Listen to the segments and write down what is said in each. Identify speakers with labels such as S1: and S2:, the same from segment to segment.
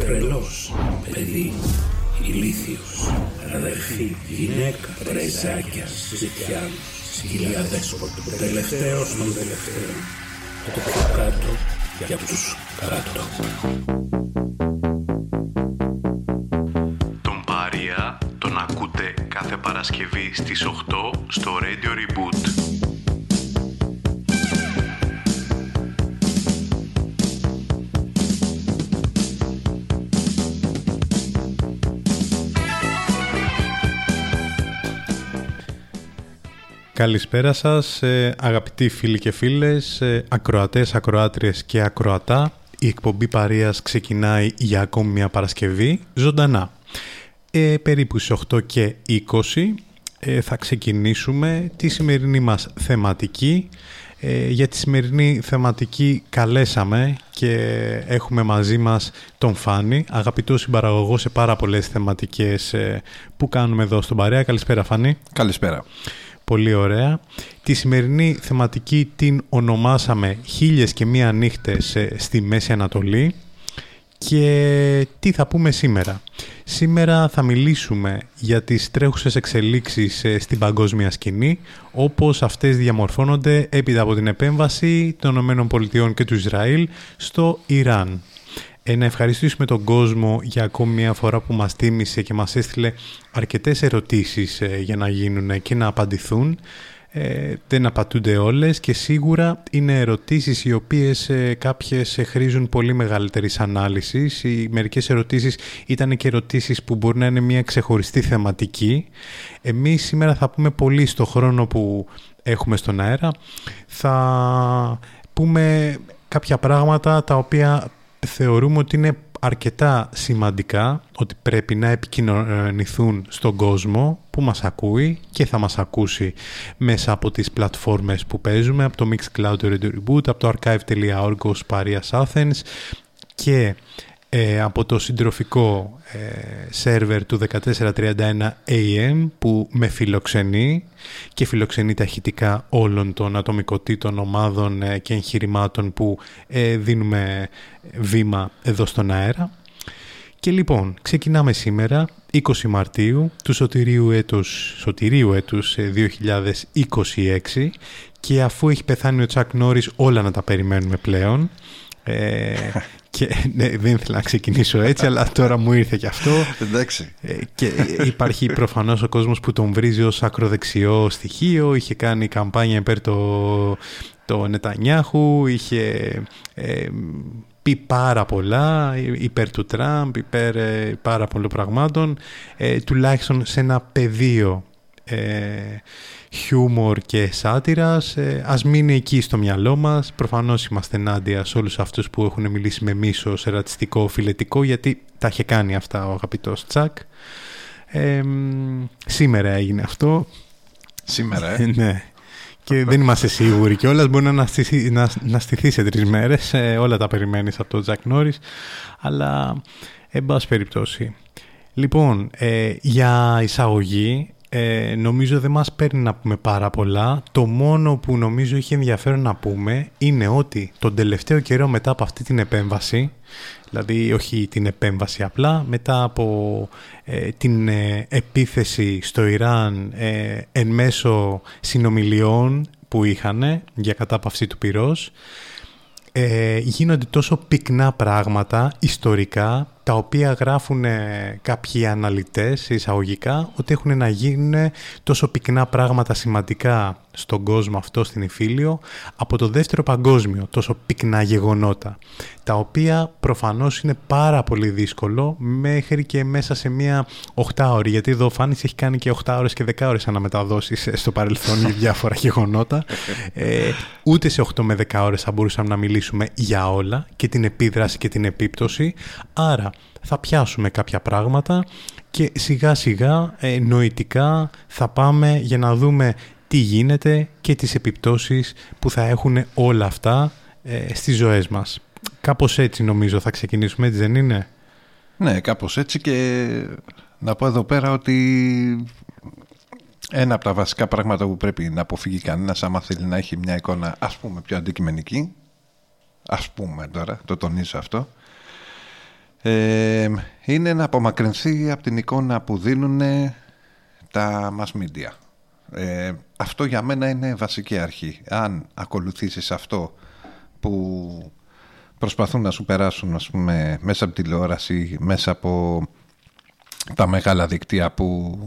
S1: τρελός, παιδί, ηλίθιος, αδερφή, γυναίκα, πρεζάκια, ζητιάν, σκυλιά δέσποτου, τελευταίος των τελευταίων, το πιο κάτω για τους κάτω.
S2: Τον Παρία τον ακούτε κάθε Παρασκευή στις 8 στο Radio Reboot.
S3: Καλησπέρα σας ε, αγαπητοί φίλοι και φίλες, ε, ακροατές, ακροάτριες και ακροατά. Η εκπομπή Παρίας ξεκινάει για ακόμη μια Παρασκευή, ζωντανά. Ε, περίπου στις 8 και 20 ε, θα ξεκινήσουμε τη σημερινή μας θεματική. Ε, για τη σημερινή θεματική καλέσαμε και έχουμε μαζί μας τον Φάνη, αγαπητό συμπαραγωγό σε πάρα πολλές θεματικές που κάνουμε εδώ στον Παρέα. Καλησπέρα Φάνη.
S4: Καλησπέρα.
S3: Πολύ ωραία. Τη σημερινή θεματική την ονομάσαμε «Χίλιες και μία νύχτες στη Μέση Ανατολή» και τι θα πούμε σήμερα. Σήμερα θα μιλήσουμε για τις τρέχουσες εξελίξεις στην παγκόσμια σκηνή, όπως αυτές διαμορφώνονται έπειτα από την επέμβαση των ΗΠΑ και του Ισραήλ στο Ιράν. Ε, να ευχαριστήσουμε τον κόσμο για ακόμη μια φορά που μας τίμησε και μας έστειλε αρκετές ερωτήσεις ε, για να γίνουν και να απαντηθούν. Ε, δεν απαντούνται όλες και σίγουρα είναι ερωτήσεις οι οποίες ε, κάποιες χρήζουν πολύ μεγαλύτερης ανάλυσης. Οι μερικές ερωτήσεις ήταν και ερωτήσεις που μπορεί να είναι μια ξεχωριστή θεματική. Εμείς σήμερα θα πούμε πολύ στο χρόνο που έχουμε στον αέρα. Θα πούμε κάποια πράγματα τα οποία θεωρούμε ότι είναι αρκετά σημαντικά ότι πρέπει να επικοινωνηθούν στον κόσμο που μας ακούει και θα μας ακούσει μέσα από τις πλατφόρμες που παίζουμε, από το Mixcloud Radio Reboot, από το archive.org ως Parias Athens. Και ε, από το συντροφικό ε, σερβερ του 1431 AM που με φιλοξενεί και φιλοξενεί τα ηχητικά όλων των ατομικοτήτων ομάδων ε, και εγχειρημάτων που ε, δίνουμε βήμα εδώ στον αέρα. Και λοιπόν, ξεκινάμε σήμερα, 20 Μαρτίου του σωτηρίου έτους, σωτηρίου έτους 2026 και αφού έχει πεθάνει ο Τσακ Νόρις όλα να τα περιμένουμε πλέον. Και ναι, δεν ήθελα να ξεκινήσω έτσι, αλλά τώρα μου ήρθε και αυτό.
S4: Εντάξει.
S3: Ε, και υπάρχει προφανώς ο κόσμος που τον βρίζει ως ακροδεξιό στοιχείο. Είχε κάνει καμπάνια υπέρ το, το Νετανιάχου, είχε ε, πει πάρα πολλά υπέρ του Τραμπ, υπέρ ε, πάρα πολλών πραγμάτων. τουλάχιστον σε ένα πεδίο χιούμορ και σάτυρας. Ε, ας μείνει εκεί στο μυαλό μας. Προφανώς είμαστε ενάντια σε όλους αυτούς που έχουν μιλήσει με μίσος, ρατσιστικό, φιλετικό, γιατί τα είχε κάνει αυτά ο αγαπητός Τσακ. Ε, σήμερα έγινε αυτό.
S4: Σήμερα, ε.
S3: ναι. Και δεν είμαστε σίγουροι κιόλας, μπορεί να, να, να στηθεί σε τρεις μέρες, ε, όλα τα περιμένεις από τον Τζακ Νόρις, αλλά εν πάση περιπτώσει. Λοιπόν, ε, για εισαγωγή ε, νομίζω δεν μας παίρνει να πούμε πάρα πολλά. Το μόνο που νομίζω έχει ενδιαφέρον να πούμε είναι ότι τον τελευταίο καιρό μετά από αυτή την επέμβαση, δηλαδή όχι την επέμβαση απλά, μετά από ε, την ε, επίθεση στο Ιράν εν μέσω συνομιλιών που είχαν για κατάπαυση του πυρός, ε, γίνονται τόσο πυκνά πράγματα ιστορικά τα οποία γράφουν κάποιοι αναλυτές εισαγωγικά ότι έχουν να γίνουν τόσο πυκνά πράγματα σημαντικά στον κόσμο αυτό στην Ιφίλιο από το δεύτερο παγκόσμιο, τόσο πυκνά γεγονότα, τα οποία προφανώς είναι πάρα πολύ δύσκολο μέχρι και μέσα σε μία 8 ώρη, γιατί εδώ ο Φάνης έχει κάνει και 8 ώρες και 10 ώρες αναμεταδώσεις στο παρελθόν για διάφορα γεγονότα. Ε, ούτε σε 8 με 10 ώρες θα μπορούσαμε να μιλήσουμε για όλα και την επίδραση και την επίπτωση, άρα θα πιάσουμε κάποια πράγματα και σιγά σιγά ε, νοητικά θα πάμε για να δούμε τι γίνεται και τις επιπτώσεις που θα έχουν όλα αυτά ε, στις ζωές μας. Κάπως έτσι νομίζω θα ξεκινήσουμε, έτσι δεν είναι;
S4: Ναι, κάπως έτσι και να πω εδώ πέρα ότι ένα από τα βασικά πράγματα που πρέπει να αποφύγει κανένας άμα θέλει να έχει μια εικόνα ας πούμε πιο αντικειμενική ας πούμε τώρα, το τονίζω αυτό ε, είναι να απομακρυνθεί από την εικόνα που δίνουν τα mass media. Ε, αυτό για μένα είναι βασική αρχή. Αν ακολουθήσεις αυτό που προσπαθούν να σου περάσουν ας πούμε, μέσα από τηλεόραση, μέσα από τα μεγάλα δικτύα που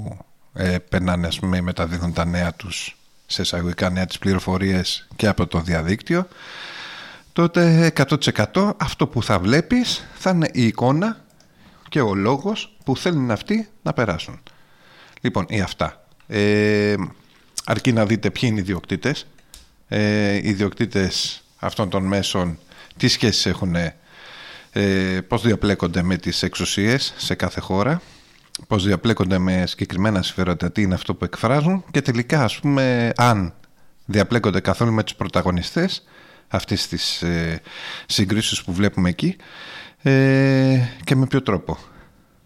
S4: ε, περνάνε, ας πούμε, μεταδίδουν τα νέα τους σε εισαγωγικά νέα τις πληροφορίες και από το διαδίκτυο τότε 100% αυτό που θα βλέπεις θα είναι η εικόνα και ο λόγος που θέλουν αυτοί να περάσουν. Λοιπόν, ή αυτά. Ε, αρκεί να δείτε ποιοι είναι οι ιδιοκτήτες. Ε, οι ιδιοκτήτες αυτών των μέσων τι σχέσεις έχουν, ε, πώς διαπλέκονται με τις εξουσίες σε κάθε χώρα, πώς διαπλέκονται με συγκεκριμένα συμφέροντα, τι είναι αυτό που εκφράζουν και τελικά ας πούμε αν διαπλέκονται καθόλου με τους πρωταγωνιστές αυτής της ε, συγκρίσεις που βλέπουμε εκεί ε, και με ποιο τρόπο.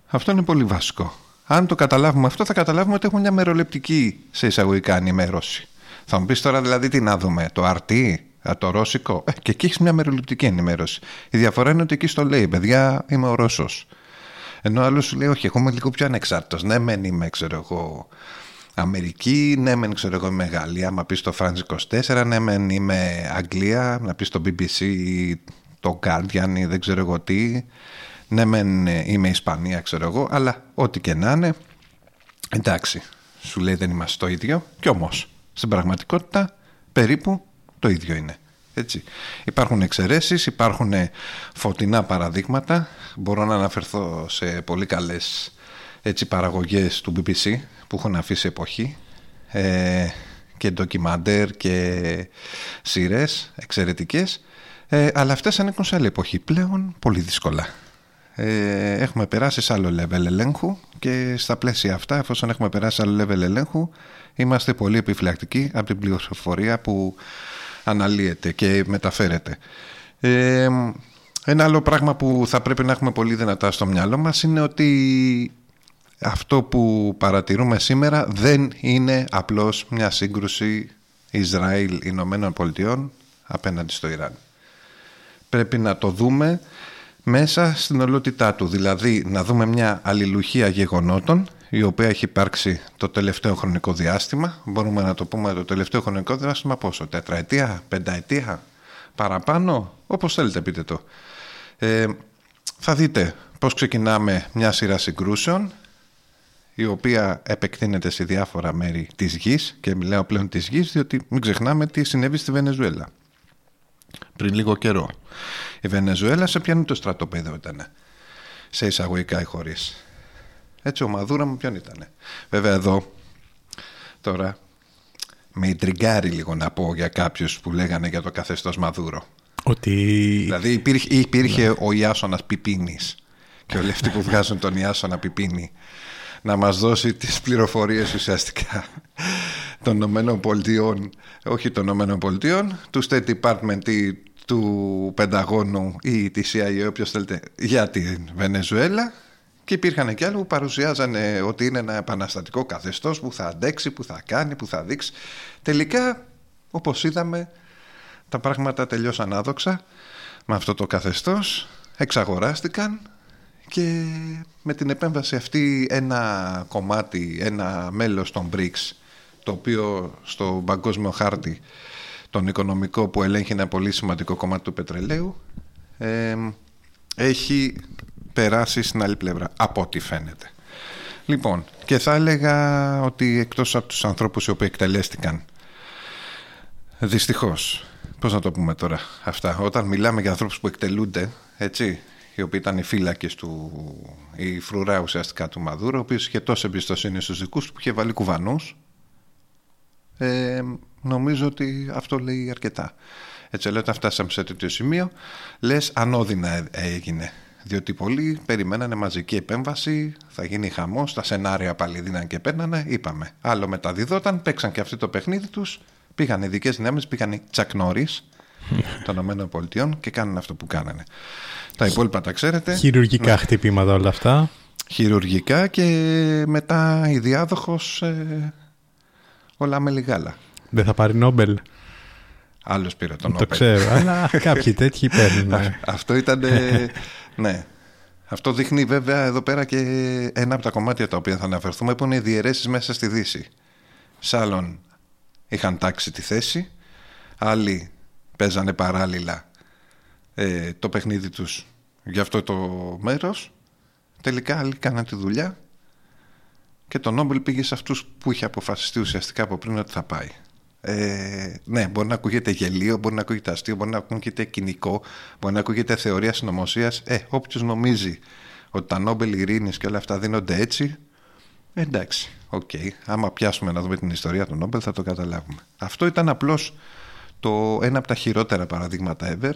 S4: Αυτό είναι πολύ βασικό. Αν το καταλάβουμε αυτό θα καταλάβουμε ότι έχουμε μια μερολεπτική σε εισαγωγικά ενημέρωση. Θα μου πεις τώρα δηλαδή τι να δούμε, το RT, το ρώσικο; Ε, και εκεί έχεις μια μεροληπτική ενημέρωση. Η διαφορά είναι ότι εκεί στο λέει, παιδιά, είμαι ο Ρώσος. Ενώ άλλο σου λέει, Όχι, εγώ είμαι λίγο πιο ανεξάρτητος. Ναι, μεν είμαι, ξέρω εγώ, Αμερική, ναι μεν ξέρω εγώ είμαι Γαλλία, άμα πεις το France 24, ναι μεν είμαι Αγγλία, να πεις το BBC ή το Guardian ή δεν ξέρω εγώ τι, ναι μεν είμαι Ισπανία ξέρω εγώ, αλλά ό,τι και να είναι, εντάξει, σου λέει δεν είμαστε το ίδιο και όμως στην πραγματικότητα περίπου το ίδιο είναι. Έτσι. Υπάρχουν εξαιρέσεις, υπάρχουν φωτεινά παραδείγματα, μπορώ να αναφερθώ σε πολύ καλές έτσι, παραγωγές του BBC που έχουν αφήσει εποχή ε, και ντοκιμαντέρ και σειρές εξαιρετικές ε, αλλά αυτές ανήκουν σε άλλη εποχή πλέον πολύ δύσκολα ε, έχουμε περάσει σε άλλο level ελέγχου και στα πλαίσια αυτά εφόσον έχουμε περάσει σε άλλο level ελέγχου είμαστε πολύ επιφυλακτικοί από την πληροφορία που αναλύεται και μεταφέρεται ε, ένα άλλο πράγμα που θα πρέπει να έχουμε πολύ δυνατά στο μυαλό μας είναι ότι αυτό που παρατηρούμε σήμερα δεν είναι απλώς μια σύγκρουση Ισραήλ-Ηνωμένων Πολιτειών απέναντι στο Ιράν. Πρέπει να το δούμε μέσα στην ολότητά του, δηλαδή να δούμε μια αλληλουχία γεγονότων η οποία έχει υπάρξει το τελευταίο χρονικό διάστημα. Μπορούμε να το πούμε το τελευταίο χρονικό διάστημα πόσο, τετραετία, πενταετία, παραπάνω, όπως θέλετε πείτε το. Ε, θα δείτε πώς ξεκινάμε μια σειρά συγκρούσεων η οποία επεκτείνεται σε διάφορα μέρη της γης και μιλάω πλέον της γης διότι μην ξεχνάμε τι συνέβη στη Βενεζουέλα πριν λίγο καιρό. Η Βενεζουέλα σε ποιον το στρατοπέδο ήταν σε εισαγωγικά ή χωρίς. Έτσι ο Μαδούρα μου ποιον ήταν. Βέβαια εδώ τώρα με τριγκάρει λίγο να πω για κάποιους που λέγανε για το καθεστώς Μαδούρο.
S3: Ότι...
S4: Δηλαδή υπήρχε, υπήρχε ο Ιάσονας Πιπίνης και όλοι αυτοί που βγάζουν τον Ιάσονα Πιπίνη να μας δώσει τις πληροφορίες ουσιαστικά των Ηνωμένων Πολιτειών, όχι των Ηνωμένων Πολιτειών, του State Department ή του Πενταγώνου ή τη CIA, όποιος θέλετε, για την Βενεζουέλα. Και υπήρχαν και άλλοι που παρουσιάζανε ότι είναι ένα επαναστατικό καθεστώς που θα αντέξει, που θα κάνει, που θα δείξει. Τελικά, όπως είδαμε, τα πράγματα τελειώσαν άδοξα με αυτό το καθεστώς, εξαγοράστηκαν και με την επέμβαση αυτή ένα κομμάτι, ένα μέλος των BRICS το οποίο στο παγκόσμιο χάρτη τον οικονομικό που ελέγχει ένα πολύ σημαντικό κομμάτι του πετρελαίου έχει περάσει στην άλλη πλευρά από ό,τι φαίνεται. Λοιπόν, και θα έλεγα ότι εκτός από τους ανθρώπους οι οποίοι εκτελέστηκαν Δυστυχώς. Πώς να το πούμε τώρα αυτά. Όταν μιλάμε για ανθρώπους που εκτελούνται, έτσι, οι οποίοι ήταν οι φύλακες του, η φρουρά ουσιαστικά του Μαδούρο, ο οποίος είχε τόσο εμπιστοσύνη στους δικούς του που είχε βάλει κουβανούς, ε, νομίζω ότι αυτό λέει αρκετά. Έτσι λέει όταν φτάσαμε σε τέτοιο σημείο, λες ανώδυνα έγινε. Διότι πολλοί περιμένανε μαζική επέμβαση, θα γίνει χαμός, τα σενάρια πάλι δίναν και παίρνανε. Είπαμε. Άλλο μεταδιδόταν, παίξαν και αυτοί το παιχνίδι τους, πήγαν ειδικέ δυνάμεις, πήγαν οι τσακνόρι των ΗΠΑ και κάνανε αυτό που κάνανε. Τα υπόλοιπα τα ξέρετε.
S3: Χειρουργικά ναι. χτυπήματα όλα αυτά.
S4: Χειρουργικά και μετά η διάδοχος ε, όλα με λιγάλα.
S3: Δεν θα πάρει Νόμπελ.
S4: Άλλος πήρε τον Νόμπελ.
S3: Το ξέρω, αλλά κάποιοι τέτοιοι παίρνουν.
S4: Αυτό ήταν. ναι. Αυτό δείχνει βέβαια εδώ πέρα και ένα από τα κομμάτια τα οποία θα αναφερθούμε που είναι οι διαιρέσεις μέσα στη Δύση. Σ' είχαν τάξει τη θέση, άλλοι παίζανε παράλληλα ε, το παιχνίδι τους για αυτό το μέρος. Τελικά άλλοι κάναν τη δουλειά και το Νόμπελ πήγε σε αυτούς που είχε αποφασιστεί ουσιαστικά από πριν ότι θα πάει. Ε, ναι, μπορεί να ακούγεται γελίο, μπορεί να ακούγεται αστείο, μπορεί να ακούγεται κοινικό, μπορεί να ακούγεται θεωρία συνωμοσίας. Ε, όποιος νομίζει ότι τα Νόμπελ ειρήνης και όλα αυτά δίνονται έτσι, εντάξει, OK. Okay. Άμα πιάσουμε να δούμε την ιστορία του Νόμπελ θα το καταλάβουμε. Αυτό ήταν απλώς το ένα από τα χειρότερα παραδείγματα ever,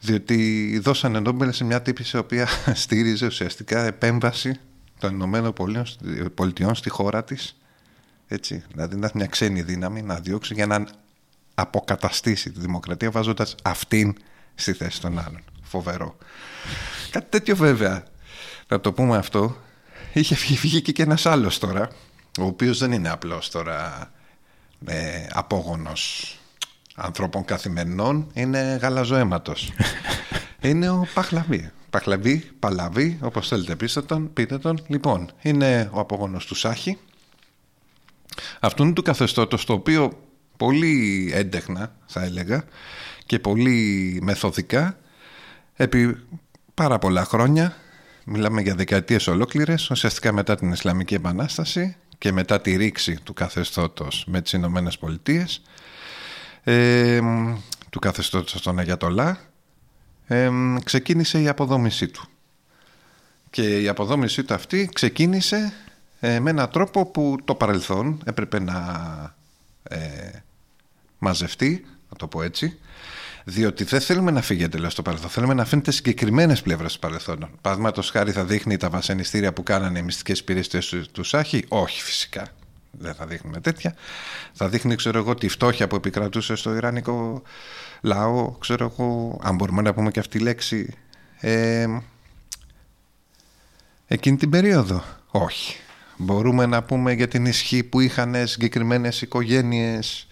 S4: διότι δώσανε Νόμπελ σε μια τύπη η οποία στήριζε ουσιαστικά επέμβαση των Ηνωμένων Πολιτειών στη χώρα της έτσι, δηλαδή να έχει μια ξένη δύναμη να διώξει για να αποκαταστήσει τη δημοκρατία βάζοντας αυτήν στη θέση των άλλων. Φοβερό. Κάτι τέτοιο βέβαια, να το πούμε αυτό, είχε βγει και ένας άλλος τώρα, ο οποίος δεν είναι απλός τώρα ε, απόγονος ανθρώπων καθημερινών, είναι γαλαζοαίματος. είναι ο Παχλαβή. Παχλαβή, Παλαβή, όπως θέλετε πείτε τον, πείτε τον. Λοιπόν, είναι ο απόγονος του Σάχη, είναι του καθεστώτος το οποίο πολύ έντεχνα θα έλεγα και πολύ μεθοδικά επί πάρα πολλά χρόνια μιλάμε για δεκαετίες ολόκληρες ουσιαστικά μετά την Ισλαμική Επανάσταση και μετά τη ρήξη του καθεστώτος με τις Ηνωμένες Πολιτείες, ε, του καθεστώτος στον Αγιατολά ε, ξεκίνησε η αποδόμησή του. Και η αποδόμησή του αυτή ξεκίνησε ε, με έναν τρόπο που το παρελθόν έπρεπε να ε, μαζευτεί, να το πω έτσι, διότι δεν θέλουμε να φύγει εντελώς το παρελθόν. Θέλουμε να αφήνετε συγκεκριμένες πλευρές του παρελθόν. Παραδείγματος χάρη, θα δείχνει τα βασανιστήρια που κάνανε οι μυστικές υπηρεσίες του Σάχη; Όχι, φυσικά. Δεν θα δείχνουμε τέτοια. Θα δείχνει, ξέρω εγώ, τη φτώχεια που επικρατούσε στο Ιρανικό λαό. Ξέρω εγώ, αν μπορούμε να πούμε και αυτή τη λέξη. Ε, εκείνη την περίοδο; Όχι. Μπορούμε να πούμε για την ισχύ που είχαν συγκεκριμένες οικογένειες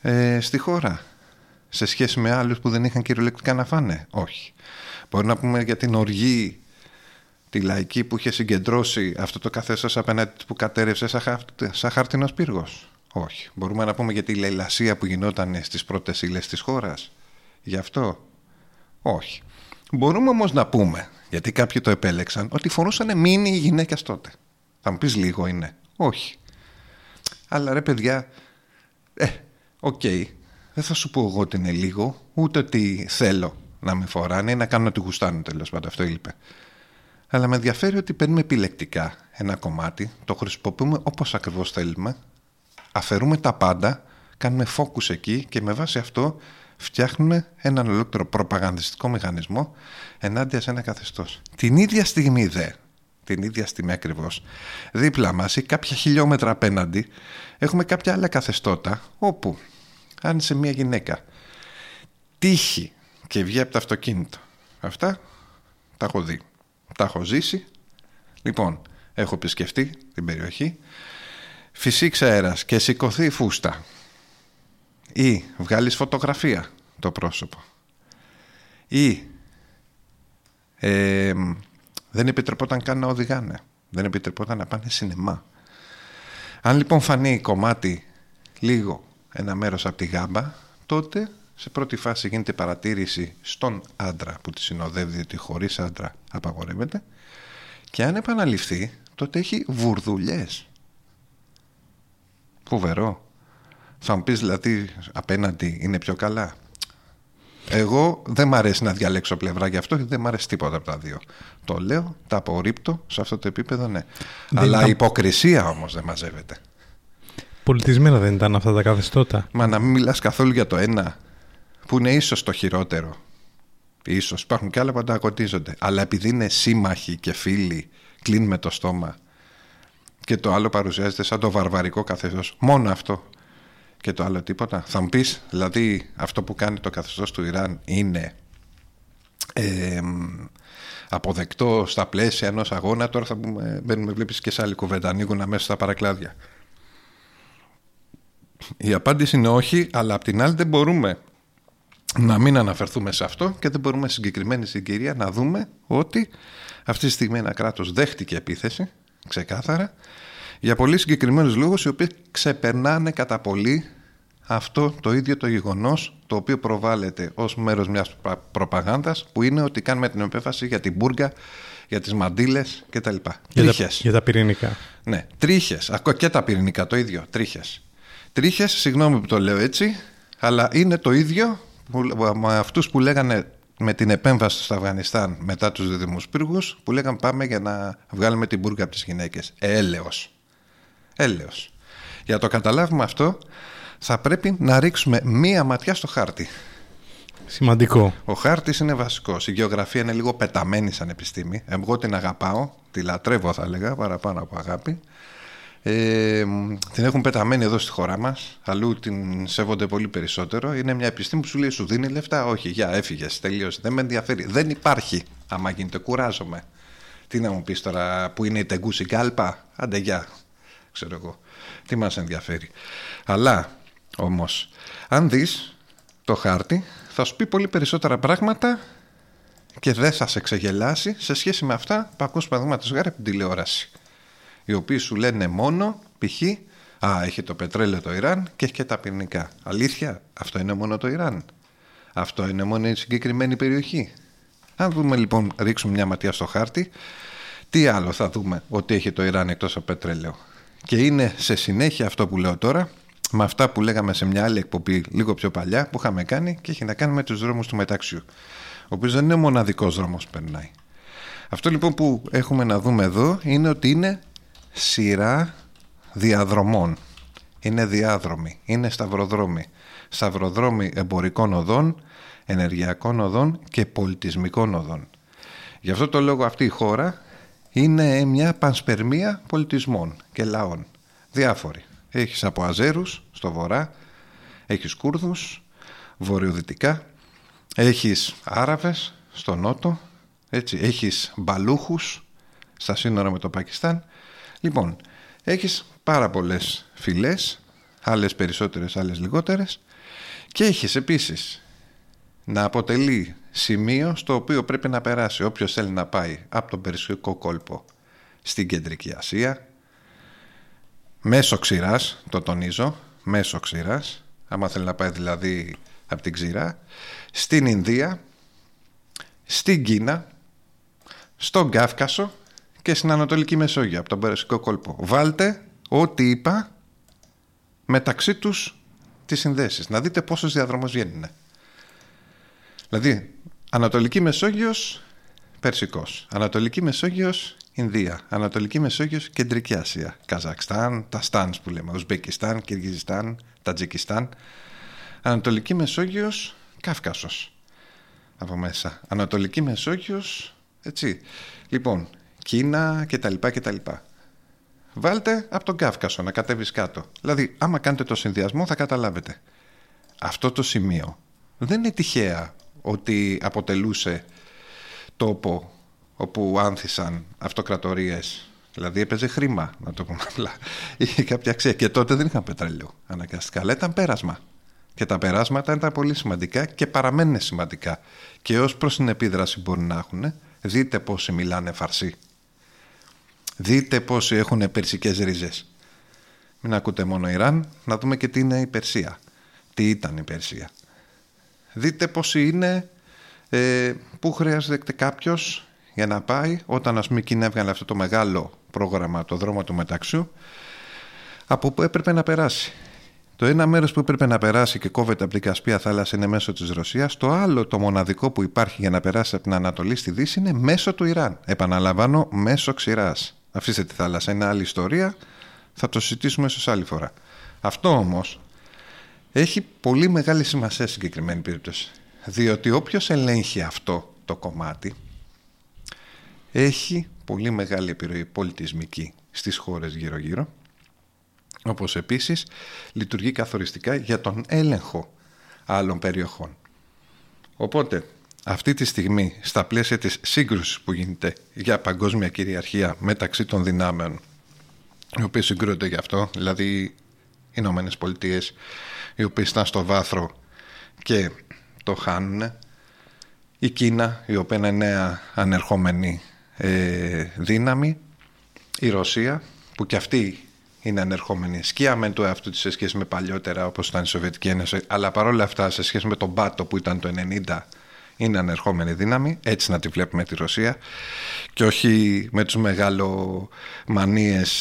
S4: ε, στη χώρα σε σχέση με άλλους που δεν είχαν κυριολεκτικά να φάνε; Όχι. Μπορούμε να πούμε για την οργή τη λαϊκή που είχε συγκεντρώσει αυτό το καθεστώς απέναντι που κατέρευσε σαν χάρτινος πύργος; Όχι. Μπορούμε να πούμε για τη λαϊλασία που γινόταν στις πρώτες ύλες της χώρας; Γι' αυτό; Όχι. Μπορούμε όμως να πούμε, γιατί κάποιοι το επέλεξαν, ότι φορούσαν μίνι οι γυναίκες τότε. Θα μου πεις λίγο είναι. Όχι. Αλλά ρε παιδιά, ε, OK, okay. δεν θα σου πω εγώ ότι είναι λίγο, ούτε ότι θέλω να με φοράνε ή να κάνω ότι γουστάνε τέλος πάντων, αυτό είπε. Αλλά με ενδιαφέρει ότι παίρνουμε επιλεκτικά ένα κομμάτι, το χρησιμοποιούμε όπως ακριβώς θέλουμε, αφαιρούμε τα πάντα, κάνουμε focus εκεί και με βάση αυτό φτιάχνουμε έναν ολόκληρο προπαγανδιστικό μηχανισμό ενάντια σε ένα καθεστώς. Την ίδια στιγμή δε, την ίδια στιγμή ακριβώς, δίπλα μας ή κάποια χιλιόμετρα απέναντι, έχουμε κάποια άλλα καθεστώτα όπου αν σε μια γυναίκα τύχει και βγει από το αυτοκίνητο, αυτά τα έχω δει, τα έχω ζήσει. Λοιπόν, έχω επισκεφτεί την περιοχή, φυσήξει αέρας και σηκωθεί η φούστα. Ή βγάλεις φωτογραφία το πρόσωπο. Ή ε, δεν επιτρεπόταν καν να οδηγάνε. Δεν επιτρεπόταν να πάνε σινεμά. Αν λοιπόν φανεί κομμάτι λίγο ένα μέρος από τη γάμπα, τότε σε πρώτη φάση γίνεται παρατήρηση στον άντρα που τη συνοδεύει, διότι χωρίς άντρα απαγορεύεται και αν επαναληφθεί, τότε έχει βουρδουλιές. Φοβερό. Θα μου πεις δηλαδή απέναντι είναι πιο καλά; Εγώ δεν μ' αρέσει να διαλέξω πλευρά γι' αυτό, γιατί δεν μ' αρέσει τίποτα από τα δύο. Το λέω, τα απορρίπτω, σε αυτό το επίπεδο ναι. Αλλά η υποκρισία όμως δεν μαζεύεται.
S3: Πολιτισμένα δεν ήταν αυτά τα καθεστώτα.
S4: Μα να μην μιλάς καθόλου για το ένα, που είναι ίσως το χειρότερο. Ίσως υπάρχουν και άλλα που ανταγωνίζονται. Αλλά επειδή είναι σύμμαχοι και φίλοι, κλείνουν με το στόμα. Και το άλλο παρουσιάζεται σαν το βαρβαρικό καθεστώς. Μόνο αυτό. Και το άλλο τίποτα. Θα μου πεις, δηλαδή αυτό που κάνει το καθεστώς του Ιράν είναι ε, αποδεκτό στα πλαίσια ενός αγώνα. Τώρα θα μπαίνουμε, βλέπεις και σε άλλη κουβέντα. Ανοίγουν αμέσως στα παρακλάδια. Η απάντηση είναι όχι, αλλά απ' την άλλη δεν μπορούμε να μην αναφερθούμε σε αυτό και δεν μπορούμε συγκεκριμένη συγκυρία να δούμε ότι αυτή τη στιγμή ένα κράτος δέχτηκε επίθεση, ξεκάθαρα, για πολύ συγκεκριμένους λόγους οι οποίοι ξεπερνάνε κατά πολύ αυτό το ίδιο το γεγονός το οποίο προβάλλεται ως μέρος μιας προπαγάνδας που είναι ότι κάνουμε την επέφαση για την μπουργκα, για τις μαντήλες κτλ.
S3: Για, τα, για τα πυρηνικά.
S4: Ναι, τρίχες, ακόμα και τα πυρηνικά το ίδιο, τρίχες. Τρίχες, συγγνώμη που το λέω έτσι, αλλά είναι το ίδιο με αυτούς που λέγανε με την επέμβαση στο Αφγανιστάν μετά τους διδυμούς πύργους που λέγανε πάμε για να βγάλουμε την μπουργκα από τις γυναίκες. Έλεος. Έλεος. Για να το καταλάβουμε αυτό θα πρέπει να ρίξουμε μία ματιά στο χάρτη.
S3: Σημαντικό.
S4: Ο χάρτης είναι βασικός. Η γεωγραφία είναι λίγο πεταμένη σαν επιστήμη. Εγώ την αγαπάω, τη λατρεύω θα έλεγα παραπάνω από αγάπη. Ε, την έχουν πεταμένη εδώ στη χώρα μας. Αλλού την σέβονται πολύ περισσότερο. Είναι μια επιστήμη που σου λέει: Σου δίνει λεφτά. Όχι, για έφυγες. Τελείωσε. Δεν με ενδιαφέρει. Δεν υπάρχει. Άμα γίνεται, κουράζομαι. Τι να μου πεις τώρα, που είναι η τεγκούση κάλπα. Άντε, γεια. Ξέρω εγώ. Τι μας ενδιαφέρει. Αλλά όμως, αν δεις το χάρτη, θα σου πει πολύ περισσότερα πράγματα και δεν θα σε ξεγελάσει σε σχέση με αυτά που ακούς παραδείγματος χάρη από την τηλεόραση οι οποίοι σου λένε μόνο π.χ. Α, έχει το πετρέλαιο το Ιράν και έχει και τα πυρηνικά. Αλήθεια, αυτό είναι μόνο το Ιράν. Αυτό είναι μόνο η συγκεκριμένη περιοχή. Αν δούμε λοιπόν, ρίξουμε μια ματιά στο χάρτη, τι άλλο θα δούμε ότι έχει το Ιράν εκτός από πετρέλαιο. Και είναι σε συνέχεια αυτό που λέω τώρα, με αυτά που λέγαμε σε μια άλλη εκπομπή λίγο πιο παλιά που είχαμε κάνει και έχει να κάνει με τους δρόμους του μεταξιού. Ο οποίος δεν είναι ο μοναδικός δρόμος που περνάει. Αυτό λοιπόν που έχουμε να δούμε εδώ είναι ότι είναι σειρά διαδρομών. Είναι διάδρομοι, είναι σταυροδρόμοι. Σταυροδρόμοι εμπορικών οδών, ενεργειακών οδών και πολιτισμικών οδών. Γι' αυτό το λόγο αυτή η χώρα είναι μια πανσπερμία πολιτισμών και λαών. Διάφοροι. Έχεις από Αζέρους στο βορρά, έχεις Κούρδους βορειοδυτικά, έχεις Άραβες στο νότο, έτσι, έχεις Μπαλούχους στα σύνορα με το Πακιστάν Λοιπόν, έχεις πάρα πολλές φυλές, άλλες περισσότερες, άλλες λιγότερες και έχεις επίσης να αποτελεί σημείο στο οποίο πρέπει να περάσει όποιος θέλει να πάει από τον Περσικό κόλπο στην Κεντρική Ασία μέσω ξηράς, το τονίζω, μέσω ξηράς άμα θέλει να πάει δηλαδή από την ξηρά στην Ινδία στην Κίνα στον Κάφκασο και στην Ανατολική Μεσόγειο από τον Περσικό κόλπο. Βάλτε ό,τι είπα μεταξύ τους τις συνδέσεις. Να δείτε πόσες διαδρόμους βγαίνουν. Δηλαδή, Ανατολική Μεσόγειος, Περσικός. Ανατολική Μεσόγειος, Ινδία. Ανατολική Μεσόγειος, Κεντρική Ασία. Καζακστάν, τα Στάνς που λέμε. Ουσμπεκιστάν, Κυργιζιστάν, Τατζικιστάν. Ανατολική Μεσόγειος, Κάφκασος. Από μέσα. Ανατολική Μεσόγειος, έτσι. Λοιπόν, Κίνα κτλ. κτλ. Βάλτε από τον Κάφκασο να κατέβεις κάτω. Δηλαδή, άμα κάνετε το συνδυασμό θα καταλάβετε. Αυτό το σημείο δεν είναι τυχαία ότι αποτελούσε τόπο όπου άνθησαν αυτοκρατορίες Δηλαδή έπαιζε χρήμα, να το πούμε απλά. Είχε κάποια αξία. Και τότε δεν είχαν πετρέλαιο αναγκαστικά, αλλά ήταν πέρασμα. Και τα περάσματα ήταν πολύ σημαντικά και παραμένουν σημαντικά. Και ως προς την επίδραση μπορεί να έχουν, δείτε πόσοι μιλάνε φαρσί Δείτε πόσοι έχουν περσικές ρίζες. Μην ακούτε μόνο Ιράν, να δούμε και τι είναι η Περσία. Τι ήταν η Περσία. Δείτε πόσοι είναι, ε, πού χρειάζεται κάποιος για να πάει όταν ας πούμε εκείνη έβγαλε αυτό το μεγάλο πρόγραμμα, το δρόμο του μεταξύ, από πού έπρεπε να περάσει. Το ένα μέρος που έπρεπε να περάσει και κόβεται από την Κασπία θάλασσα είναι μέσω της Ρωσίας. Το άλλο, το μοναδικό που υπάρχει για να περάσει από την Ανατολή στη Δύση είναι μέσω του Ιράν. Επαναλαμβάνω, μέσω ξηράς. Αφήστε τη θάλασσα, είναι άλλη ιστορία. Θα το συζητήσουμε ίσως άλλη φορά. Αυτό όμως έχει πολύ μεγάλη σημασία σε συγκεκριμένη περίπτωση. Διότι όποιος ελέγχει αυτό το κομμάτι έχει πολύ μεγάλη επιρροή πολιτισμική στις χώρες γύρω-γύρω όπως επίσης λειτουργεί καθοριστικά για τον έλεγχο άλλων περιοχών. Οπότε αυτή τη στιγμή στα πλαίσια της σύγκρουσης που γίνεται για παγκόσμια κυριαρχία μεταξύ των δυνάμεων οι οποίες συγκρούονται γι' αυτό, δηλαδή οι Ηνωμένες Πολιτείες, οι οποίες ήταν στο βάθρο και το χάνουν. Η Κίνα η οποία είναι νέα ανερχόμενη ε, δύναμη. Η Ρωσία που και αυτή είναι ανερχόμενη σκία με το εαυτού της σε σχέση με παλιότερα όπως ήταν η Σοβιετική Ένωση αλλά παρόλα αυτά σε σχέση με τον Πάτο που ήταν το 90 είναι ανερχόμενη δύναμη έτσι να τη βλέπουμε τη Ρωσία. Και όχι με τους μεγαλομανίες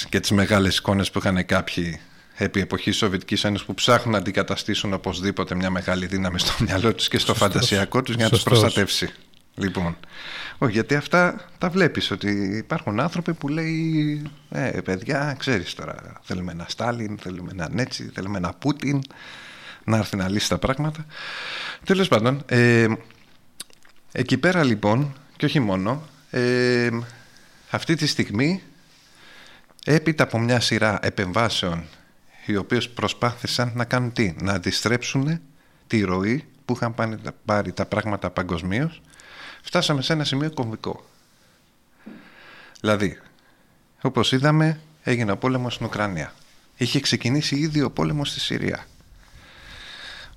S4: και τις μεγάλες εικόνες που είχαν κάποιοι επί εποχής Σοβιετικής Ένωσης που ψάχνουν να αντικαταστήσουν οπωσδήποτε μια μεγάλη δύναμη στο μυαλό τους και στο Σωστός. φαντασιακό τους για να τους προστατεύσει. Λοιπόν, όχι, γιατί αυτά τα βλέπεις ότι υπάρχουν άνθρωποι που λέει ε, παιδιά, ξέρεις τώρα, θέλουμε ένα Στάλιν, θέλουμε ένα Νέτσι, θέλουμε ένα Πούτιν να έρθει να λύσει τα πράγματα. Τέλος πάντων, ε, εκεί πέρα λοιπόν, και όχι μόνο, ε, αυτή τη στιγμή έπειτα από μια σειρά επεμβάσεων οι οποίες προσπάθησαν να κάνουν τι, να αντιστρέψουν τη ροή που είχαν πάρει τα πράγματα παγκοσμίως φτάσαμε σε ένα σημείο κομβικό. Δηλαδή, όπως είδαμε, έγινε ο πόλεμος στην Ουκρανία. Είχε ξεκινήσει ήδη ο πόλεμος στη Συρία.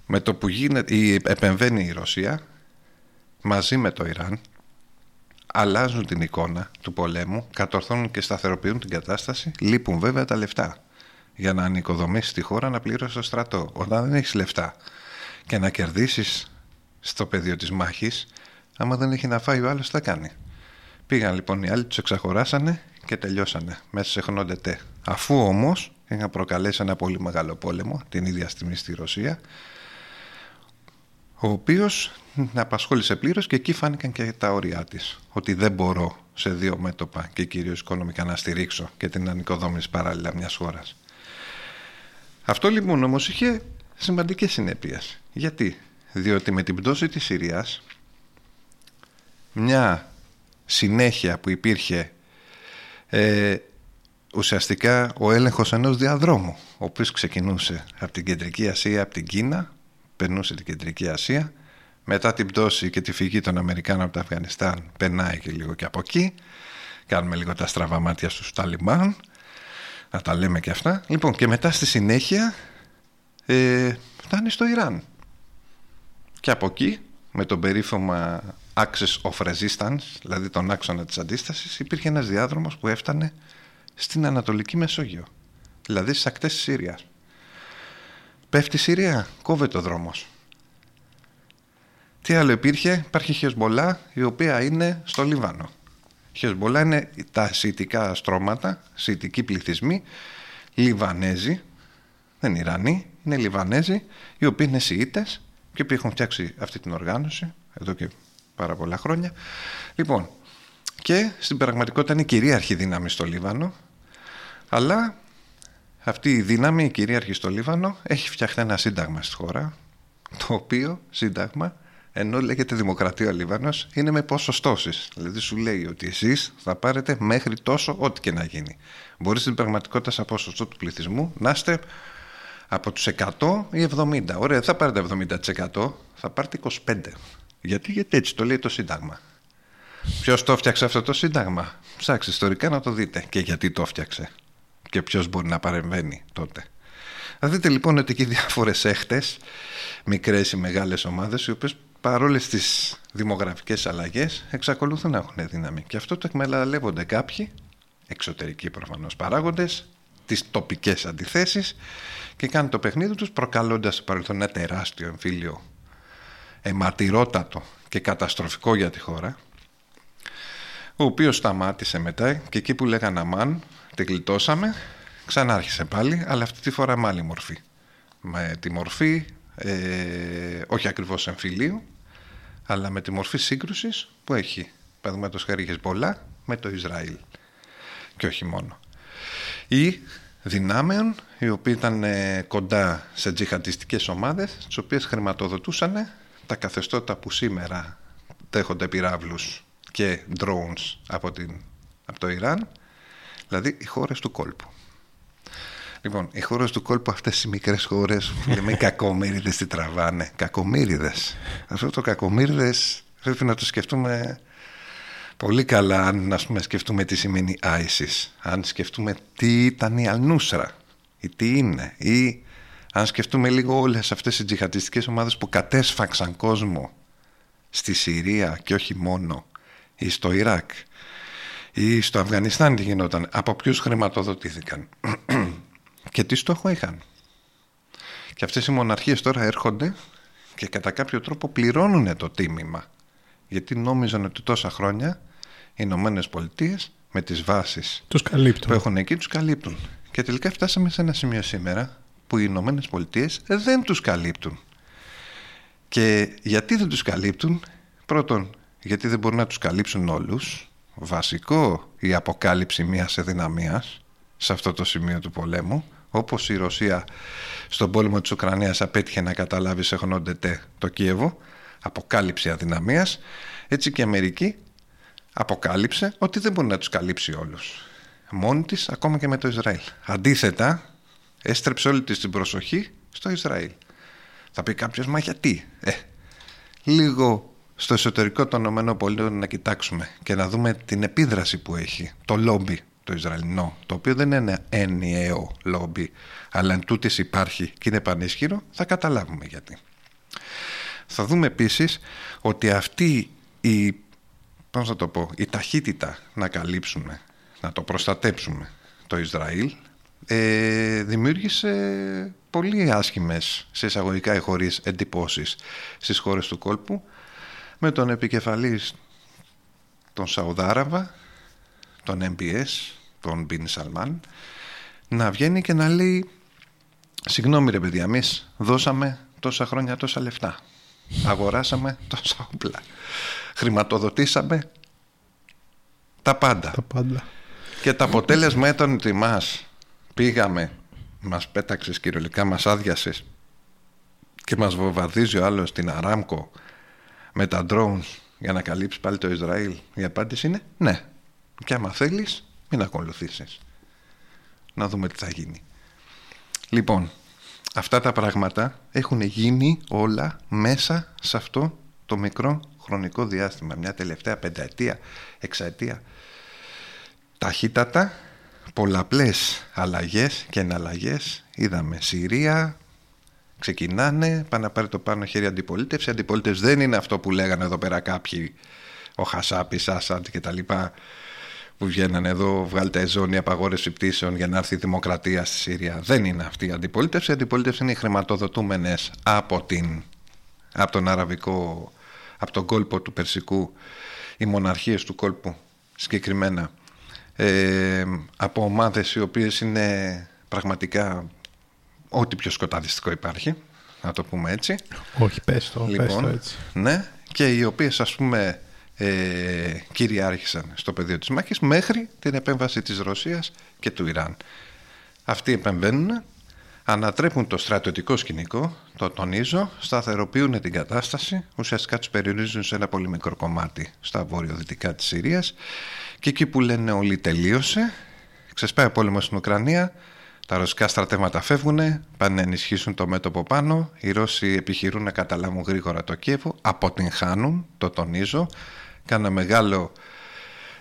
S4: Με το που γίνεται, η, επεμβαίνει η Ρωσία, μαζί με το Ιράν, αλλάζουν την εικόνα του πολέμου, κατορθώνουν και σταθεροποιούν την κατάσταση, λείπουν βέβαια τα λεφτά για να ανοικοδομήσεις τη χώρα να πληρώσεις το στρατό. Όταν δεν έχεις λεφτά και να κερδίσεις στο πεδίο της μάχης, άμα δεν έχει να φάει ο άλλος, θα κάνει. Πήγαν λοιπόν οι άλλοι, τους εξαχωράσανε και τελειώσανε μέσα σε χρονοτετέ. Αφού όμως είχαν προκαλέσει ένα πολύ μεγάλο πόλεμο την ίδια στιγμή στη Ρωσία, ο οποίος απασχόλησε πλήρως και εκεί φάνηκαν και τα όρια της. Ότι δεν μπορώ σε δύο μέτωπα και κυρίως οικονομικά να στηρίξω και την ανοικοδόμηση παράλληλα μιας χώρας. Αυτό λοιπόν όμως είχε σημαντικές συνέπειες. Γιατί; Διότι με την πτώση της Συρίας μια συνέχεια που υπήρχε ε, ουσιαστικά ο έλεγχος ενός διαδρόμου ο οποίος ξεκινούσε από την Κεντρική Ασία, από την Κίνα περνούσε την Κεντρική Ασία μετά την πτώση και τη φυγή των Αμερικάνων από το Αφγανιστάν περνάει και λίγο και από εκεί κάνουμε λίγο τα στραβά μάτια στους Ταλιμπάν να τα λέμε και αυτά. Λοιπόν, και μετά στη συνέχεια ε, φτάνει στο Ιράν. Και από εκεί, με τον περίφημα Axis of Resistance, δηλαδή τον άξονα της αντίστασης, υπήρχε ένας διάδρομος που έφτανε στην Ανατολική Μεσόγειο, δηλαδή στις ακτές της Συρίας. Πέφτει η Συρία, κόβεται ο δρόμος. Τι άλλο υπήρχε, υπάρχει Χεσμολά η οποία είναι στο Λίβανο. Χεσμολά είναι τα σιητικά στρώματα, σιητικοί πληθυσμοί, Λιβανέζοι, δεν είναι Ιρανοί, είναι Λιβανέζοι, οι οποίοι είναι Σιήτες και οι οποίοι έχουν φτιάξει αυτή την οργάνωση εδώ και πάρα πολλά χρόνια. Λοιπόν, και στην πραγματικότητα είναι η κυρίαρχη δύναμη στο Λίβανο, αλλά αυτή η δύναμη, η κυρίαρχη στο Λίβανο, έχει φτιαχτεί ένα σύνταγμα στη χώρα, το οποίο σύνταγμα ενώ λέγεται Δημοκρατία Λίβανο, είναι με ποσοστώσεις. Δηλαδή σου λέει ότι εσείς θα πάρετε μέχρι τόσο ό,τι και να γίνει. Μπορείς στην πραγματικότητα, σαν ποσοστό του πληθυσμού, να είστε από τους 100 ή 70. Ωραία, δεν θα πάρετε 70%, θα πάρετε 25%. Γιατί, γιατί έτσι το λέει το Σύνταγμα. Ποιος το έφτιαξε αυτό το Σύνταγμα, ψάξτε ιστορικά να το δείτε. Και γιατί το έφτιαξε; Και ποιος μπορεί να παρεμβαίνει τότε; Θα δείτε λοιπόν ότι εκεί διάφορες έχτες, μικρές ή μεγάλες ομάδες, οι οποίες παρόλες τις δημογραφικές αλλαγές, εξακολουθούν να έχουν δύναμη. Και αυτό το εκμεταλλεύονται κάποιοι, εξωτερικοί προφανώς παράγοντες, τις τοπικές αντιθέσεις και κάνουν το παιχνίδι τους προκαλώντας στο παρελθόν ένα τεράστιο εμφύλιο αιματηρότατο και καταστροφικό για τη χώρα ο οποίος σταμάτησε μετά και εκεί που λέγανε αμάν την γλιτώσαμε ξανάρχισε πάλι αλλά αυτή τη φορά με άλλη μορφή με τη μορφή, ε, όχι ακριβώς εμφυλίου, αλλά με τη μορφή σύγκρουσης που έχει, παραδείγματος χάρη πολλά, με το Ισραήλ. Και όχι μόνο. Ή δυνάμεων οι οποίοι ήταν ε, κοντά σε τζιχαντιστικές ομάδες τις οποίες χρηματοδοτούσαν τα καθεστώτα που σήμερα δέχονται πυράβλους και drones από, την, από το Ιράν δηλαδή οι χώρες του κόλπου Λοιπόν, οι χώρες του κόλπου αυτές οι μικρές χώρες λέμε οι κακομύριδες τι τραβάνε. Κακομύριδες. Αυτό το κακομύριδες πρέπει να το σκεφτούμε πολύ καλά αν ας πούμε, σκεφτούμε τι σημαίνει ISIS. Αν σκεφτούμε τι ήταν η Αλνούσρα ή τι είναι. Ή αν σκεφτούμε λίγο όλες αυτές οι τζιχατιστικές ομάδες που κατέσφαξαν κόσμο στη Συρία και όχι μόνο ή στο Ιράκ ή στο Αφγανιστάν τι γινόταν. Από ποιους χρηματοδοτήθηκαν και τι στόχο είχαν και αυτές οι μοναρχίες τώρα έρχονται και κατά κάποιο τρόπο πληρώνουν το τίμημα γιατί νόμιζαν ότι τόσα χρόνια οι Ηνωμένες Πολιτείες με τις βάσεις
S3: τους καλύπτουν.
S4: που έχουν εκεί τους καλύπτουν. Και τελικά φτάσαμε σε ένα σημείο σήμερα που οι Ηνωμένες Πολιτείες δεν τους καλύπτουν. Και γιατί δεν τους καλύπτουν, πρώτον γιατί δεν μπορούν να τους καλύψουν όλους, βασικό η αποκάλυψη μιας εδυναμίας σε αυτό το σημείο του πολέμου, όπως η Ρωσία στον πόλεμο της Ουκρανίας απέτυχε να καταλάβει σε γνώντετε το Κίεβο, αποκάλυψη αδυναμίας, έτσι και η Αμερική αποκάλυψε ότι δεν μπορεί να τους καλύψει όλους. Μόνη της, ακόμα και με το Ισραήλ. Αντίθετα, έστρεψε όλη της την προσοχή στο Ισραήλ. Θα πει κάποιος, μα γιατί. Ε, λίγο στο εσωτερικό των ΗΠΑ να κοιτάξουμε και να δούμε την επίδραση που έχει το λόμπι το Ισραηλινό, το οποίο δεν είναι ενιαίο λόμπι, αλλά εν τούτης υπάρχει και είναι πανίσχυρο, θα καταλάβουμε γιατί. Θα δούμε επίσης ότι αυτή η, πώς θα το πω, η ταχύτητα να καλύψουμε, να το προστατέψουμε το Ισραήλ ε, δημιούργησε πολύ άσχημες σε εισαγωγικά ή χωρίς εντυπώσεις στις χώρες του κόλπου με τον επικεφαλής τον Σαουδάραβα τον MBS, τον Μπιν Σαλμάν να βγαίνει και να λέει συγγνώμη ρε παιδιά εμείς δώσαμε τόσα χρόνια τόσα λεφτά αγοράσαμε τόσα όπλα χρηματοδοτήσαμε τα πάντα.
S3: Τα πάντα.
S4: Και το αποτέλεσμα ήταν ότι μας πήγαμε, μας πέταξες κυριολεκτικά, μας άδειασες και μας βομβαρδίζει ο άλλος την Αράμκο με τα drones για να καλύψει πάλι το Ισραήλ. Η απάντηση είναι ναι. Και άμα θέλεις, μην ακολουθήσεις. Να δούμε τι θα γίνει. Λοιπόν, αυτά τα πράγματα έχουν γίνει όλα μέσα σε αυτό το μικρό χρονικό διάστημα. Μια τελευταία πενταετία, εξαετία. Ταχύτατα, πολλαπλές αλλαγές και εναλλαγές. Είδαμε Συρία, ξεκινάνε, πάνε να πάρει το πάνω χέρι αντιπολίτευση. Αντιπολίτευση δεν είναι αυτό που λέγανε εδώ πέρα κάποιοι, ο Χασάπης, Άσαντ και τα λοιπά, που βγαίνανε εδώ, βγάλτε ζώνη απαγόρευση πτήσεων για να έρθει η δημοκρατία στη Συρία. Δεν είναι αυτή η αντιπολίτευση. Η αντιπολίτευση είναι οι χρηματοδοτούμενες από, την, από τον αραβικό, από τον κόλπο του Περσικού, οι μοναρχίες του κόλπου συγκεκριμένα, ε, από ομάδες οι οποίες είναι πραγματικά ό,τι πιο σκοταδιστικό υπάρχει, να το πούμε έτσι.
S3: Όχι, πες το,
S4: λοιπόν,
S3: πες το έτσι.
S4: Ναι, και οι οποίες ας πούμε ε, κυριάρχησαν στο πεδίο της μάχης μέχρι την επέμβαση της Ρωσίας και του Ιράν. Αυτοί επεμβαίνουν, ανατρέπουν το στρατιωτικό σκηνικό, το τονίζω, σταθεροποιούν την κατάσταση, ουσιαστικά τους περιορίζουν σε ένα πολύ μικρό κομμάτι στα βορειοδυτικά της Συρίας και εκεί που λένε όλοι τελείωσε, ξεσπάει ο πόλεμος στην Ουκρανία, τα ρωσικά στρατεύματα φεύγουν, πάνε να ενισχύσουν το μέτωπο πάνω. Οι Ρώσοι επιχειρούν να καταλάβουν γρήγορα το Κίεβο, αποτυγχάνουν, το τονίζω. Κάνα μεγάλο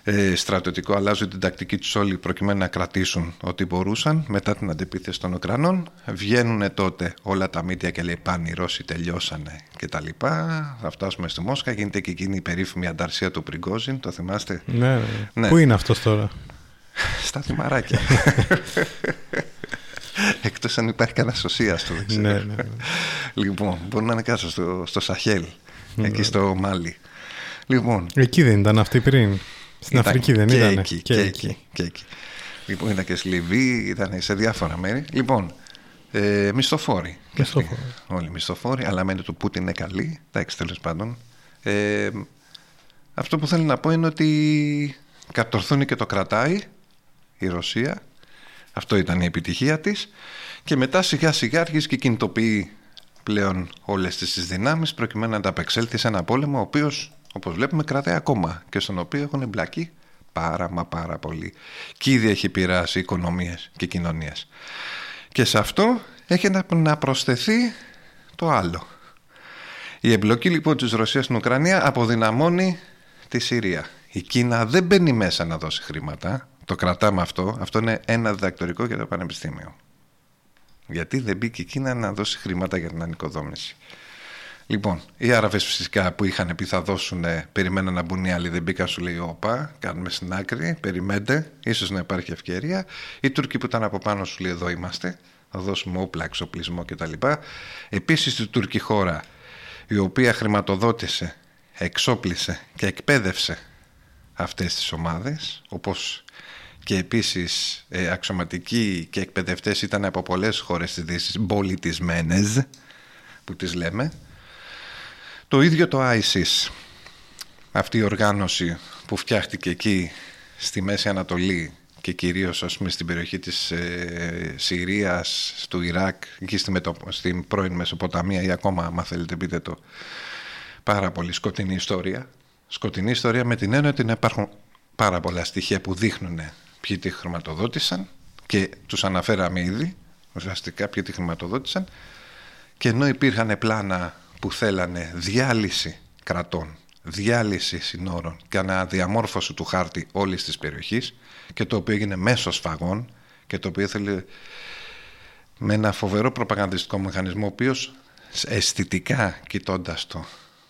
S4: ε, στρατιωτικό, αλλάζουν την τακτική τους όλοι προκειμένου να κρατήσουν ό,τι μπορούσαν μετά την αντεπίθεση των Ουκρανών. Βγαίνουν τότε όλα τα μίντια και λέει πάνε οι Ρώσοι τελειώσανε και τα λοιπά. Θα φτάσουμε στη Μόσχα, γίνεται και εκείνη η περίφημη ανταρσία του Πριγκόζιν, το θυμάστε;
S3: Ναι, ναι.
S4: Ναι.
S3: Πού είναι αυτός τώρα;
S4: Στα θυμαράκια. Εκτός αν υπάρχει κανένας σωσίαστο, δεν ξέρω.
S3: ναι, ναι, ναι.
S4: Λοιπόν, μπορεί να είναι κάτω στο, στο Σαχέλ, εκεί στο Μάλι. Λοιπόν,
S3: Εκεί δεν ήταν αυτή πριν. Στην
S4: ήταν
S3: Αφρική δεν
S4: και
S3: ήταν.
S4: Εκεί, και, εκεί, και εκεί. Λοιπόν, ήταν και στη Λιβύη, ήταν σε διάφορα μέρη. Λοιπόν, Ε, μισθοφόροι.
S3: Μισθοφόροι.
S4: Όλοι μισθοφόροι, αλλά μένει του Πούτιν είναι καλή. Εντάξει, τέλος πάντων. Ε, αυτό που θέλω να πω είναι ότι κατορθώνει και το κρατάει η Ρωσία. Αυτό ήταν η επιτυχία της. Και μετά σιγά σιγά αρχίζει και κινητοποιεί πλέον όλες τις δυνάμεις προκειμένου να ανταπεξέλθει σε ένα πόλεμο ο οποίος όπως βλέπουμε κρατάει ακόμα και στον οποίο έχουν εμπλακεί πάρα μα πάρα πολύ. Και ήδη έχει πειράσει οικονομίες και κοινωνίες. Και σε αυτό έχει να προσθεθεί το άλλο. Η εμπλοκή λοιπόν της Ρωσίας στην Ουκρανία αποδυναμώνει τη Συρία. Η Κίνα δεν μπαίνει μέσα να δώσει χρήματα. Το κρατάμε αυτό. Αυτό είναι ένα διδακτορικό για το Πανεπιστήμιο. Γιατί δεν μπήκε η Κίνα να δώσει χρήματα για την ανοικοδόμηση. Λοιπόν, οι Άραβες φυσικά που είχαν πει θα δώσουν, περιμέναν να μπουν οι άλλοι, δεν μπήκαν, σου λέει: Όπα, κάνουμε στην άκρη, περιμένετε, ίσως να υπάρχει ευκαιρία. Οι Τούρκοι που ήταν από πάνω σου λέει: Εδώ είμαστε, θα δώσουμε όπλα, εξοπλισμό κτλ. Επίσης η Τουρκική χώρα, η οποία χρηματοδότησε, εξόπλισε και εκπαίδευσε αυτές τις ομάδες όπως και επίσης ε, αξιωματικοί και εκπαιδευτές ήταν από πολλές χώρες της Δύσης πολιτισμένες που τις λέμε το ίδιο το ISIS, αυτή η οργάνωση που φτιάχτηκε εκεί στη Μέση Ανατολή και κυρίως ας πούμε, στην περιοχή της ε, Συρίας, του Ιράκ, εκεί στη μετω... στην πρώην Μεσοποταμία ή ακόμα, αν θέλετε πείτε το, πάρα πολύ σκοτεινή ιστορία. Σκοτεινή ιστορία με την έννοια ότι υπάρχουν πάρα πολλά στοιχεία που δείχνουν ποιοι τη χρηματοδότησαν και τους αναφέραμε ήδη, ουσιαστικά ποιοι τη χρηματοδότησαν. Και ενώ υπήρχαν πλάνα που θέλανε διάλυση κρατών, διάλυση συνόρων και αναδιαμόρφωση του χάρτη όλης της περιοχής και το οποίο έγινε μέσω σφαγών και το οποίο ήθελε με ένα φοβερό προπαγανδιστικό μηχανισμό ο οποίος αισθητικά κοιτώντας το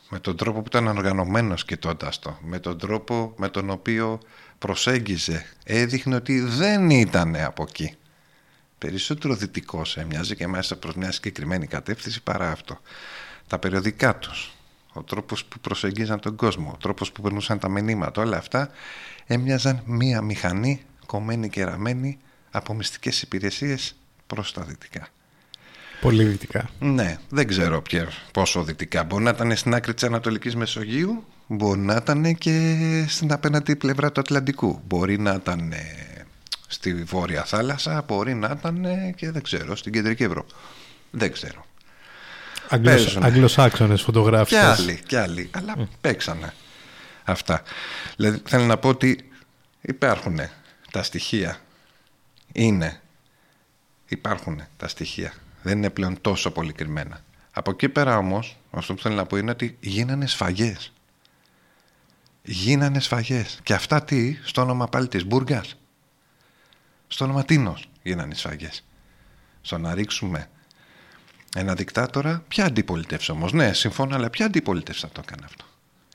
S4: με τον τρόπο που ήταν οργανωμένος κοιτώντας το με τον τρόπο με τον οποίο προσέγγιζε έδειχνε ότι δεν ήταν από εκεί. Περισσότερο δυτικός έμοιαζε και μέσα προς μια συγκεκριμένη κατεύθυνση παρά αυτό τα περιοδικά τους, ο τρόπος που προσεγγίζαν τον κόσμο, ο τρόπος που περνούσαν τα μηνύματα, όλα αυτά έμοιαζαν μία μηχανή κομμένη και ραμμένη από μυστικές υπηρεσίες προς τα δυτικά.
S3: Πολύ δυτικά.
S4: Ναι, δεν ξέρω πια πόσο δυτικά. Μπορεί να ήταν στην άκρη της Ανατολικής Μεσογείου, μπορεί να ήταν και στην απέναντι πλευρά του Ατλαντικού. Μπορεί να ήταν ε, στη Βόρεια Θάλασσα, μπορεί να ήταν και δεν ξέρω, στην Κεντρική Ευρώπη. Δεν ξέρω.
S3: Αγγλοσάξονες φωτογράφοι.
S4: Και άλλοι, και άλλοι. Αλλά mm. παίξανε αυτά. Δηλαδή θέλω να πω ότι υπάρχουν τα στοιχεία. Είναι. Υπάρχουν τα στοιχεία. Δεν είναι πλέον τόσο πολύ κρυμμένα. Από εκεί πέρα όμως, αυτό που θέλω να πω είναι ότι γίνανε σφαγές. Γίνανε σφαγές. Και αυτά τι, στο όνομα πάλι της Μπούργας. Στο όνομα Τίνος γίνανε σφαγές. Στο να ρίξουμε ένα δικτάτορα, ποια αντιπολίτευση όμως. Ναι, συμφωνώ, αλλά ποια αντιπολίτευση θα το έκανε αυτό.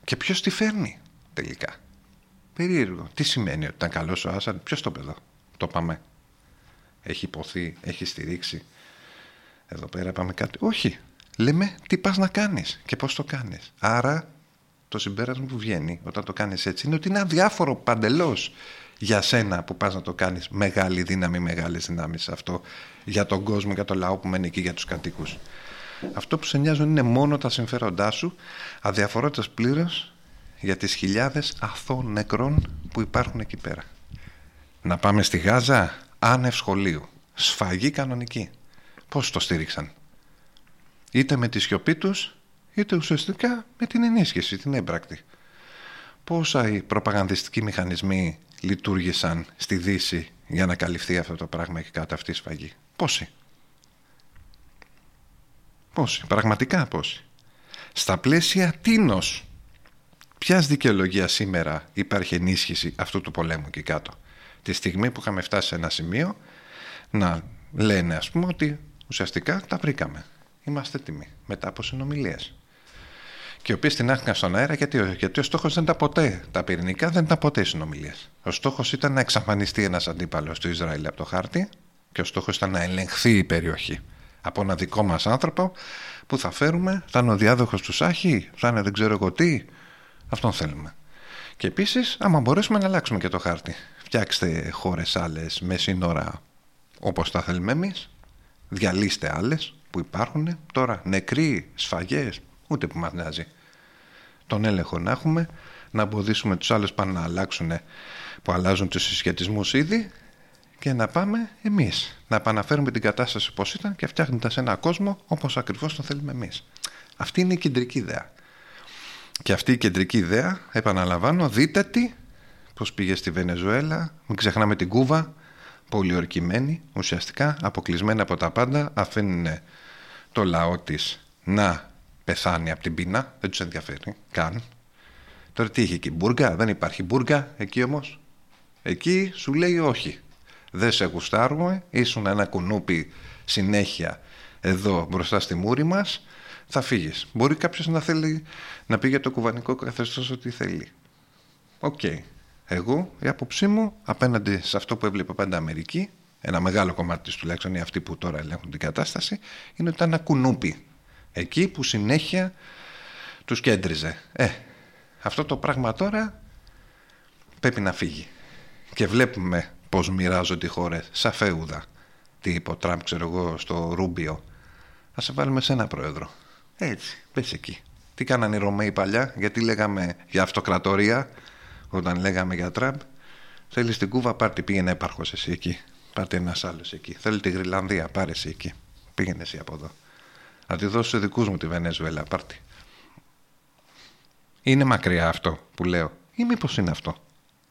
S4: Και ποιος τη φέρνει τελικά. Περίεργο. Τι σημαίνει ότι ήταν καλός ο Άσαν, ποιος το παιδό. Το πάμε. Έχει υποθεί, έχει στηρίξει. Εδώ πέρα πάμε κάτι. Όχι. Λέμε τι πας να κάνεις και πώς το κάνεις. Άρα το συμπέρασμα που βγαίνει όταν το κάνεις έτσι είναι ότι είναι αδιάφορο παντελώς για σένα που πας να το κάνεις μεγάλη δύναμη, μεγάλες δυνάμεις αυτό για τον κόσμο, για το λαό που μένει εκεί, για τους κατοίκους. Αυτό που σε νοιάζουν είναι μόνο τα συμφέροντά σου, αδιαφορότητας πλήρως για τις χιλιάδες αθώων νεκρών που υπάρχουν εκεί πέρα. Να πάμε στη Γάζα, άνευ σχολείου, σφαγή κανονική. Πώς το στήριξαν; Είτε με τη σιωπή τους, είτε ουσιαστικά με την ενίσχυση, την έμπρακτη. Πόσα οι προπαγανδιστικοί μηχανισμοί λειτουργήσαν στη Δύση για να καλυφθεί αυτό το πράγμα και κάτω αυτή η σφαγή. Πόσοι; Πόσοι; Πραγματικά πόσοι; Στα πλαίσια τίνος. Ποιας δικαιολογίας σήμερα υπάρχει ενίσχυση αυτού του πολέμου εκεί κάτω; Τη στιγμή που είχαμε φτάσει σε ένα σημείο να λένε ας πούμε ότι ουσιαστικά τα βρήκαμε. Είμαστε έτοιμοι μετά από συνομιλίες και οι οποίε την στον αέρα γιατί, γιατί ο στόχος δεν ήταν ποτέ τα πυρηνικά, δεν ήταν ποτέ οι συνομιλίες. Ο στόχος ήταν να εξαφανιστεί ένας αντίπαλος του Ισραήλ από το χάρτη και ο στόχος ήταν να ελεγχθεί η περιοχή από ένα δικό μας άνθρωπο που θα φέρουμε, θα είναι ο διάδοχος του Σάχη, θα είναι δεν ξέρω εγώ τι. Αυτόν θέλουμε. Και επίσης, άμα μπορέσουμε να αλλάξουμε και το χάρτη, φτιάξτε χώρες άλλες με σύνορα όπως τα θέλουμε εμείς Διαλύστε άλλες που υπάρχουν. Τώρα νεκροί, σφαγές, ούτε που μας νοιάζει. Τον έλεγχο να έχουμε, να εμποδίσουμε τους άλλους πάνω να αλλάξουν που αλλάζουν τους συσχετισμούς ήδη και να πάμε εμείς να επαναφέρουμε την κατάσταση όπως ήταν και φτιάχνοντας ένα κόσμο όπως ακριβώς τον θέλουμε εμείς. Αυτή είναι η κεντρική ιδέα. Και αυτή η κεντρική ιδέα, επαναλαμβάνω, δείτε τι, πώς πήγε στη Βενεζουέλα, μην ξεχνάμε την Κούβα, πολιορκημένη, ουσιαστικά αποκλεισμένα από τα πάντα, αφήνουν το λαό της να πεθάνει από την πείνα, δεν τους ενδιαφέρει καν. Τώρα τι είχε εκεί, μπουργκα, δεν υπάρχει μπουργκα εκεί όμως. Εκεί σου λέει όχι, δεν σε γουστάρουμε, ήσουν ένα κουνούπι συνέχεια εδώ μπροστά στη μούρη μας, θα φύγεις. Μπορεί κάποιος να θέλει να πει για το κουβανικό καθεστώς ό,τι θέλει. Οκ. Εγώ, η άποψή μου, απέναντι σε αυτό που έβλεπε πάντα Αμερική, ένα μεγάλο κομμάτι της τουλάχιστον είναι αυτοί που τώρα ελέγχουν την κατάσταση, είναι ότι ήταν ένα κουνούπι. Εκεί που συνέχεια τους κέντριζε. Ε, αυτό το πράγμα τώρα πρέπει να φύγει. Και βλέπουμε πώς μοιράζονται οι χώρες σαν φέουδα. Τι είπε ο Τραμπ, ξέρω εγώ, στο Ρούμπιο. Α σε βάλουμε σε ένα πρόεδρο. Έτσι, πες εκεί. Τι κάνανε οι Ρωμαίοι παλιά, γιατί λέγαμε για αυτοκρατορία, όταν λέγαμε για Τραμπ. Θέλεις την Κούβα, πάρτε, πήγαινε έπαρχος εσύ εκεί. Πάρτε ένας άλλος εκεί. Θέλει τη Γρυλανδία, πάρε εσύ εκεί. Πήγαινε εσύ από εδώ. Να τη δώσω σε δικούς μου τη Βενεζουέλα, πάρτε. Είναι μακριά αυτό που λέω, ή μήπως είναι αυτό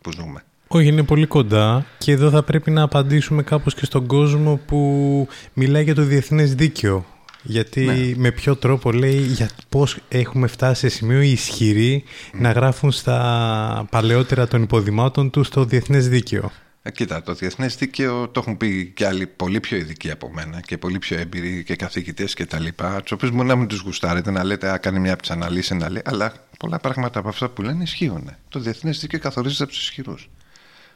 S4: που ζούμε;
S3: Όχι, είναι πολύ κοντά και εδώ θα πρέπει να απαντήσουμε κάπως και στον κόσμο που μιλάει για το διεθνές δίκαιο. Γιατί ναι. με ποιο τρόπο λέει για πώς έχουμε φτάσει σε σημείο οι ισχυροί να γράφουν στα παλαιότερα των υποδημάτων τους στο διεθνές δίκαιο.
S4: Ε, κοίτα, το διεθνές δίκαιο το έχουν πει και άλλοι πολύ πιο ειδικοί από μένα και πολύ πιο έμπειροι και καθηγητές και τα λοιπά, τους οποίους μπορεί να μην τους γουστάρετε, να λέτε, α, κάνει μια από τις αναλύσεις, να λέει, αλλά πολλά πράγματα από αυτά που λένε ισχύουν. Το διεθνές δίκαιο καθορίζεται από τους ισχυρούς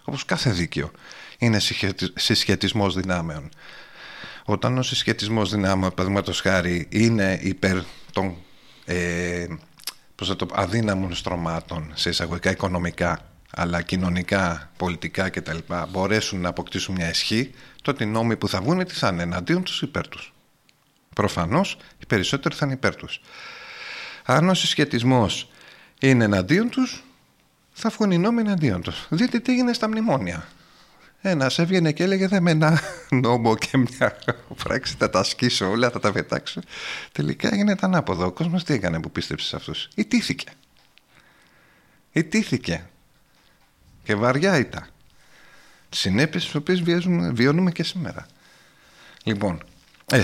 S4: όπως κάθε δίκαιο, είναι συσχετισμός δυνάμεων. Όταν ο συσχετισμός δυνάμεων, παραδείγματος χάρη, είναι υπέρ των ε, το, αδύναμων στρωμάτων σε εισαγωγικά οικονομικά, αλλά κοινωνικά, πολιτικά κτλ. μπορέσουν να αποκτήσουν μια ισχύ, τότε οι νόμοι που θα βγουν τι θα είναι εναντίον τους υπέρ τους. Προφανώς οι περισσότεροι θα είναι υπέρ τους. Αν ο συσχετισμός είναι εναντίον τους, θα βγουν οι νόμοι εναντίον τους. Δείτε τι έγινε στα μνημόνια. Ένας έβγαινε και έλεγε: Δεν με ένα νόμο και μια πράξη θα τα ασκήσω όλα, θα τα πετάξω. Τελικά έγινε τα ανάποδο. Ο κόσμος τι έκανε που πίστεψε σε αυτούς. Ιτήθηκε. Ιτήθηκε. Και βαριά ήταν. Συνέπειες τις οποίες βιώνουμε και σήμερα. Λοιπόν, ε,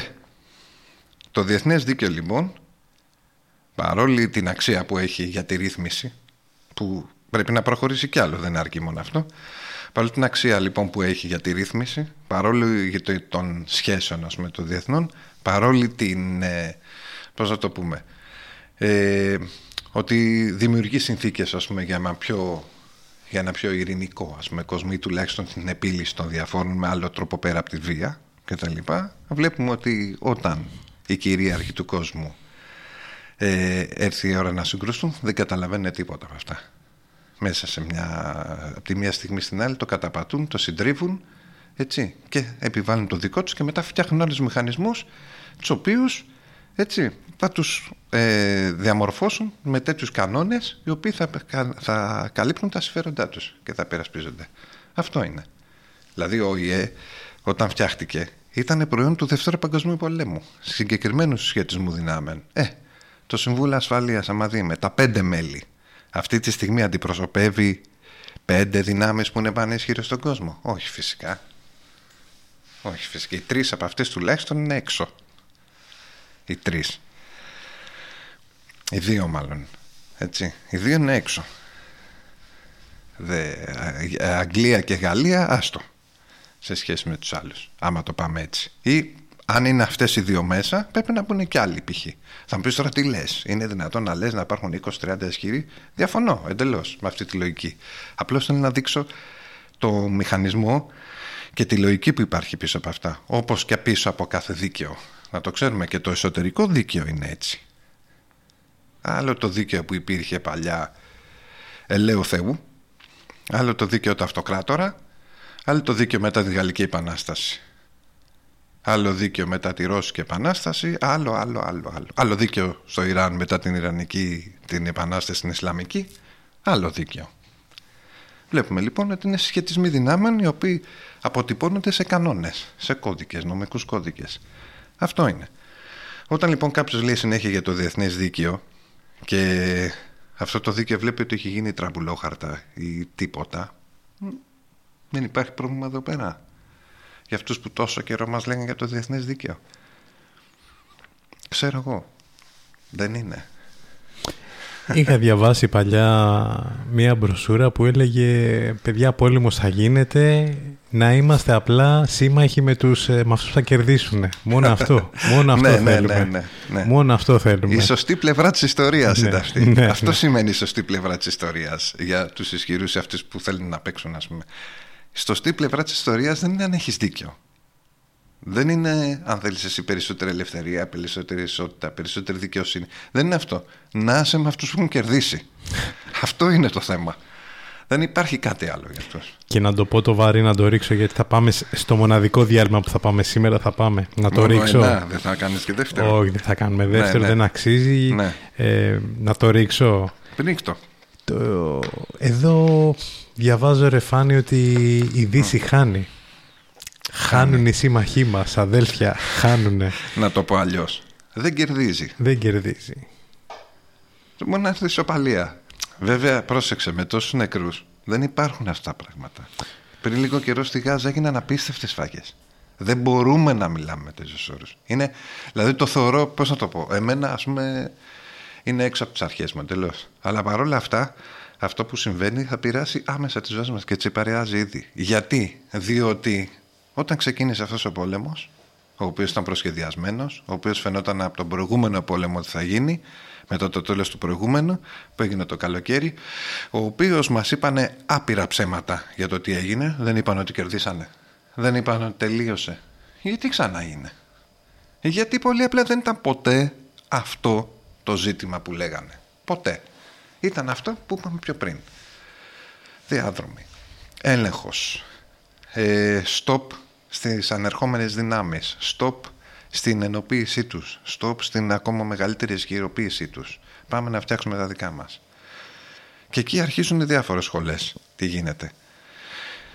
S4: το διεθνές δίκαιο λοιπόν, παρόλη την αξία που έχει για τη ρύθμιση, που Πρέπει να προχωρήσει κι άλλο, δεν αρκεί μόνο αυτό. Παρόλο την αξία λοιπόν που έχει για τη ρύθμιση, παρόλο για το, των σχέσεων ας πούμε, των διεθνών, παρόλη την, ε, πώς θα το πούμε, ε, ότι δημιουργεί συνθήκες ας πούμε, για, ένα πιο, για ένα πιο ειρηνικό ας πούμε, κόσμο ή τουλάχιστον την επίλυση των διαφόρων με άλλο τρόπο πέρα από τη βία κτλ. Βλέπουμε ότι όταν η κυρίαρχη του κόσμου ε, έρθει η ώρα να συγκρούστουν δεν καταλαβαίνει τίποτα από αυτά μέσα σε μια, από τη μία στιγμή στην άλλη το καταπατούν, το συντρίβουν έτσι, και επιβάλλουν το δικό τους και μετά φτιάχνουν άλλους μηχανισμούς τους οποίους έτσι, θα τους ε, διαμορφώσουν με τέτοιους κανόνες οι οποίοι θα, θα καλύπτουν τα συμφέροντά τους και θα περασπίζονται. Αυτό είναι. Δηλαδή ο ΙΕ όταν φτιάχτηκε ήταν προϊόν του Δευτέρου Παγκοσμίου Πολέμου συγκεκριμένου σχετισμού δυνάμεων. Ε, το Συμβούλιο Ασφαλείας άμα δει με τα πέντε μέλη αυτή τη στιγμή αντιπροσωπεύει πέντε δυνάμεις που είναι πανίσχυρες στον κόσμο. Όχι φυσικά. Όχι φυσικά. Οι τρεις από αυτές τουλάχιστον είναι έξω. Οι τρεις. Οι δύο μάλλον. Έτσι. Οι δύο είναι έξω. Δε, Αγγλία και Γαλλία άστο σε σχέση με τους άλλους άμα το πάμε έτσι ή αν είναι αυτές οι δύο μέσα, πρέπει να μπουν και άλλοι π.χ. Θα μου πεις τώρα τι λες. Είναι δυνατόν να λες να υπάρχουν 20-30 ισχυροί; Διαφωνώ εντελώς με αυτή τη λογική. Απλώς θέλω να δείξω το μηχανισμό και τη λογική που υπάρχει πίσω από αυτά. Όπως και πίσω από κάθε δίκαιο. Να το ξέρουμε και το εσωτερικό δίκαιο είναι έτσι. Άλλο το δίκαιο που υπήρχε παλιά ελαίου Θεού, άλλο το δίκαιο του αυτοκράτορα, άλλο το δίκαιο μετά τη Γαλλική Επανάσταση. Άλλο δίκαιο μετά τη Ρώσικη Επανάσταση, άλλο, άλλο, άλλο, άλλο. Άλλο δίκαιο στο Ιράν μετά την Ιρανική, την Επανάσταση στην Ισλαμική, άλλο δίκαιο. Βλέπουμε λοιπόν ότι είναι συσχετισμοί δυνάμεων οι οποίοι αποτυπώνονται σε κανόνες, σε κώδικες, νομικούς κώδικες. Αυτό είναι. Όταν λοιπόν κάποιος λέει συνέχεια για το διεθνές δίκαιο και αυτό το δίκαιο βλέπει ότι έχει γίνει τραμπουλόχαρτα ή τίποτα, δεν υπάρχει πρόβλημα εδώ πέρα. Για αυτούς που τόσο καιρό μας λένε για το διεθνές δίκαιο. Ξέρω εγώ. Δεν είναι.
S3: Είχα διαβάσει παλιά μία μπροσούρα που έλεγε «Παιδιά, πόλεμος θα γίνεται, να είμαστε απλά σύμμαχοι με, τους, ε, με αυτούς που θα κερδίσουν». Μόνο αυτό. Μόνο αυτό
S4: ναι, ναι,
S3: θέλουμε.
S4: ναι, ναι,
S3: Μόνο αυτό θέλουμε.
S4: Η σωστή πλευρά της ιστορίας
S3: Ναι,
S4: είναι αυτή.
S3: ναι,
S4: αυτό
S3: ναι.
S4: σημαίνει η σωστή πλευρά της ιστορίας για τους ισχυρούς ή αυτούς που θέλουν να παίξουν ας πούμε. Η σωστή πλευρά της ιστορίας δεν είναι αν έχεις δίκιο. Δεν είναι αν θέλεις εσύ περισσότερη ελευθερία, περισσότερη ισότητα, περισσότερη δικαιοσύνη. Δεν είναι αυτό. Να είσαι με αυτούς που έχουν κερδίσει. αυτό είναι το θέμα. Δεν υπάρχει κάτι άλλο για αυτούς.
S3: Και να το πω το βαρύ να το ρίξω γιατί θα πάμε σ- στο μοναδικό διάλειμμα που θα πάμε σήμερα θα πάμε. Να το
S4: Μόνο
S3: ρίξω.
S4: ένα, δεν θα κάνεις και δεύτερο.
S3: Όχι, δεν θα κάνουμε δεύτερο,
S4: ναι.
S3: δεν αξίζει.
S4: Ναι.
S3: Ε, να το ρίξω.
S4: Πνίκτο.
S3: Το... Εδώ διαβάζω ρεφάνι ότι η Δύση χάνει. Χάνουν οι σύμμαχοί μας, αδέλφια, χάνουνε.
S4: Να το πω αλλιώς. Δεν κερδίζει.
S3: Δεν κερδίζει.
S4: Μόνος να έρθει ισοπαλία. Βέβαια, πρόσεξε, με τόσους νεκρούς δεν υπάρχουν αυτά τα πράγματα. Πριν λίγο καιρό στη Γάζα έγιναν απίστευτες φάγε. Δεν μπορούμε να μιλάμε με τέτοιους όρους. Είναι, δηλαδή το θεωρώ, πώς να το πω, εμένα ας πούμε είναι έξω από τις αρχές μου εντελώς. Αλλά παρόλα αυτά, αυτό που συμβαίνει θα πειράσει άμεσα τι ζωέ μας και έτσι επηρεάζει ήδη. Γιατί, διότι όταν ξεκίνησε αυτός ο πόλεμος, ο οποίος ήταν προσχεδιασμένος, ο οποίος φαινόταν από τον προηγούμενο πόλεμο ότι θα γίνει, μετά το τέλος του προηγούμενου, που έγινε το καλοκαίρι, ο οποίος μας είπαν άπειρα ψέματα για το τι έγινε. Δεν είπαν ότι κερδίσανε. Δεν είπαν ότι τελείωσε. Γιατί ξανά είναι; Γιατί πολύ απλά δεν ήταν ποτέ αυτό το ζήτημα που λέγανε. Ποτέ. Ήταν αυτό που είπαμε πιο πριν. Διάδρομοι. Έλεγχος. Ε, stop στις ανερχόμενες δυνάμεις. Stop στην ενοποίησή τους. Stop στην ακόμα μεγαλύτερη ισχυροποίησή τους. Πάμε να φτιάξουμε τα δικά μας. Και εκεί αρχίζουν διάφορες σχολές. Τι γίνεται.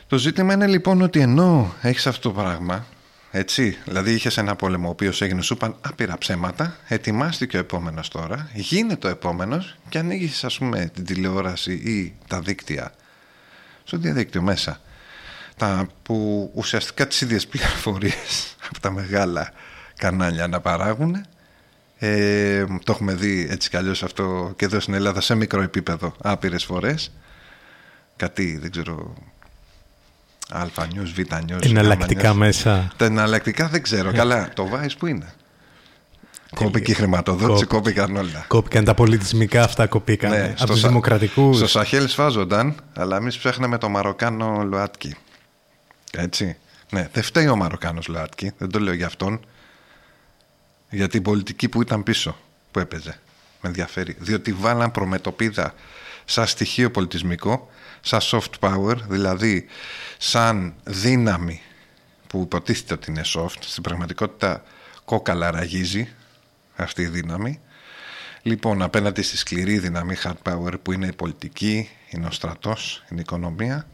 S4: Το ζήτημα είναι λοιπόν ότι ενώ έχεις αυτό το πράγμα, έτσι, δηλαδή είχες ένα πόλεμο ο οποίος έγινε, σου είπαν άπειρα ψέματα, ετοιμάστηκε ο επόμενος τώρα, γίνεται ο επόμενος και ανοίγεις ας πούμε την τηλεόραση ή τα δίκτυα, στο διαδίκτυο μέσα, τα, που ουσιαστικά τις ίδιες πληροφορίες από τα μεγάλα κανάλια να παράγουν ε, το έχουμε δει έτσι κι αλλιώς αυτό και εδώ στην Ελλάδα σε μικρό επίπεδο άπειρες φορές κάτι δεν ξέρω αλφα νιούς, β νιούς
S3: Εναλλακτικά μέσα.
S4: τα εναλλακτικά δεν ξέρω καλά το Vice που είναι; Κόπηκε η χρηματοδότηση,
S3: Κόπηκε.
S4: κόπηκαν όλα
S3: Κόπηκαν τα πολιτισμικά αυτά, κοπήκαν.
S4: Ναι,
S3: από
S4: στο
S3: τους
S4: Σα-
S3: δημοκρατικούς.
S4: Στο Σαχέλ σφάζονταν, αλλά εμείς ψάχναμε το Μαροκάνο Λοάτκι. Έτσι. Ναι, δεν φταίει ο Μαροκάνος Λοάτκι, δεν το λέω για αυτόν. Για την πολιτική που ήταν πίσω, που έπαιζε. Με ενδιαφέρει. Διότι βάλαν προμετωπίδα σαν στοιχείο πολιτισμικό, σαν soft power, δηλαδή σαν δύναμη που υποτίθεται ότι είναι soft, στην πραγματικότητα κόκαλα ραγίζει αυτή η δύναμη. Λοιπόν, απέναντι στη σκληρή δύναμη hard power που είναι η πολιτική, είναι ο στρατός, είναι η οικονομία,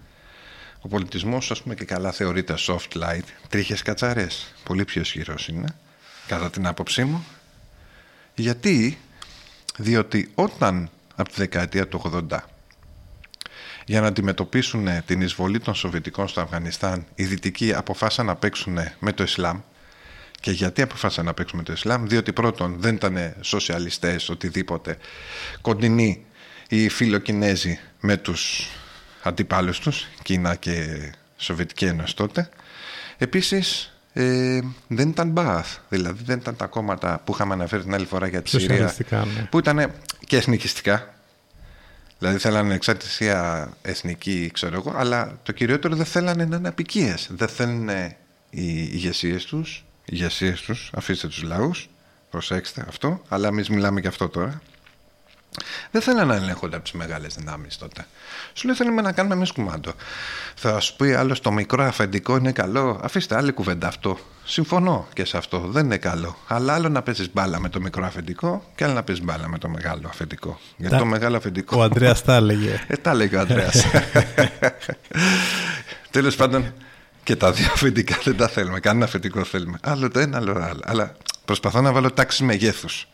S4: ο πολιτισμός, ας πούμε και καλά θεωρείται soft light, τρίχες κατσαρές, πολύ πιο ισχυρός είναι, κατά την άποψή μου. Γιατί, διότι όταν από τη δεκαετία του 80 για να αντιμετωπίσουν την εισβολή των Σοβιετικών στο Αφγανιστάν, οι Δυτικοί αποφάσισαν να παίξουν με το Ισλάμ. Και γιατί αποφάσισαν να παίξουν με το Ισλάμ, διότι πρώτον δεν ήταν σοσιαλιστές, οτιδήποτε, κοντινοί οι φιλοκινέζοι με τους αντιπάλους τους, Κίνα και Σοβιετική Ένωση τότε. Επίσης ε, δεν ήταν Μπαθ, δηλαδή δεν ήταν τα κόμματα που είχαμε αναφέρει την άλλη φορά για τη Συρία,
S3: Σοσιαλιστικά, ναι.
S4: που ήταν και εθνικιστικά, Δηλαδή θέλανε εξάρτησία εθνική, ξέρω εγώ, αλλά το κυριότερο δεν θέλανε να είναι απικίες. Δεν θέλουν οι ηγεσίες τους, οι ηγεσίες τους, αφήστε τους λαούς, προσέξτε αυτό, αλλά εμείς μιλάμε και αυτό τώρα. Δεν θέλανε να ελέγχονται από τις μεγάλες δυνάμεις τότε. Σου λέει θέλουμε να κάνουμε εμείς κουμάντο. Θα σου πει άλλος το μικρό αφεντικό είναι καλό. Αφήστε άλλη κουβέντα αυτό. Συμφωνώ και σε αυτό. Δεν είναι καλό. Αλλά άλλο να παίζει μπάλα με το μικρό αφεντικό και άλλο να παίζει μπάλα με το μεγάλο αφεντικό. Γιατί το μεγάλο αφεντικό.
S3: Ο Αντρέα τα έλεγε.
S4: Ε, τα έλεγε ο Αντρέα. Τέλος πάντων, και τα δύο αφεντικά δεν τα θέλουμε. Κανένα αφεντικό θέλουμε. Άλλο το ένα, άλλο το άλλο. Αλλά προσπαθώ να βάλω τάξη μεγέθους.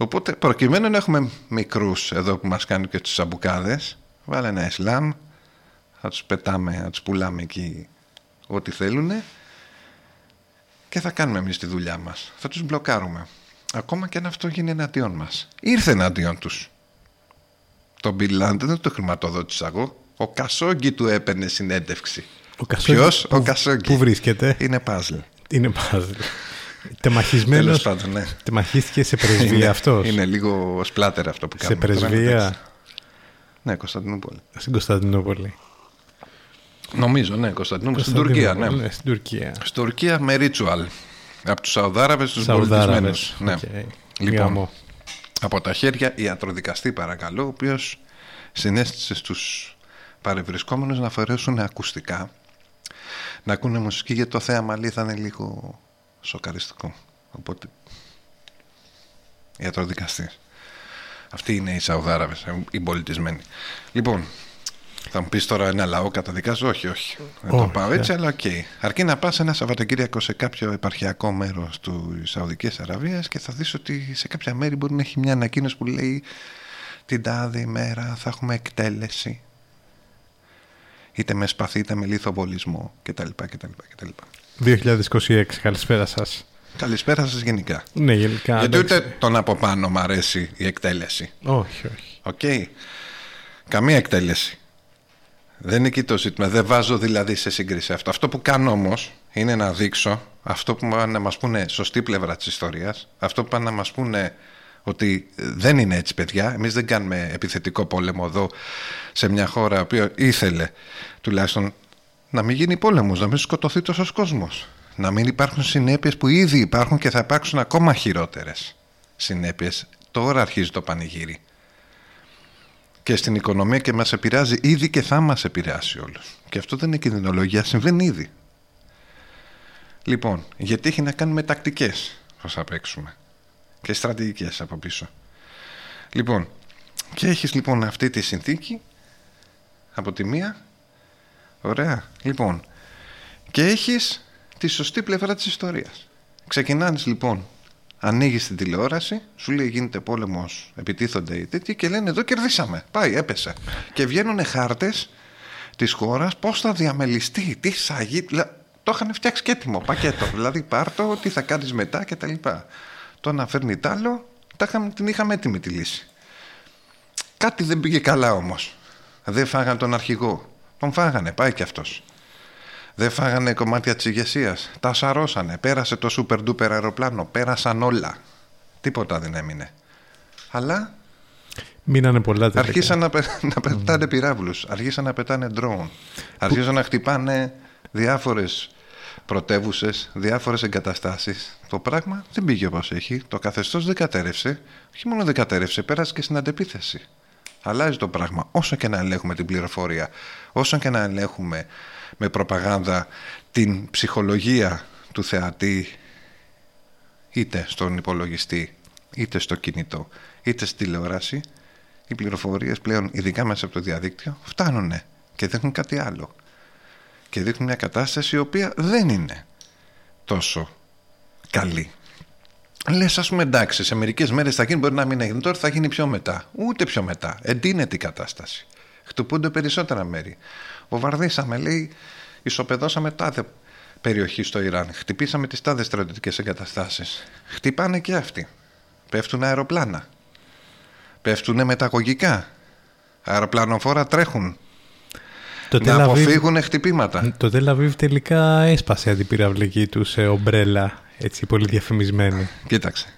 S4: Οπότε προκειμένου να έχουμε μικρούς εδώ που μας κάνουν και τους σαμπουκάδες, βάλε ένα Ισλάμ, θα τους πετάμε, θα τους πουλάμε εκεί ό,τι θέλουν και θα κάνουμε εμείς τη δουλειά μας. Θα τους μπλοκάρουμε. Ακόμα και αν αυτό γίνει εναντίον μας. Ήρθε εναντίον τους. Το Μπιλάντ δεν το χρηματοδότησα εγώ. Ο Κασόγκη του έπαιρνε συνέντευξη.
S3: Ο Κασόγκι.
S4: Ποιος, ο Κασόγκι.
S3: Πού βρίσκεται.
S4: Είναι παζλ.
S3: Είναι παζλ. Τεμαχισμένο.
S4: Τέλος πάντων, ναι.
S3: Τεμαχίστηκε σε πρεσβεία αυτός.
S4: Είναι λίγο σπλάτερ αυτό που
S3: Σε
S4: κάνουμε. τώρα,
S3: πρεσβεία
S4: εντάξει. Ναι, Κωνσταντινούπολη.
S3: στην Κωνσταντινούπολη.
S4: Νομίζω, ναι, Κωνσταντινούπολη. Στην Τουρκία, ναι.
S3: Κωνσταντινούπολη, Στην Τουρκία.
S4: Στην Τουρκία με ritual. Από τους Σαουδάραβες στου
S3: Σαουδάραβες.
S4: πολιτισμένου. Ναι.
S3: Οκ.
S4: Λοιπόν,
S3: Γαμό.
S4: από τα χέρια ιατροδικαστή παρακαλώ, ο οποίος συνέστησε στους παρευρισκόμενους να φορέσουν ακουστικά, να ακούνε μουσική γιατί το θέαμα λέει θα είναι λίγο σοκαριστικό. Οπότε, ιατροδικαστής. Αυτοί είναι οι Σαουδάραβες, οι πολιτισμένοι. Λοιπόν, θα μου πεις τώρα ένα λαό καταδικάζω. Όχι, όχι. Δεν το
S3: Όχι,
S4: πάω
S3: ε.
S4: έτσι, αλλά οκ. Αρκεί να πας ένα Σαββατοκύριακο σε κάποιο επαρχιακό μέρος του Σαουδικής Αραβίας και θα δεις ότι σε κάποια μέρη μπορεί να έχει μια ανακοίνωση που λέει την τάδε ημέρα θα έχουμε εκτέλεση. Είτε με σπαθί είτε με λιθοβολισμό κτλ. κτλ, κτλ.
S3: 2026. Καλησπέρα σας.
S4: Καλησπέρα σας γενικά.
S3: Ναι, γενικά.
S4: Γιατί
S3: εντάξει.
S4: ούτε τον από πάνω μου αρέσει η εκτέλεση.
S3: Όχι, όχι.
S4: Οκ. Καμία εκτέλεση. Δεν είναι εκεί το ζήτημα. Δεν βάζω δηλαδή σε σύγκριση αυτό. Αυτό που κάνω όμως είναι να δείξω αυτό που πάνε να μας πούνε σωστή πλευρά της ιστορίας, αυτό που πάνε να μας πούνε ότι δεν είναι έτσι, παιδιά. Εμείς δεν κάνουμε επιθετικό πόλεμο εδώ σε μια χώρα που ήθελε τουλάχιστον να μην γίνει πόλεμος, να μην σκοτωθεί τόσος κόσμος. Να μην υπάρχουν συνέπειες που ήδη υπάρχουν και θα υπάρξουν ακόμα χειρότερες συνέπειες. Τώρα αρχίζει το πανηγύρι και στην οικονομία και μας επηρεάζει ήδη και θα μας επηρεάσει όλους. Και αυτό δεν είναι κινδυνολογία, συμβαίνει ήδη. Λοιπόν, γιατί έχει να κάνει με τακτικές πώς θα παίξουμε και στρατηγικές από πίσω. Λοιπόν, και έχεις λοιπόν αυτή τη συνθήκη από τη μία, ωραία, λοιπόν, και έχεις τη σωστή πλευρά της ιστορίας. Ξεκινάνε λοιπόν Ανοίγεις την τηλεόραση, σου λέει γίνεται πόλεμος, επιτίθονται οι τέτοιοι και λένε εδώ κερδίσαμε. Πάει, έπεσε. Και βγαίνουν χάρτες της χώρας πώς θα διαμελιστεί, τι θα γίνει. Λα- Το είχαν φτιάξει και έτοιμο πακέτο. δηλαδή πάρτο, τι θα κάνεις μετά κτλ. Το να φέρνει τ' άλλο, τα είχαμε, την είχαμε έτοιμη τη λύση. Κάτι δεν πήγε καλά όμως. Δεν φάγανε τον αρχηγό. Τον φάγανε, πάει κι αυτός. Δεν φάγανε κομμάτια της ηγεσίας. Τα σαρώσανε. Πέρασε το super duper αεροπλάνο. Πέρασαν όλα. Τίποτα δεν έμεινε. Αλλά
S3: Μείνανε πολλά τελικά.
S4: αρχίσαν να, πε- να πετάνε πυράβλους. Αρχίσαν να πετάνε drone. Αρχίσαν να χτυπάνε διάφορες πρωτεύουσες, διάφορες εγκαταστάσεις. Το πράγμα δεν πήγε όπως έχει. Το καθεστώς δεν κατέρευσε. Όχι μόνο δεν κατέρευσε, πέρασε και στην αντεπίθεση. Αλλάζει το πράγμα. Όσο και να ελέγχουμε την πληροφορία, όσο και να ελέγχουμε με προπαγάνδα την ψυχολογία του θεατή είτε στον υπολογιστή, είτε στο κινητό, είτε στη τηλεόραση, οι πληροφορίες πλέον, ειδικά μέσα από το διαδίκτυο, φτάνουν και δείχνουν κάτι άλλο. Και δείχνουν μια κατάσταση η οποία δεν είναι τόσο καλή. Λες, ας πούμε, εντάξει, σε μερικές μέρες θα γίνει, μπορεί να μην έγινε. Τώρα θα γίνει πιο μετά. Ούτε πιο μετά. Εντείνεται η κατάσταση. Χτυπούνται περισσότερα μέρη. Βομβαρδίσαμε, λέει, ισοπεδώσαμε τάδε περιοχή στο Ιράν. Χτυπήσαμε τις τάδε στρατιωτικές εγκαταστάσεις. Χτυπάνε και αυτοί. Πέφτουν αεροπλάνα. Πέφτουν μεταγωγικά. Αεροπλανοφόρα τρέχουν.
S3: Το
S4: να
S3: Τελ Αβίβ-
S4: αποφύγουν χτυπήματα.
S3: Το Τελαβίβ τελικά έσπασε αντιπυραυλική του σε ομπρέλα, έτσι πολύ διαφημισμένη.
S4: Κοίταξε.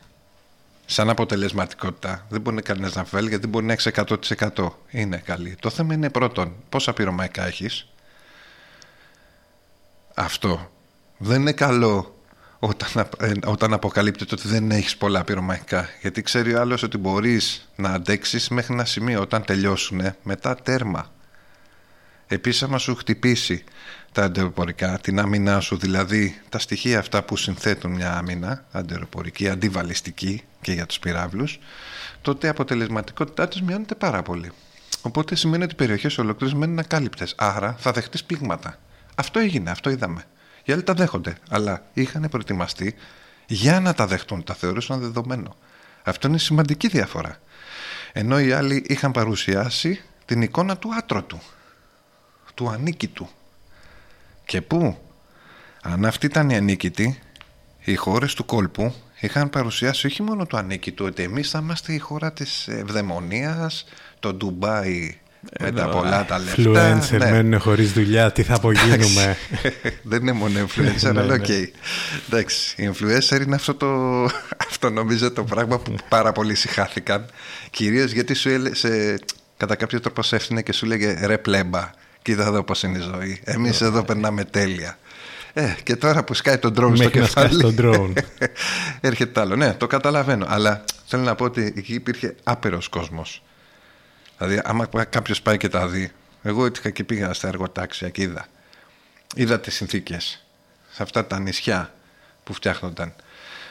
S4: Σαν αποτελεσματικότητα δεν μπορεί κανένας να αμφιβάλλει γιατί μπορεί να έχει 100%. Είναι καλή. Το θέμα είναι πρώτον, πόσα πυρομαϊκά έχεις. Αυτό. Δεν είναι καλό όταν, ε, όταν αποκαλύπτεται ότι δεν έχεις πολλά πυρομαχικά. Γιατί ξέρει ο άλλος ότι μπορείς να αντέξεις μέχρι ένα σημείο όταν τελειώσουν μετά τέρμα. Επίσης άμα σου χτυπήσει τα αντιεροπορικά, την άμυνά σου, δηλαδή τα στοιχεία αυτά που συνθέτουν μια άμυνα αντιεροπορική, αντιβαλιστική και για τους πυράβλους, τότε η αποτελεσματικότητά της μειώνεται πάρα πολύ. Οπότε σημαίνει ότι οι περιοχές ολοκλήρως μένουν ακάλυπτες, άρα θα δεχτείς πλήγματα. Αυτό έγινε, αυτό είδαμε. Οι άλλοι τα δέχονται, αλλά είχαν προετοιμαστεί για να τα δεχτούν, τα θεωρούσαν δεδομένο. Αυτό είναι σημαντική διαφορά. Ενώ οι άλλοι είχαν παρουσιάσει την εικόνα του άτρωτου, του ανίκητου. Και πού, αν αυτή ήταν η ανίκητη, οι χώρες του κόλπου είχαν παρουσιάσει όχι μόνο το ανίκητο, ότι εμείς θα είμαστε η χώρα της ευδαιμονίας, το Ντουμπάι με τα πολλά τα λεφτά.
S3: Influencer ναι. μένουν χωρίς δουλειά, τι θα απογίνουμε;
S4: Δεν είναι μόνο influencer, αλλά ναι, OK. Okay. Εντάξει, η influencer είναι αυτό το, αυτό νομίζω το πράγμα που πάρα πολλοί συχάθηκαν. Κυρίως γιατί σου έλεγε, κατά κάποιο τρόπο σε έφτυνε και σου λέγε ρε πλέμπα, κοίτα εδώ πώς είναι η ζωή. Εμείς εδώ περνάμε τέλεια. Ε, και τώρα που σκάει το drone στο κεφάλι.
S3: Το drone.
S4: έρχεται άλλο. Ναι, το καταλαβαίνω. Αλλά θέλω να πω ότι εκεί υπήρχε άπειρος κόσμος. Δηλαδή, άμα κάποιος πάει και τα δει, εγώ έτυχα και πήγα στα εργοτάξια και είδα. Είδα τις συνθήκες σε αυτά τα νησιά που φτιάχνονταν.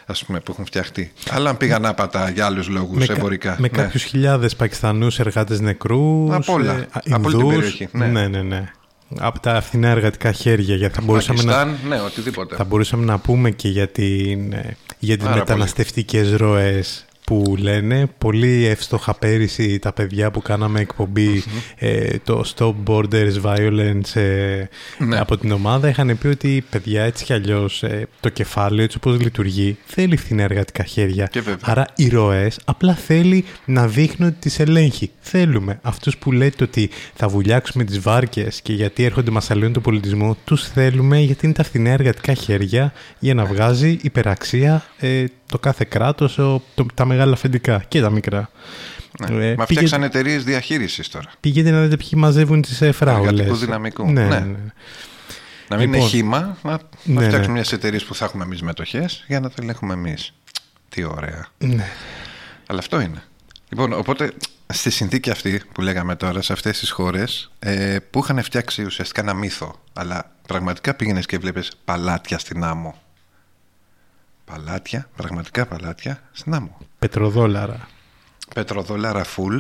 S4: Ας πούμε, που έχουν φτιαχτεί. Αλλά αν πήγαν άπατα για άλλους λόγους εμπορικά.
S3: Με ναι. κάποιους χιλιάδες Πακιστανούς εργάτες νεκρούς.
S4: Από όλα. Ε, από την περιοχή.
S3: Ναι, ναι, ναι. ναι. Από τα φθηνά εργατικά χέρια. Γιατί θα μπορούσαμε
S4: Πακιστάν, να, ναι, οτιδήποτε.
S3: Θα μπορούσαμε να πούμε και για, την, ε, για τις μεταναστευτικές ροές που λένε πολύ εύστοχα πέρυσι τα παιδιά που κάναμε ε, το Stop Borders Violence ε, ναι. από την ομάδα είχαν πει ότι παιδιά έτσι κι αλλιώς ε, το κεφάλαιο έτσι όπως λειτουργεί θέλει φθηνά εργατικά χέρια. Άρα οι ροές απλά θέλει να δείχνουν ότι τις ελέγχει. Θέλουμε αυτούς που λέτε ότι θα βουλιάξουμε τις βάρκες και γιατί έρχονται μας αλλοιώνουν το πολιτισμό τους θέλουμε γιατί είναι τα φθηνά εργατικά χέρια για να βγάζει υπεραξία ε, το κάθε κράτος, τα μεγάλα αφεντικά και τα μικρά.
S4: Ναι. Ε, Μα φτιάξαν εταιρείες διαχείρισης τώρα.
S3: Πηγαίνετε να δείτε ποιοι μαζεύουν τις ε, φράουλες.
S4: Εργατικού δυναμικού. Ναι, ναι. ναι. Να μην λοιπόν, είναι χήμα, να, να ναι, φτιάξουμε ναι. μιας εταιρείε που θα έχουμε εμείς μετοχές για να το ελέγχουμε εμείς. Τι ωραία.
S3: Ναι.
S4: Αλλά αυτό είναι. Λοιπόν, οπότε στη συνθήκη αυτή που λέγαμε τώρα, σε αυτές τις χώρες ε, που είχαν φτιάξει ουσιαστικά ένα μύθο, αλλά πραγματικά πήγαινες και βλέπεις παλάτια στην άμμο παλάτια, πραγματικά παλάτια στην άμμο.
S3: Πετροδόλαρα.
S4: Πετροδόλαρα full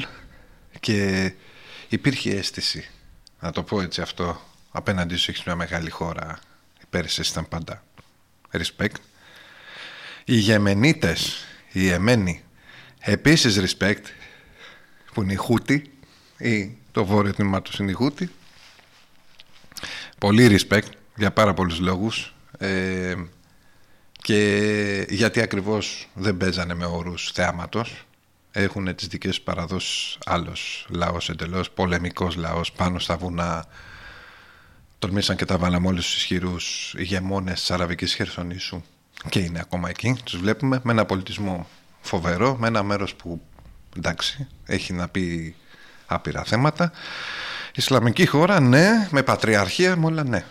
S4: και υπήρχε αίσθηση, να το πω έτσι αυτό, απέναντι σου έχεις μια μεγάλη χώρα, η Πέρσες ήταν πάντα respect. Οι Γεμενίτες, οι Εμένοι, επίσης respect, που είναι οι Χούτι, ή το βόρειο τμήμα τους είναι οι Χούτι. Πολύ respect για πάρα πολλούς λόγους. Ε, και γιατί ακριβώς δεν παίζανε με όρους θεάματος έχουν τις δικές τους παραδόσεις άλλος λαός εντελώς, πολεμικός λαός πάνω στα βουνά τολμήσαν και τα βάλαμε όλους τους ισχυρούς ηγεμόνες της Αραβικής Χερσονήσου και είναι ακόμα εκεί, τους βλέπουμε με ένα πολιτισμό φοβερό, με ένα μέρος που εντάξει, έχει να πει άπειρα θέματα Ισλαμική χώρα, ναι, με πατριαρχία, με όλα ναι.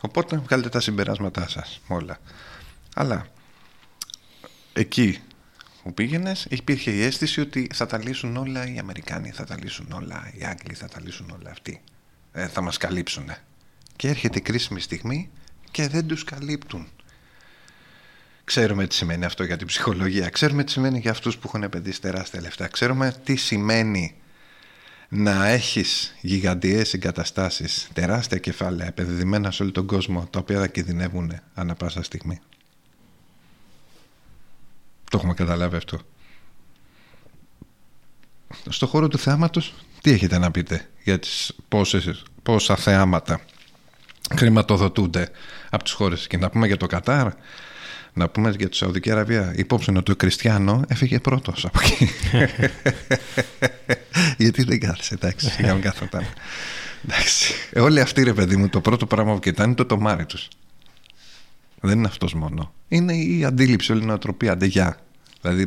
S4: Οπότε βγάλετε τα συμπεράσματά σας με όλα. Αλλά εκεί που πήγαινες, υπήρχε η αίσθηση ότι θα τα λύσουν όλα οι Αμερικάνοι, θα τα λύσουν όλα οι Άγγλοι, θα τα λύσουν όλα αυτοί. Ε, θα μας καλύψουν. Και έρχεται η κρίσιμη στιγμή και δεν τους καλύπτουν. Ξέρουμε τι σημαίνει αυτό για την ψυχολογία. Ξέρουμε τι σημαίνει για αυτούς που έχουν επενδύσει τεράστια λεφτά. Ξέρουμε τι σημαίνει να έχεις γιγαντιές εγκαταστάσεις, τεράστια κεφάλαια επενδυμένα σε όλο τον κόσμο, τα οποία θα κινδυνεύουν ανά πάσα στιγμή. Το έχουμε καταλάβει αυτό. Στο χώρο του θεάματος, τι έχετε να πείτε για τις πόσες, πόσα θεάματα χρηματοδοτούνται από τις χώρες και να πούμε για το Κατάρ να πούμε για τη Σαουδική Αραβία. Υπόψη ότι ο Κριστιανό έφυγε πρώτος από εκεί. Γιατί δεν κάθισε εντάξει για να κάθονταν εντάξει. Όλοι αυτοί ρε παιδί μου το πρώτο πράγμα που κοιτάνε είναι το τομάρι τους δεν είναι αυτός μόνο. Είναι η αντίληψη, όλη η νοοτροπία. Αντεγιά. Δηλαδή,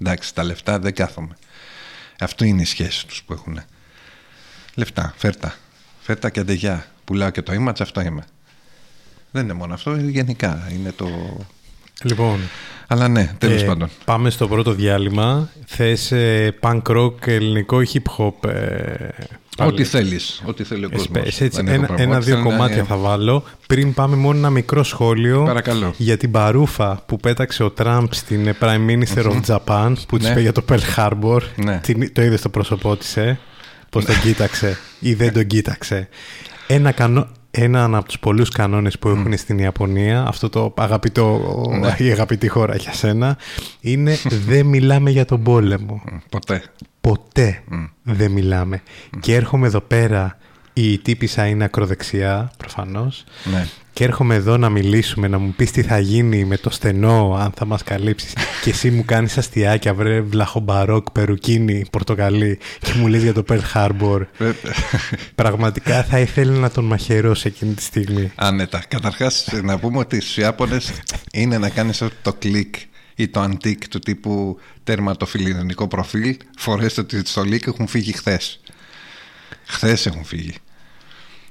S4: εντάξει, τα λεφτά δεν κάθομαι. Αυτό είναι η σχέση τους που έχουν. Λεφτά, φέρτα. Φέρτα και αντεγιά. Πουλάω και το image, αυτό είμαι. Δεν είναι μόνο αυτό, γενικά είναι το...
S3: Λοιπόν,
S4: Αλλά ναι, τέλος
S3: ε,
S4: πάντων.
S3: πάμε στο πρώτο διάλειμμα. Θες ε, punk rock, ελληνικό ή hip hop. Ε, πάλι;
S4: Ό,τι θέλεις, ό,τι θέλει ο
S3: Εσύ
S4: κόσμος.
S3: πες, έτσι,
S4: Δεν έχω
S3: ένα,
S4: πρόβλημα.
S3: ένα
S4: Ό,τι
S3: δύο
S4: θέλει να
S3: κομμάτια
S4: είναι-
S3: θα βάλω. Πριν πάμε μόνο ένα μικρό σχόλιο
S4: Παρακαλώ.
S3: για την παρούφα που πέταξε ο Τραμπ στην ε, Prime Minister of Japan που της
S4: Ναι.
S3: είπε για το Pearl Harbor.
S4: Ναι.
S3: Την- το είδες στο πρόσωπό της, ε; Πώς τον κοίταξε ή δεν τον κοίταξε; Ένα, κανό, ένα από τους πολλούς κανόνες που έχουν στην Ιαπωνία, αυτό το αγαπητό,
S4: Ναι.
S3: η αγαπητή χώρα για σένα, είναι δεν μιλάμε για τον πόλεμο
S4: Ποτέ.
S3: Ποτέ δεν μιλάμε. Και έρχομαι εδώ πέρα, η τύπησα είναι ακροδεξιά, προφανώς,
S4: Ναι.
S3: και έρχομαι εδώ να μιλήσουμε, να μου πεις τι θα γίνει με το στενό, αν θα μας καλύψεις. και εσύ μου κάνεις αστιάκια, βρε βλαχομπαρόκ, περουκίνι, πορτοκαλί, και μου λες για το Pearl Harbor.
S4: Ε,
S3: Πραγματικά θα ήθελα να τον μαχαιρώσω εκείνη τη στιγμή.
S4: Άνετα. Καταρχάς να πούμε ότι στους Ιάπωνες είναι να κάνεις αυτό το κλικ ή το αντίκ του τύπου τέρμα το φιλινδικό προφίλ, φορέστε τη στολή και έχουν φύγει χθες. Χθες έχουν φύγει.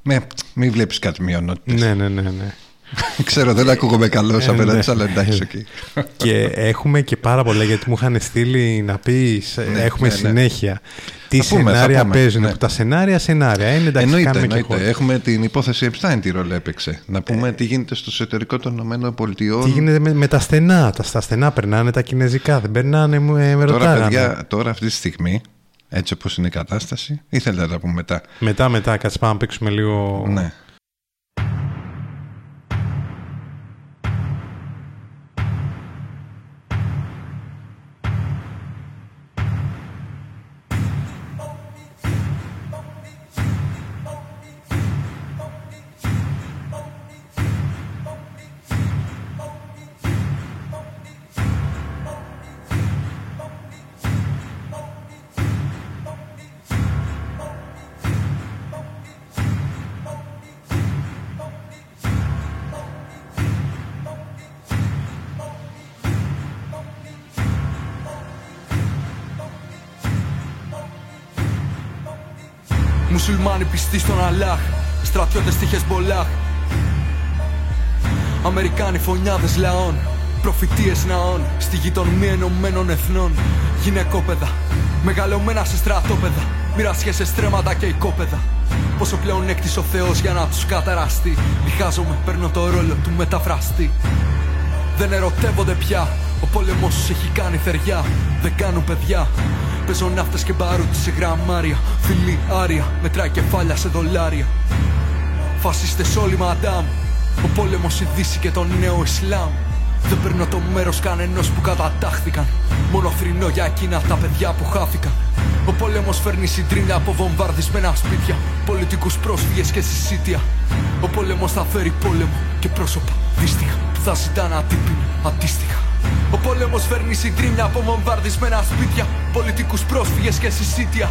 S4: Ναι, μην βλέπεις κάτι μειονότητες.
S3: ναι, ναι, ναι, ναι.
S4: Ξέρω, δεν ακούγομαι καλός
S3: Ε,
S4: απέναντι,
S3: ναι.
S4: αλλά εντάξει, οκ.
S3: και έχουμε και πάρα πολλά γιατί μου είχαν στείλει να πεις ε,
S4: Ναι,
S3: έχουμε
S4: ναι, ναι.
S3: συνέχεια τι
S4: Θα πούμε, θα
S3: σενάρια
S4: πούμε,
S3: παίζουν
S4: ναι.
S3: που τα σενάρια σενάρια είναι εντάξει
S4: Εννοείται,
S3: κάνουμε και
S4: εννοείται.
S3: χώρα.
S4: Έχουμε την υπόθεση Epstein τι ρόλο έπαιξε. Να πούμε τι γίνεται στο εσωτερικό των ΗΠΑ.
S3: τι γίνεται με, με τα στενά τα, στα στενά περνάνε τα κινέζικα δεν περνάνε μου- ε, με
S4: Τώρα,
S3: ρωτάγανε.
S4: παιδιά, τώρα αυτή τη στιγμή, έτσι όπως είναι η κατάσταση, ή θέλετε να τα πούμε μετά.
S3: μετά μετά κάτσε πάμε να παίξουμε λίγο
S4: Ναι.
S5: Αμερικάνοι φωνιάδες λαών Προφητείες ναών Στη γειτονία ενωμένων εθνών Γυναικόπαιδα Μεγαλωμένα σε στρατόπεδα Μοιρασιές σε στρέμματα και οικόπεδα Πόσο πλέον έκτισε ο Θεός για να τους καταραστεί Διχάζομαι, παίρνω το ρόλο του μεταφραστή δεν ερωτεύονται πια. Ο πόλεμος τους έχει κάνει θεριά. Δεν κάνουν παιδιά. Παίζω ναύτες και μπαρούτι σε γραμμάρια. Φιλή άρια, μετράει κεφάλια σε δολάρια. Φασίστες όλοι μαντάμ. Ο πόλεμος η Δύση και το νέο Ισλάμ. Δεν παίρνω το μέρος κανενός που κατατάχθηκαν. Μόνο θρυνώ για εκείνα τα παιδιά που χάθηκαν. Ο πόλεμος φέρνει συντρίνια από βομβαρδισμένα σπίτια. Πολιτικούς πρόσφυγες και συσίτια. Ο πόλεμος θα φέρει πόλεμο και πρόσωπα δύστιχα που θα ζητάνε ατύπηνα αντίστοιχα. Ο πόλεμος φέρνει συντρίμια από βομβαρδισμένα σπίτια. Πολιτικούς πρόσφυγες και συσίτια.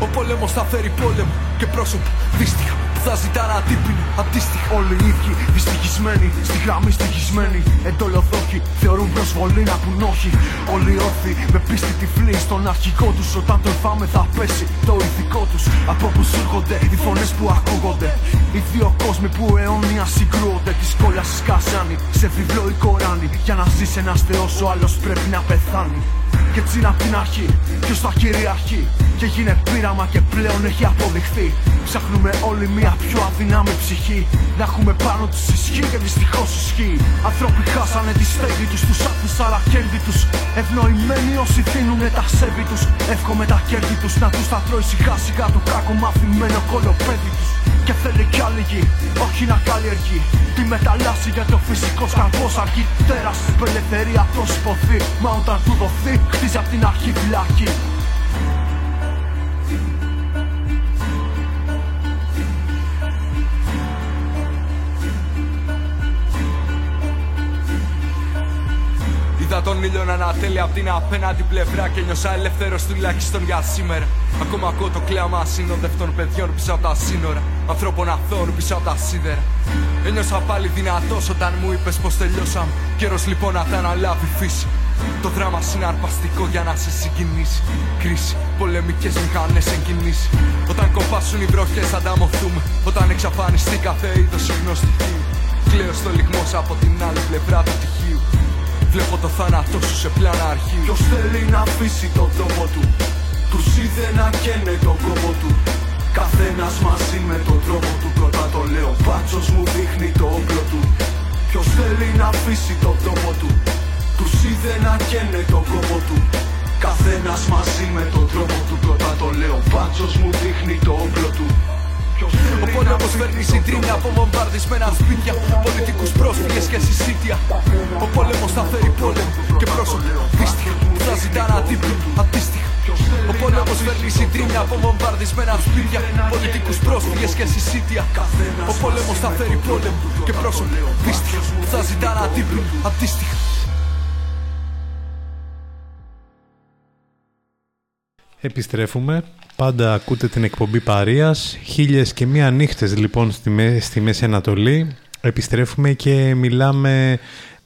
S5: Ο πόλεμος θα φέρει πόλεμο και πρόσωπα δύστιχα που θα ζητάνε ατύπηνα αντίστοιχα.
S6: Όλοι οι ίδιοι δυστυχισμένοι, στη γραμμή στοιχισμένοι. Εντολοδόχοι θεωρούν προσβολή να πουν όχι. Όλοι όρθιοι με πίστη τυφλή στον αρχικό τους. Όταν τον φάμε θα πέσει το ηθικό τους. Από που σου έρχονται οι φωνές που ακούγονται. Οι δύο κόσμοι που αιώνια συγκρούονται. Τη κόλλα σκασάνει σε βιβλίο ή κοράνι. Για να ζήσει ένας Θεός, ο άλλος πρέπει να πεθάνει. Και έτσι είναι απ' την αρχή, ποιος θα κυριαρχεί. Και γίνε πείραμα και πλέον έχει αποδειχθεί. Ψάχνουμε όλοι μια πιο αδυνάμει ψυχή. Να έχουμε πάνω τους ισχύ και δυστυχώς ισχύει. Άνθρωποι χάσανε τη στέγη τους, τους άφησαν αλλά κέρδη τους. Ευνοημένοι όσοι δίνουνε τα σέβη τους. Εύχομαι τα κέρδη τους να τους τα τρώει σιγά σιγά το κάκο μαθημένο κολοπέδι τους. Και θέλει κι άλλη γη, όχι να καλλιεργεί. Τη μεταλλάσσει για το φυσικό σκαρπό αρκεί. Τέρας που ελευθερία προσποθεί. Μα όταν του δοθεί, χτίζει απ' την αρχή φυλακή.
S5: Είδα τον ήλιο να ανατέλει από την απέναντι πλευρά και νιώσα ελεύθερο τουλάχιστον για σήμερα. Ακόμα ακούω το κλάμα ασυνόδευτων παιδιών πίσω από τα σύνορα. Ανθρώπων αθώων πίσω από τα σίδερα. Ένιωσα πάλι δυνατός όταν μου είπες πως τελειώσαμε. Καιρός λοιπόν να τα αναλάβει η φύση. Το δράμα συναρπαστικό για να σε συγκινήσει. Κρίση, πολεμικές μηχανές εν κινήσει. Όταν κοπάσουν οι βροχές, ανταμωθούμε. Όταν εξαφανιστεί κάθε είδος γνωστική. Κλαίω στο λιγμός από την άλλη πλευρά του τυχείου Βλέπω το θάνατό σου σε πλάνα αρχείου
S6: Ποιος θέλει να αφήσει τον τόπο του; Τους είδε να καίνε τον κόπο του Καθένας μαζί με τον τρόπο του Πρώτα το λέω Πάτσος μου δείχνει το όπλο του Ποιος θέλει να αφήσει τον τόπο του; Τους είδε να καίνε τον κόπο του. Καθένας μαζί με τον τρόπο του. Πρώτα το λέω Πάτσος μου δείχνει το όπλο του.
S5: Ο πόλεμος φέρνει συντρίμια από βομβαρδισμένα σπίτια, πολιτικούς πρόσφυγες και συσίτια. Ο πόλεμος θα φέρει πόλεμο και πρόσωπο δύστιχα που θα ζητάνε αντίπλου αντίστοιχα. Ο πόλεμος φέρνει συντρίμια από βομβαρδισμένα σπίτια, πολιτικούς πρόσφυγες και συσίτια. Ο πόλεμος θα φέρει πόλεμο και πρόσωπο δύστιχα που θα ζητάνε αντίπλου αντίστοιχα.
S3: Επιστρέφουμε. Πάντα ακούτε την εκπομπή Παρίας. Χίλιες και μία νύχτες λοιπόν στη, στη Μέση Ανατολή. Επιστρέφουμε και μιλάμε,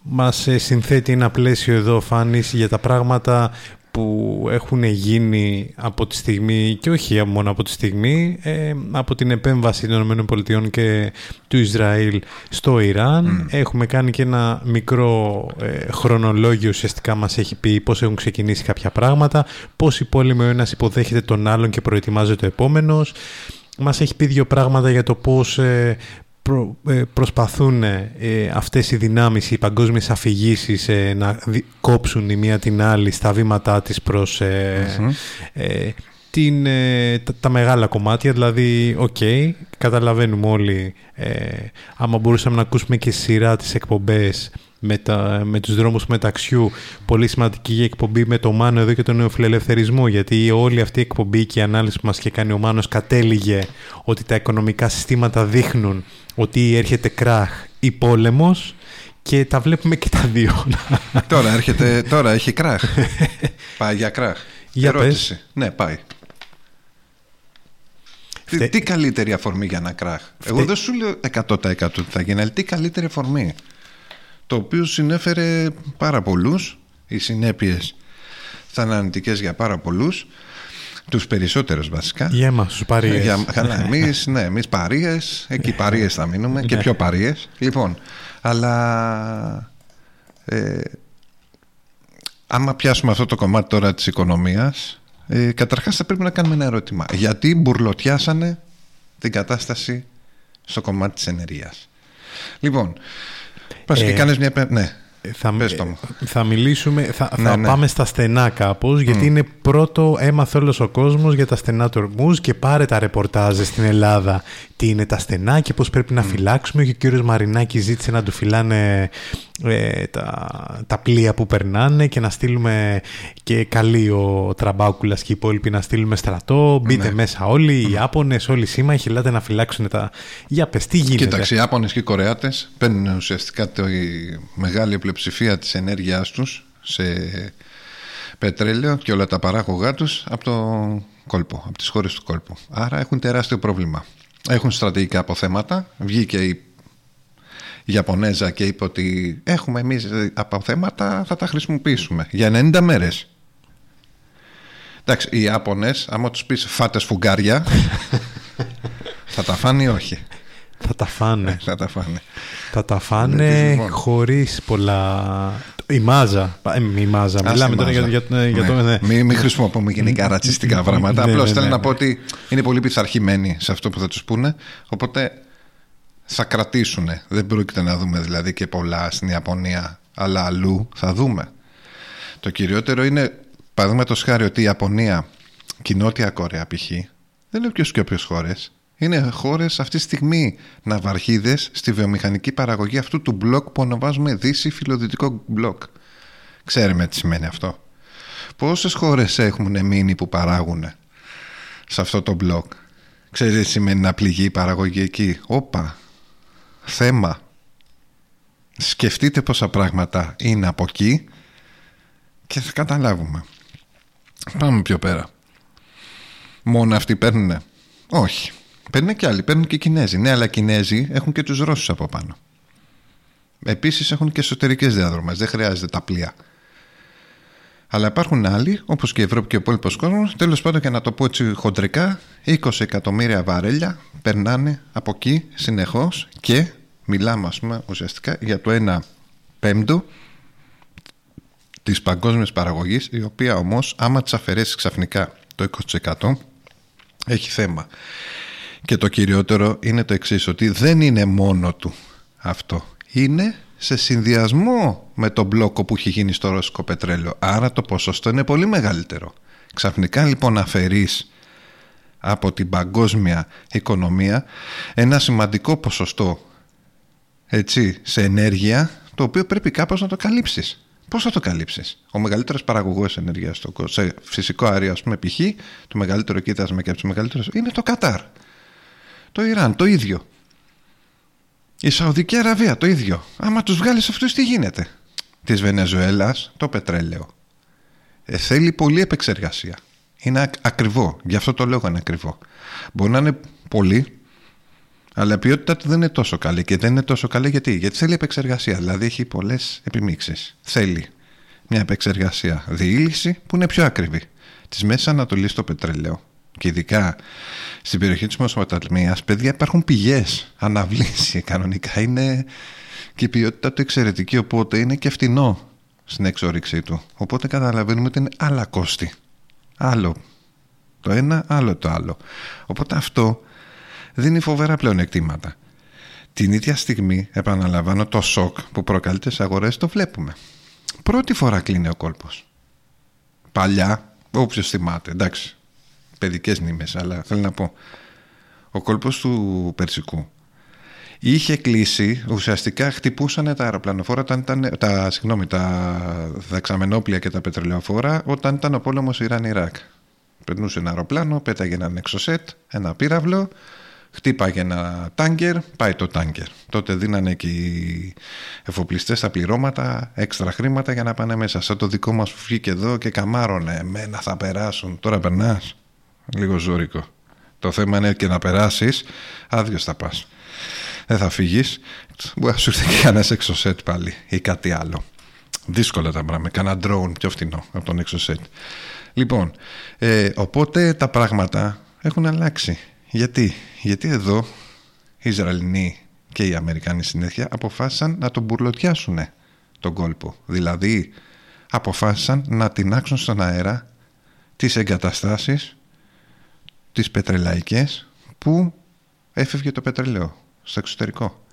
S3: μας συνθέτει ένα πλαίσιο εδώ Φάνης για τα πράγματα που έχουν γίνει από τη στιγμή, και όχι μόνο από τη στιγμή, ε, από την επέμβαση των ΗΠΑ και του Ισραήλ στο Ιράν. Έχουμε κάνει και ένα μικρό ε, χρονολόγιο ουσιαστικά μας έχει πει πώς έχουν ξεκινήσει κάποια πράγματα, πώς η πόλεμη ο ένας υποδέχεται τον άλλον και προετοιμάζεται το επόμενος. Μας έχει πει δύο πράγματα για το πώς ε, προ, ε, προσπαθούν ε, αυτές οι δυνάμεις, οι παγκόσμιες αφηγήσεις ε, να κόψουν η μία την άλλη στα βήματά της προς την, τα, μεγάλα κομμάτια. Δηλαδή, οκ, καταλαβαίνουμε όλοι, άμα μπορούσαμε να ακούσουμε και σειρά τις εκπομπές με, τα, με τους δρόμους μεταξιού πολύ σημαντική για εκπομπή με το Μάνο εδώ και τον νεοφιλελευθερισμό γιατί όλη αυτή η εκπομπή και η ανάλυση που μας και κάνει ο Μάνος κατέληγε ότι τα οικονομικά συστήματα δείχνουν ότι έρχεται κραχ ή πόλεμος και τα βλέπουμε και τα δύο.
S4: τώρα, έρχεται, τώρα έχει κραχ. πάει για κράχ.
S3: Για Ερώτηση.
S4: Ναι, πάει. Τι, τι, καλύτερη αφορμή για ένα κράχ; Εγώ δεν σου λέω 100% ότι θα γίνει, αλλά τι καλύτερη αφορμή; Το οποίο συνέφερε πάρα πολλούς, οι συνέπειες θα είναι αρνητικές για πάρα πολλούς, τους περισσότερους βασικά.
S3: Για εμάς, τους παρείες.
S4: Για, καλά, εμείς, ναι, εμείς παρείες, εκεί παρείες θα μείνουμε και ναι. πιο παρείες. Λοιπόν, αλλά ε, άμα πιάσουμε αυτό το κομμάτι τώρα της οικονομίας, ε, καταρχάς θα πρέπει να κάνουμε ένα ερώτημα. Γιατί μπουρλωτιάσανε την κατάσταση στο κομμάτι της ενεργείας. Λοιπόν, Πας και ε, κάνεις μια... Ναι.
S3: Θα, θα μιλήσουμε, θα, ναι, θα ναι. πάμε στα στενά κάπως, γιατί είναι πρώτο έμαθε όλος ο κόσμος για τα στενά του ορμούς και πάρε τα ρεπορτάζ στην Ελλάδα τι είναι τα στενά και πώς πρέπει να φυλάξουμε και ο κύριος Μαρινάκη ζήτησε να του φυλάνε ε, τα, τα πλοία που περνάνε και να στείλουμε και καλή ο Τραμπάκουλας και οι υπόλοιποι να στείλουμε στρατό, μπείτε ναι. μέσα όλοι, οι Άπωνες, όλοι οι σύμμαχοι, ελάτε να φυλάξουν τα... Για πες, τι γίνεται;
S4: Κοίταξε, οι Άπωνες και οι Κορεάτες παίρνουν ουσιαστικά τη μεγάλη πλειοψηφία της ενέργειάς τους σε πετρέλαιο και όλα τα παράγωγά τους από το κόλπο, από τις χώρες του κόλπου. Άρα έχουν τεράστιο πρόβλημα. Έχουν στρατηγικά αποθέματα. Βγήκε η Ιαπωνέζα και είπε ότι έχουμε εμείς αποθέματα, θα τα χρησιμοποιήσουμε για 90 μέρες. Εντάξει, οι Ιάπωνες, άμα τους πεις φάτες σφουγγάρια, θα τα φάνε ή όχι;
S3: Θα τα φάνε.
S4: θα τα φάνε.
S3: Θα τα φάνε λοιπόν. χωρίς πολλά η μάζα. Ε, η μάζα. Μιλάμε τώρα για, για, για ναι. το. Ναι.
S4: Μην, μην χρησιμοποιούμε γενικά ρατσιστικά πράγματα. Ναι, Απλώς ναι, θέλω να πω ότι είναι πολύ πειθαρχημένοι σε αυτό που θα τους πούνε. Οπότε θα κρατήσουν. Δεν πρόκειται να δούμε δηλαδή και πολλά στην Ιαπωνία, αλλά αλλού θα δούμε. Το κυριότερο είναι, παραδείγματος χάρη, ότι η Ιαπωνία και η Νότια Κορέα π.χ. δεν λέω ποιο και όποιες χώρες είναι χώρες αυτή τη στιγμή ναυαρχίδες στη βιομηχανική παραγωγή αυτού του μπλοκ που ονομάζουμε Δύση Φιλοδυτικό μπλοκ. Ξέρουμε τι σημαίνει αυτό. Πόσες χώρες έχουν μείνει που παράγουν σε αυτό το μπλοκ; Ξέρετε τι σημαίνει να πληγεί η παραγωγή εκεί; Όπα. Θέμα. Σκεφτείτε πόσα πράγματα είναι από εκεί και θα καταλάβουμε. Πάμε πιο πέρα. Μόνο αυτοί παίρνουν. Όχι. Παίρνουν και άλλοι, παίρνουν και οι Κινέζοι. Ναι, αλλά οι Κινέζοι έχουν και τους Ρώσους από πάνω. Επίσης έχουν και εσωτερικές διαδρομές, δεν χρειάζεται τα πλοία. Αλλά υπάρχουν άλλοι, όπως και η Ευρώπη και ο υπόλοιπος κόσμος, τέλος πάντων και να το πω έτσι χοντρικά, 20 εκατομμύρια βαρέλια περνάνε από εκεί συνεχώς και Μιλάμε ας πούμε ουσιαστικά για το 1 πέμπτο της παγκόσμιας παραγωγής η οποία όμως άμα της αφαιρέσεις ξαφνικά το 20% έχει θέμα. Και το κυριότερο είναι το εξής ότι δεν είναι μόνο του αυτό. Είναι σε συνδυασμό με τον μπλόκο που έχει γίνει στο ρωσικό πετρέλαιο. Άρα το ποσοστό είναι πολύ μεγαλύτερο. Ξαφνικά λοιπόν αφαιρείς από την παγκόσμια οικονομία ένα σημαντικό ποσοστό έτσι, σε ενέργεια το οποίο πρέπει κάπως να το καλύψεις. Πώς θα το καλύψεις; Ο μεγαλύτερος παραγωγός ενέργειας στο σε φυσικό αέριο ας πούμε π.χ. το μεγαλύτερο κοίτασμα και από τους μεγαλύτερους είναι το Κατάρ. Το Ιράν το ίδιο. Η Σαουδική Αραβία το ίδιο. Άμα τους βγάλεις αυτούς τι γίνεται; Της Βενεζουέλας το πετρέλαιο. Ε, θέλει πολλή επεξεργασία. Είναι ακριβό. Γι' αυτό το λόγο είναι ακριβό. Μπορεί να είναι πολύ, αλλά η ποιότητα του δεν είναι τόσο καλή. Και δεν είναι τόσο καλή γιατί, γιατί θέλει επεξεργασία. Δηλαδή έχει πολλές επιμίξεις. Θέλει μια επεξεργασία διήλυση που είναι πιο ακριβή. Της Μέσης Ανατολής το πετρέλαιο και ειδικά στην περιοχή της Μοσοποταμία, παιδιά υπάρχουν πηγές. Αναβλήσει κανονικά είναι και η ποιότητα του εξαιρετική. Οπότε είναι και φτηνό στην εξόριξή του. Οπότε καταλαβαίνουμε ότι είναι άλλα κόστη. Άλλο το ένα, άλλο το άλλο. Οπότε αυτό δίνει φοβερά πλεονεκτήματα. Την ίδια στιγμή, επαναλαμβάνω, το σοκ που προκαλείται στι αγορές το βλέπουμε. Πρώτη φορά κλείνει ο κόλπος. Παλιά, όποιος θυμάται, εντάξει, παιδικές νήμες, αλλά θέλω να πω. Ο κόλπος του Περσικού είχε κλείσει, ουσιαστικά χτυπούσαν τα αεροπλανοφόρα, όταν ήταν, τα, συγγνώμη, τα δεξαμενόπλια και τα πετρελαιοφόρα όταν ήταν ο πόλεμος Ιράν-Ιράκ. Περνούσε ένα αεροπλάνο, πέταγε έναν εξωσέτ, ένα πύραυλο, χτύπαγε ένα τάγκερ, πάει το τάγκερ. Τότε δίνανε και οι εφοπλιστές τα πληρώματα, έξτρα χρήματα για να πάνε μέσα. Σαν το δικό μας που βγήκε εδώ και καμάρωνε, εμένα θα περάσουν. Τώρα περνάς, λίγο ζώρικο. Το θέμα είναι και να περάσεις, άδειο θα πας δεν θα φύγεις. Μπορεί να σου έρθει και ένα εξωσέτ πάλι ή κάτι άλλο. Δύσκολα τα πράγματα. Κάνα drone πιο φθηνό από τον εξωσέτ. Λοιπόν, ε, οπότε τα πράγματα έχουν αλλάξει. Γιατί, Γιατί εδώ οι Ισραηλινοί και οι Αμερικάνοι συνέχεια αποφάσισαν να τον μπουρλωτιάσουν τον κόλπο. Δηλαδή αποφάσισαν να τεινάξουν στον αέρα τις εγκαταστάσεις τις πετρελαϊκές που έφευγε το πετρελαίο στο εξωτερικό.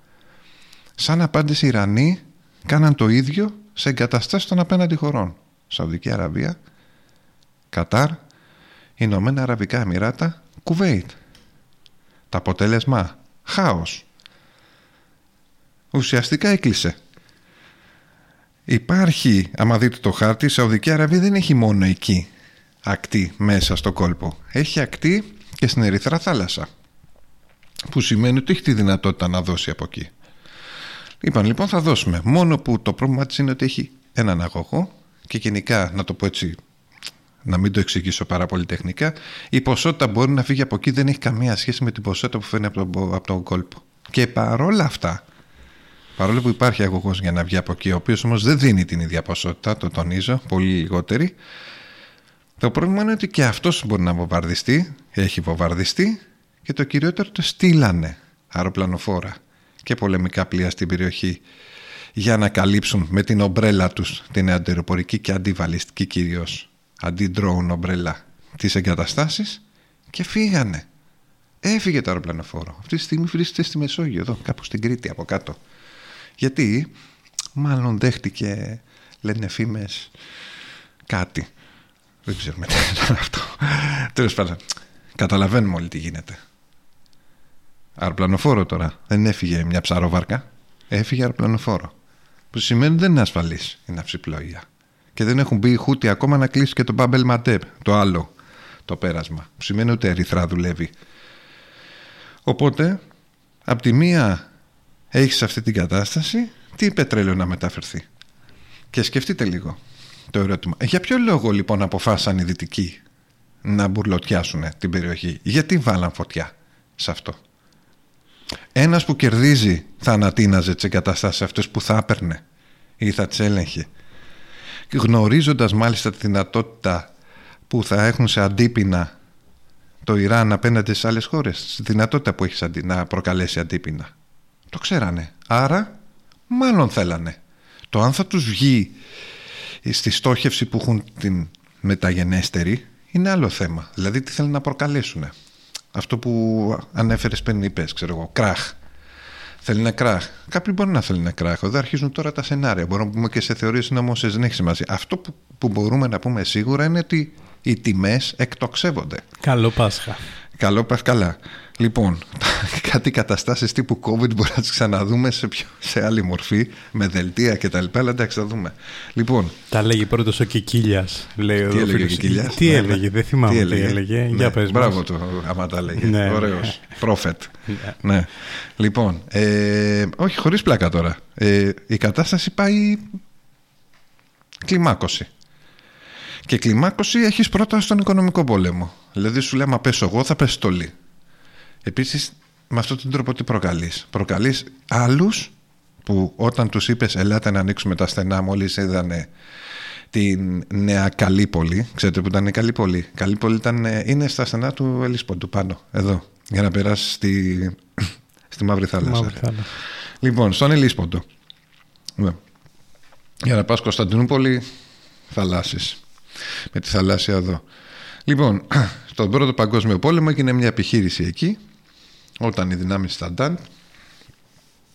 S4: Σαν απάντηση οι Ιρανοί κάναν το ίδιο σε εγκαταστάσεις των απέναντι χωρών. Σαουδική Αραβία, Κατάρ, Ηνωμένα Αραβικά Εμμυράτα, Κουβέιτ. Το αποτέλεσμα, χάος. Ουσιαστικά έκλεισε. Υπάρχει, άμα δείτε το χάρτη, η Σαουδική Αραβία δεν έχει μόνο εκεί ακτή μέσα στο κόλπο. Έχει ακτή και στην Ερυθρά θάλασσα που σημαίνει ότι έχει τη δυνατότητα να δώσει από εκεί. Είπαν λοιπόν θα δώσουμε. Μόνο που το πρόβλημα της είναι ότι έχει έναν αγωγό και γενικά να το πω έτσι να μην το εξηγήσω πάρα πολύ τεχνικά η ποσότητα μπορεί να φύγει από εκεί δεν έχει καμία σχέση με την ποσότητα που φέρνει από τον, από τον κόλπο. Και παρόλα αυτά παρόλο που υπάρχει αγωγός για να βγει από εκεί ο οποίος όμως δεν δίνει την ίδια ποσότητα το τονίζω, πολύ λιγότερη το πρόβλημα είναι ότι και αυτός μπορεί να βομβαρδιστεί έχει βομβαρδιστεί και το κυριότερο το στείλανε αεροπλανοφόρα και πολεμικά πλοία στην περιοχή για να καλύψουν με την ομπρέλα τους την αντεροπορική και αντιβαλιστική κυρίως αντί-drone ομπρέλα τις εγκαταστάσεις και φύγανε. Έφυγε το αεροπλανοφόρο. Αυτή τη στιγμή βρίσκεται στη Μεσόγειο εδώ κάπου στην Κρήτη από κάτω. Γιατί μάλλον δέχτηκε λένε φήμες κάτι. Δεν ξέρουμε τι είναι αυτό. Τέλος πάντων. Καταλαβαίνουμε όλοι τι γίνεται. Αεροπλανοφόρο τώρα. Δεν έφυγε μια ψαροβάρκα. Έφυγε αεροπλανοφόρο. Που σημαίνει ότι δεν είναι ασφαλής η ναυσιπλοεία. Και δεν έχουν μπει οι Χούτι ακόμα να κλείσει και το Μπάμπελ Ματέπ, το άλλο το πέρασμα. Που σημαίνει ότι ερυθρά δουλεύει. Οπότε, από τη μία έχεις αυτή την κατάσταση, τι πετρέλαιο να μεταφερθεί. Και σκεφτείτε λίγο το ερώτημα. Για ποιο λόγο λοιπόν αποφάσισαν οι δυτικοί να μπουρλωτιάσουν την περιοχή; Γιατί βάλαν φωτιά σε αυτό; Ένας που κερδίζει θα ανατείναζε τις εγκαταστάσεις αυτές που θα έπαιρνε ή θα τις έλεγχε. Και γνωρίζοντας μάλιστα τη δυνατότητα που θα έχουν σε αντίπεινα το Ιράν απέναντι σε άλλες χώρες, τη δυνατότητα που έχει να προκαλέσει αντίπεινα. Το ξέρανε. Άρα, μάλλον θέλανε. Το αν θα τους βγει στη στόχευση που έχουν την μεταγενέστερη είναι άλλο θέμα. Δηλαδή τι θέλουν να προκαλέσουν. Αυτό που ανέφερες πριν είπες, ξέρω εγώ, κράχ. Θέλει να κράχ. Κάποιοι μπορεί να θέλουν να κράχ. Εδώ αρχίζουν τώρα τα σενάρια. Μπορούμε να πούμε και σε θεωρίες νομόσε, δεν έχει σημασία. Αυτό που, που μπορούμε να πούμε σίγουρα είναι ότι οι τιμές εκτοξεύονται.
S3: Καλό Πάσχα.
S4: Καλό Πάσχα, καλά. Λοιπόν, κάτι καταστάσεις τύπου COVID μπορεί να τις ξαναδούμε σε, πιο, σε άλλη μορφή, με δελτία κτλ. Αλλά εντάξει, θα δούμε. Λοιπόν.
S3: Τα λέγει πρώτος ο Κικίλιας. Λέει
S4: τι έλεγε ο Κικίλιας;
S3: Τι ναι, έλεγε, δεν θυμάμαι τι έλεγε. Τι έλεγε;
S4: Ναι,
S3: Για πες
S4: μπράβο το, άμα τα έλεγε. Ναι. Ωραίος. Πρόφετ. Ναι. ναι. Λοιπόν, ε, όχι χωρίς πλάκα τώρα. Ε, η κατάσταση πάει κλιμάκωση. Και κλιμάκωση έχεις πρώτα στον οικονομικό πόλεμο. Δηλαδή σου λέμε, πέσω εγώ, θα πέσει στολή. Επίσης, με αυτόν τον τρόπο τι προκαλείς; Προκαλείς άλλους που όταν τους είπες, Ελάτε να ανοίξουμε τα στενά, μόλις είδανε την νέα Καλύπολη. Ξέρετε που ήταν η Καλύπολη; Καλύπολη ήταν, ε, είναι στα στενά του Ελίσποντου πάνω, εδώ, για να περάσεις στη, στη Μαύρη Θάλασσα. Μαύρη θάλασσα. Λοιπόν, στον Ελίσποντο. Ναι. Για να πας Κωνσταντινούπολη, θαλάσσης. Με τη θαλάσσια εδώ. Λοιπόν, στον πρώτο παγκόσμιο πόλεμο έγινε μια επιχείρηση εκεί όταν οι δυνάμεις Σταντάν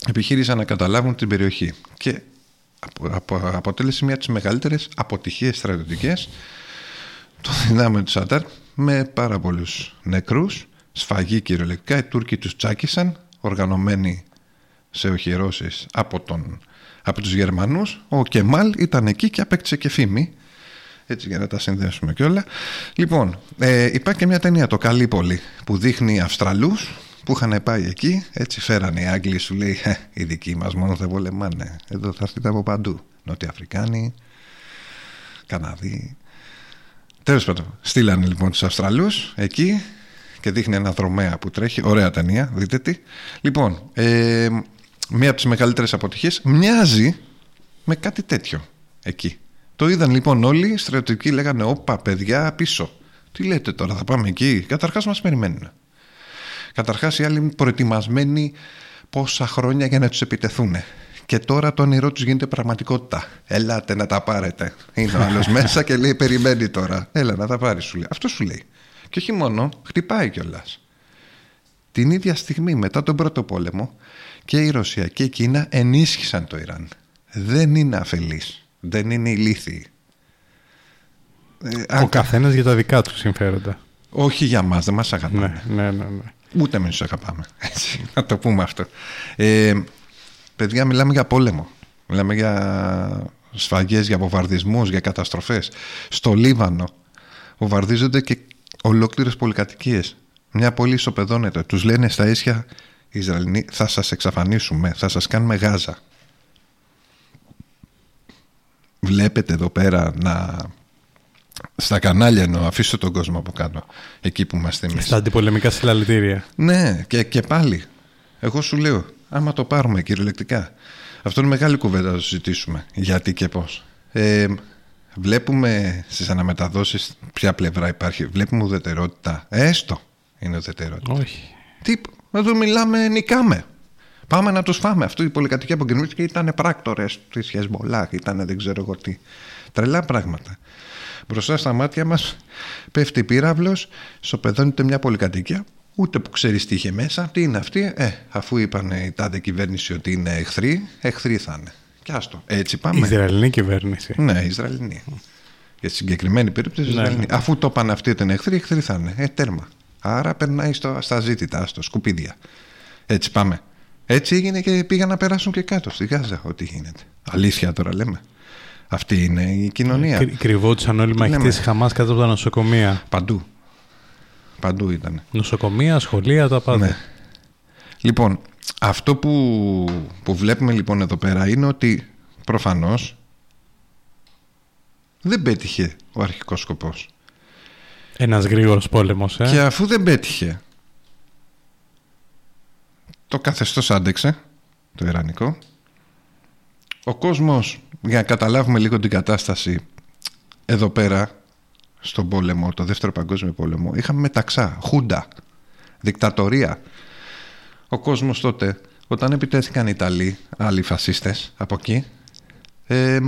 S4: επιχείρησαν να καταλάβουν την περιοχή και αποτέλεσε μια από τις μεγαλύτερες αποτυχίες στρατιωτικές των δυνάμεων του Σταντάν με πάρα πολλούς νεκρούς σφαγή κυριολεκτικά οι Τούρκοι τους τσάκισαν οργανωμένοι σε οχυρώσεις από, τον, από τους Γερμανούς ο Κεμάλ ήταν εκεί και απέκτησε και φήμη έτσι για να τα συνδέσουμε κιόλα. Λοιπόν, ε, υπάρχει και μια ταινία το Καλύπολη που δείχνει Αυστραλούς που είχαν πάει εκεί, έτσι φέρανε οι Άγγλοι σου λέει «Ε, οι δικοί μας μόνο θα βολεμάνε. Εδώ θα έρθετε από παντού. Νότια Αφρικάνοι Καναδοί τέλος πάντων στείλανε λοιπόν τους Αυστραλούς εκεί και δείχνει ένα δρομέα που τρέχει. Ωραία ταινία δείτε τι. Λοιπόν ε, μία από τις μεγαλύτερες αποτυχίες μοιάζει με κάτι τέτοιο εκεί το είδαν λοιπόν όλοι οι στρατιωτικοί λέγανε όπα παιδιά πίσω τι λέτε τώρα θα πάμε εκεί καταρχάς μας περιμένουν Καταρχάς, οι άλλοι είναι προετοιμασμένοι πόσα χρόνια για να τους επιτεθούν. Και τώρα το όνειρό τους γίνεται πραγματικότητα. Ελάτε να τα πάρετε. Είναι ο άλλος μέσα και λέει: Περιμένει τώρα. Έλα να τα πάρεις, σου λέει. Αυτό σου λέει. Και όχι μόνο, χτυπάει κιόλας. Την ίδια στιγμή μετά τον πρώτο πόλεμο και η Ρωσία και η Κίνα ενίσχυσαν το Ιράν. Δεν είναι αφελείς. Δεν είναι ηλίθιοι.
S3: Ε, Ο καθένας για τα δικά του συμφέροντα.
S4: Όχι για μας, δεν μας αγαπάνε.
S3: Ναι, ναι, ναι, ναι.
S4: Ούτε εμείς τους αγαπάμε. Έτσι, να το πούμε αυτό. Ε, παιδιά, μιλάμε για πόλεμο. Μιλάμε για σφαγές, για βομβαρδισμούς, για καταστροφές. Στο Λίβανο βομβαρδίζονται και ολόκληρες πολυκατοικίες. Μια πόλη ισοπεδώνεται. Τους λένε στα ίσια Ισραηλοί, θα σας εξαφανίσουμε, θα σας κάνουμε γάζα. Βλέπετε εδώ πέρα να στα κανάλια εννοώ, αφήστε τον κόσμο από κάτω, εκεί που είμαστε εμείς.
S3: Στα αντιπολεμικά συλλαλητήρια.
S4: Ναι, και, και πάλι. Εγώ σου λέω, άμα το πάρουμε κυριολεκτικά. Αυτό είναι μεγάλη κουβέντα να το συζητήσουμε. Γιατί και πώς. Ε, βλέπουμε στις αναμεταδώσει ποια πλευρά υπάρχει. Βλέπουμε ουδετερότητα. Έστω είναι ουδετερότητα.
S3: Όχι.
S4: Τι, εδώ μιλάμε, νικάμε. Πάμε να τους φάμε. Αυτό η πολυκατοικία που και ήταν πράκτορες τη Χεσμολάχ, ήταν δεν ξέρω εγώ τι. Τρελά πράγματα. Μπροστά στα μάτια μας πέφτει πύραυλος, σοπεδώνεται μια πολυκατοικία, ούτε που ξέρεις τι είχε μέσα, τι είναι αυτή; Ε, αφού είπαν η τάδε κυβέρνηση ότι είναι εχθροί, εχθροί θα είναι. Κι άστο. Έτσι πάμε.
S3: Ισραηλινή κυβέρνηση.
S4: Ναι, Ισραηλινή. Για τη συγκεκριμένη περίπτωση, ναι, ναι. αφού το είπαν αυτοί ότι είναι εχθροί, εχθροί θα είναι. Ε, τέρμα. Άρα περνάει στο, στα ζήτητα, στο σκουπίδια. Έτσι πάμε. Έτσι έγινε και πήγαν να περάσουν και κάτω στη Γάζα ό,τι γίνεται. Αλήθεια τώρα λέμε. Αυτή είναι η κοινωνία. Κρυ,
S3: κρυβόντουσαν όλοι οι μαχητές ναι, Χαμάς κάτω από τα νοσοκομεία.
S4: Παντού. Παντού ήταν.
S3: Νοσοκομεία, σχολεία, τα πάντα. Ναι.
S4: Λοιπόν, αυτό που, που βλέπουμε λοιπόν εδώ πέρα είναι ότι προφανώς δεν πέτυχε ο αρχικός σκοπός.
S3: Ένας γρήγορος πόλεμος, ε.
S4: Και αφού δεν πέτυχε, το καθεστώς άντεξε, το Ιρανικό, ο κόσμος, για να καταλάβουμε λίγο την κατάσταση εδώ πέρα, στον πόλεμο, το δεύτερο παγκόσμιο πόλεμο, είχαμε μεταξά, χούντα, δικτατορία. Ο κόσμος τότε, όταν επιτέθηκαν οι Ιταλοί, άλλοι φασίστες από εκεί, ε,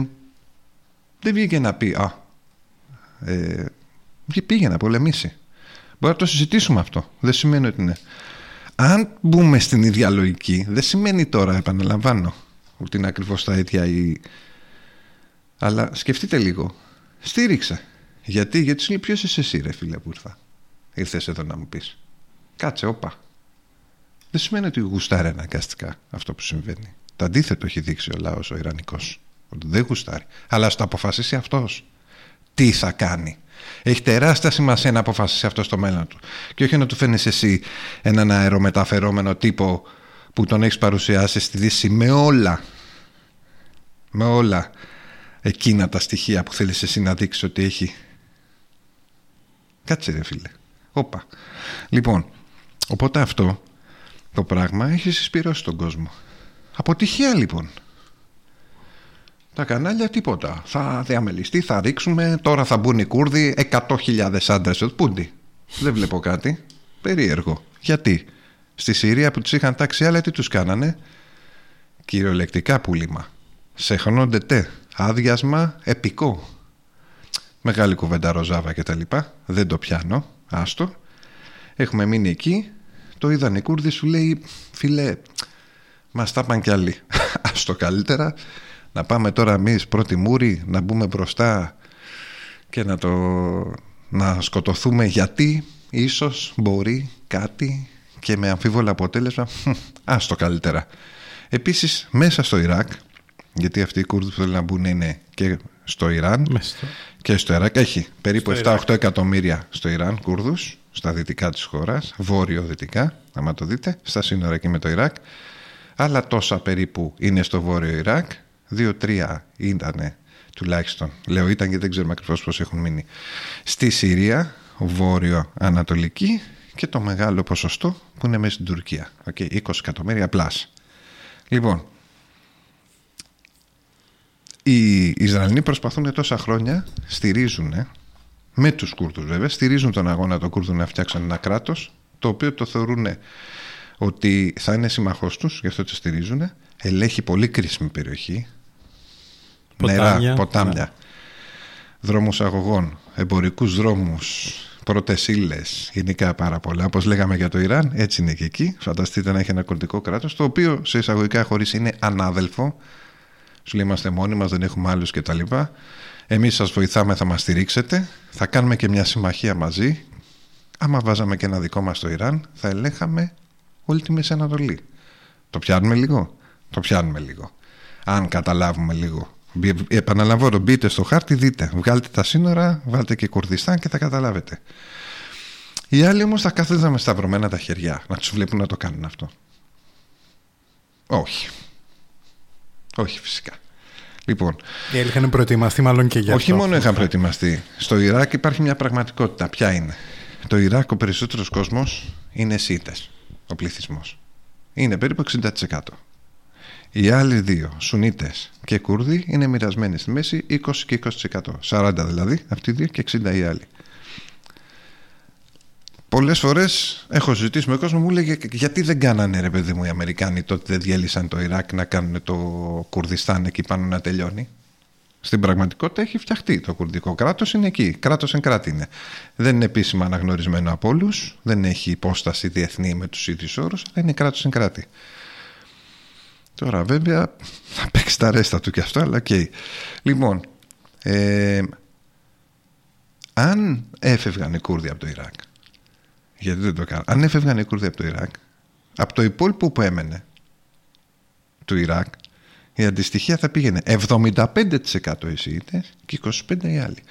S4: δεν βγήκε να πει «Α, ε, πήγε να πολεμήσει». Μπορεί να το συζητήσουμε αυτό. Δεν σημαίνει ότι είναι. Αν μπούμε στην ίδια λογική, δεν σημαίνει τώρα, επαναλαμβάνω, ότι είναι ακριβώς τα ίδια η... Αλλά σκεφτείτε λίγο. Στήριξε. Γιατί, γιατί σου λέει ποιος είσαι εσύ ρε φίλε που ήρθα. Ήρθες εδώ να μου πεις. Κάτσε, όπα. Δεν σημαίνει ότι γουστάρει αναγκαστικά αυτό που συμβαίνει. Το αντίθετο έχει δείξει ο λαός ο Ιρανικός. Ότι δεν γουστάρει. Αλλά στο αποφασίσει αυτός τι θα κάνει. Έχει τεράστια σημασία να αποφασίσει αυτό στο μέλλον του. Και όχι να του φαίνει εσύ έναν αερομεταφερόμενο τύπο που τον έχεις παρουσιάσει στη Δύση με όλα. Με όλα εκείνα τα στοιχεία που θέλεις εσύ να δείξεις ότι έχει. Κάτσε ρε φίλε. Όπα. Λοιπόν, οπότε αυτό το πράγμα έχει συσπηρώσει τον κόσμο. Αποτυχία λοιπόν. Τα κανάλια τίποτα. Θα διαμελιστεί, θα ρίξουμε. Τώρα θα μπουν οι Κούρδοι 100.000 άντρες. Πούντι. Δεν βλέπω κάτι. Περίεργο. Γιατί; Στη Συρία που τους είχαν τάξει άλλα, τι τους κάνανε; Κυριολεκτικά πουλήμα. Σεχνόνται τε. Άδειασμα επικό. Μεγάλη κουβέντα ροζάβα και τα λοιπά. Δεν το πιάνω. Άστο. Έχουμε μείνει εκεί. Το είδαν οι Κούρδοι σου λέει φίλε μας τα πάνε κι άλλοι. Άστο καλύτερα να πάμε τώρα εμείς πρώτη μούρη να μπούμε μπροστά και να το να σκοτωθούμε γιατί ίσως μπορεί κάτι και με αμφίβολα αποτέλεσμα άστο καλύτερα. Επίσης μέσα στο Ιράκ γιατί αυτοί οι Κούρδοι που θέλουν να μπουν είναι και στο Ιράν και στο Ιράκ. Έχει περίπου 7-8 εκατομμύρια στο Ιράν Κούρδους στα δυτικά της χώρας βόρειο-δυτικά άμα το δείτε στα σύνορα εκεί με το Ιράκ. Άλλα τόσα περίπου είναι στο βόρειο Ιράκ Δύο-τρία ήταν τουλάχιστον. Λέω ήταν και δεν ξέρουμε ακριβώς πώς έχουν μείνει. Στη Συρία, βόρειο-ανατολική και το μεγάλο ποσοστό που είναι μέσα στην Τουρκία. Okay, 20 εκατομμύρια plus. Λοιπόν, οι Ισραηλινοί προσπαθούν τόσα χρόνια, στηρίζουν με τους Κούρδους βέβαια, στηρίζουν τον αγώνα των Κούρδων να φτιάξουν ένα κράτος το οποίο το θεωρούν ότι θα είναι σύμμαχός τους, γι' αυτό το στηρίζουν, ελέγχει πολύ κρίσιμη περιοχή,
S3: ποτάμια,
S4: νερά, ποτάμια, ναι. δρόμους αγωγών, εμπορικούς δρόμους, πρώτες ύλες, γενικά πάρα πολλά. Όπως λέγαμε για το Ιράν, έτσι είναι και εκεί. Φανταστείτε να έχει ένα κουρδικό κράτος, το οποίο σε εισαγωγικά χωρίς είναι ανάδελφο. Σου λέει είμαστε μόνοι μας, δεν έχουμε άλλους κτλ. Εμείς σας βοηθάμε, θα μας στηρίξετε. Θα κάνουμε και μια συμμαχία μαζί. Άμα βάζαμε και ένα δικό μας στο Ιράν, θα ελέγχαμε όλη τη Μέση Ανατολή. Το πιάνουμε λίγο. Το πιάνουμε λίγο. Αν καταλάβουμε λίγο Επαναλαμβάνω, μπείτε στο χάρτη, δείτε. Βγάλτε τα σύνορα, βάλτε και Κουρδιστάν και θα καταλάβετε. Οι άλλοι όμως θα κάθονται με σταυρωμένα τα χεριά να τους βλέπουν να το κάνουν αυτό. Όχι. Όχι φυσικά. Λοιπόν,
S3: οι άλλοι είχαν προετοιμαστεί μάλλον και για
S4: Όχι μόνο είχαν προετοιμαστεί. Στο Ιράκ υπάρχει μια πραγματικότητα. Ποια είναι; Το Ιράκ ο περισσότερος κόσμος είναι Σίτε. Ο πληθυσμός. Είναι περίπου 60%. Οι άλλοι δύο, Σουνίτες και Κούρδοι, είναι μοιρασμένοι στη μέση 20 και 20%. 40 δηλαδή, αυτοί οι δύο και 60 οι άλλοι. Πολλές φορές έχω ζητήσει με κόσμο, μου λέγε γιατί δεν κάνανε ρε παιδί μου οι Αμερικάνοι τότε δεν διέλυσαν το Ιράκ να κάνουν το Κουρδιστάν εκεί πάνω να τελειώνει; Στην πραγματικότητα έχει φτιαχτεί το κουρδικό κράτος, είναι εκεί. Κράτος εν κράτη είναι. Δεν είναι επίσημα αναγνωρισμένο από όλους, δεν έχει υπόσταση διεθνή με τους ίδιους όρους, αλλά είναι κράτος εν κράτη. Τώρα βέβαια θα παίξει τα ρέστα του και αυτό, αλλά okay. Λοιπόν, ε, αν έφευγαν οι Κούρδοι από το Ιράκ, γιατί δεν το κάνω, αν έφευγαν οι Κούρδοι από το Ιράκ, από το υπόλοιπο που έμενε του Ιράκ, η αντιστοιχεία θα πήγαινε 75% οι Σιήτες και 25% οι άλλοι.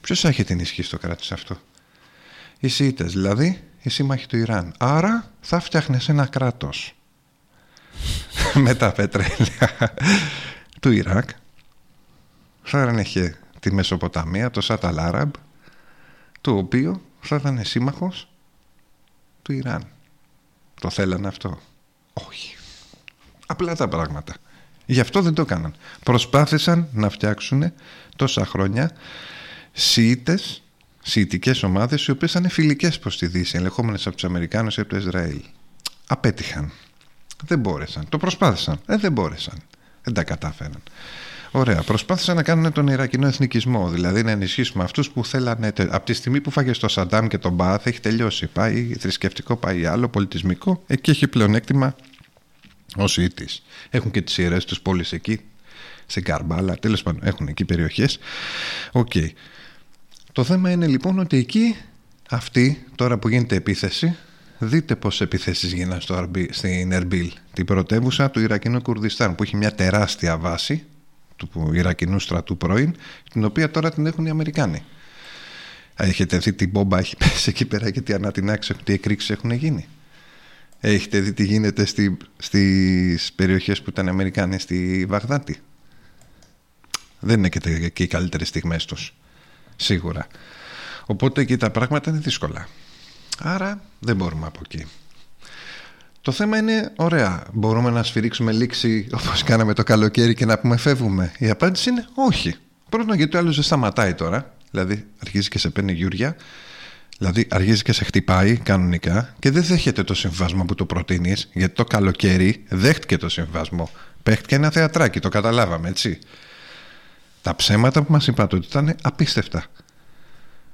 S4: Ποιος θα έχει την ισχύ στο κράτος αυτό; Οι Σιήτες, δηλαδή οι σύμμαχοι του Ιράν. Άρα θα φτιάχνες ένα κράτος με τα πετρέλαια του Ιράκ θα είχε τη Μεσοποταμία, το Σάταλ Άραμπ το οποίο θα ήταν σύμμαχος του Ιράν. Το θέλανε αυτό; Όχι. Απλά τα πράγματα. Γι' αυτό δεν το έκαναν. Προσπάθησαν να φτιάξουν τόσα χρόνια Σιήτες, Σιητικές ομάδες οι οποίες ήταν φιλικές προς τη Δύση, ελεγχόμενες από τους Αμερικάνους ή από το Ισραήλ. Απέτυχαν Δεν μπόρεσαν. Το προσπάθησαν. Ε, δεν μπόρεσαν. Δεν τα κατάφεραν. Ωραία. Προσπάθησαν να κάνουν τον Ιρακινό εθνικισμό, δηλαδή να ενισχύσουμε αυτούς που θέλανε. Από τη στιγμή που φάγε στο Σαντάμ και τον Μπάθ, έχει τελειώσει. Πάει θρησκευτικό, πάει άλλο, πολιτισμικό. Εκεί έχει πλεονέκτημα οι Σιίτες. Έχουν και τις ιερές τους πόλεις εκεί, σε Καρμπάλα, τέλος πάντων έχουν εκεί περιοχές. OK. Okay. Το θέμα είναι λοιπόν ότι εκεί αυτή, τώρα που γίνεται επίθεση, δείτε πόσες επιθέσεις γίνανε στο στην Ερμπίλ, την πρωτεύουσα του Ιρακινού Κουρδιστάν, που έχει μια τεράστια βάση του Ιρακινού στρατού πρώην, την οποία τώρα την έχουν οι Αμερικάνοι. Έχετε δει τι μπόμπα έχει πέσει εκεί πέρα και τι ανατινάξεις, τι εκρήξεις έχουν γίνει. Έχετε δει τι γίνεται στη, στις περιοχές που ήταν Αμερικάνοι στη Βαγδάτη. Δεν είναι και, και οι καλύτερες στιγμές τους. Σίγουρα. Οπότε εκεί τα πράγματα είναι δύσκολα. Άρα δεν μπορούμε από εκεί. Το θέμα είναι, ωραία, μπορούμε να σφυρίξουμε λήξη όπως κάναμε το καλοκαίρι και να πούμε φεύγουμε. Η απάντηση είναι όχι. Πρώτον γιατί ο άλλος δεν σταματάει τώρα, δηλαδή αρχίζει και σε παίρνει γιούρια, δηλαδή αρχίζει και σε χτυπάει κανονικά και δεν δέχεται το συμβιβασμό που του προτείνεις, γιατί το καλοκαίρι δέχτηκε το συμβιβασμό. Παίχτηκε ένα θεατράκι, το καταλάβαμε, έτσι. Τα ψέματα που μας είπατε ότι ήταν απίστευτα.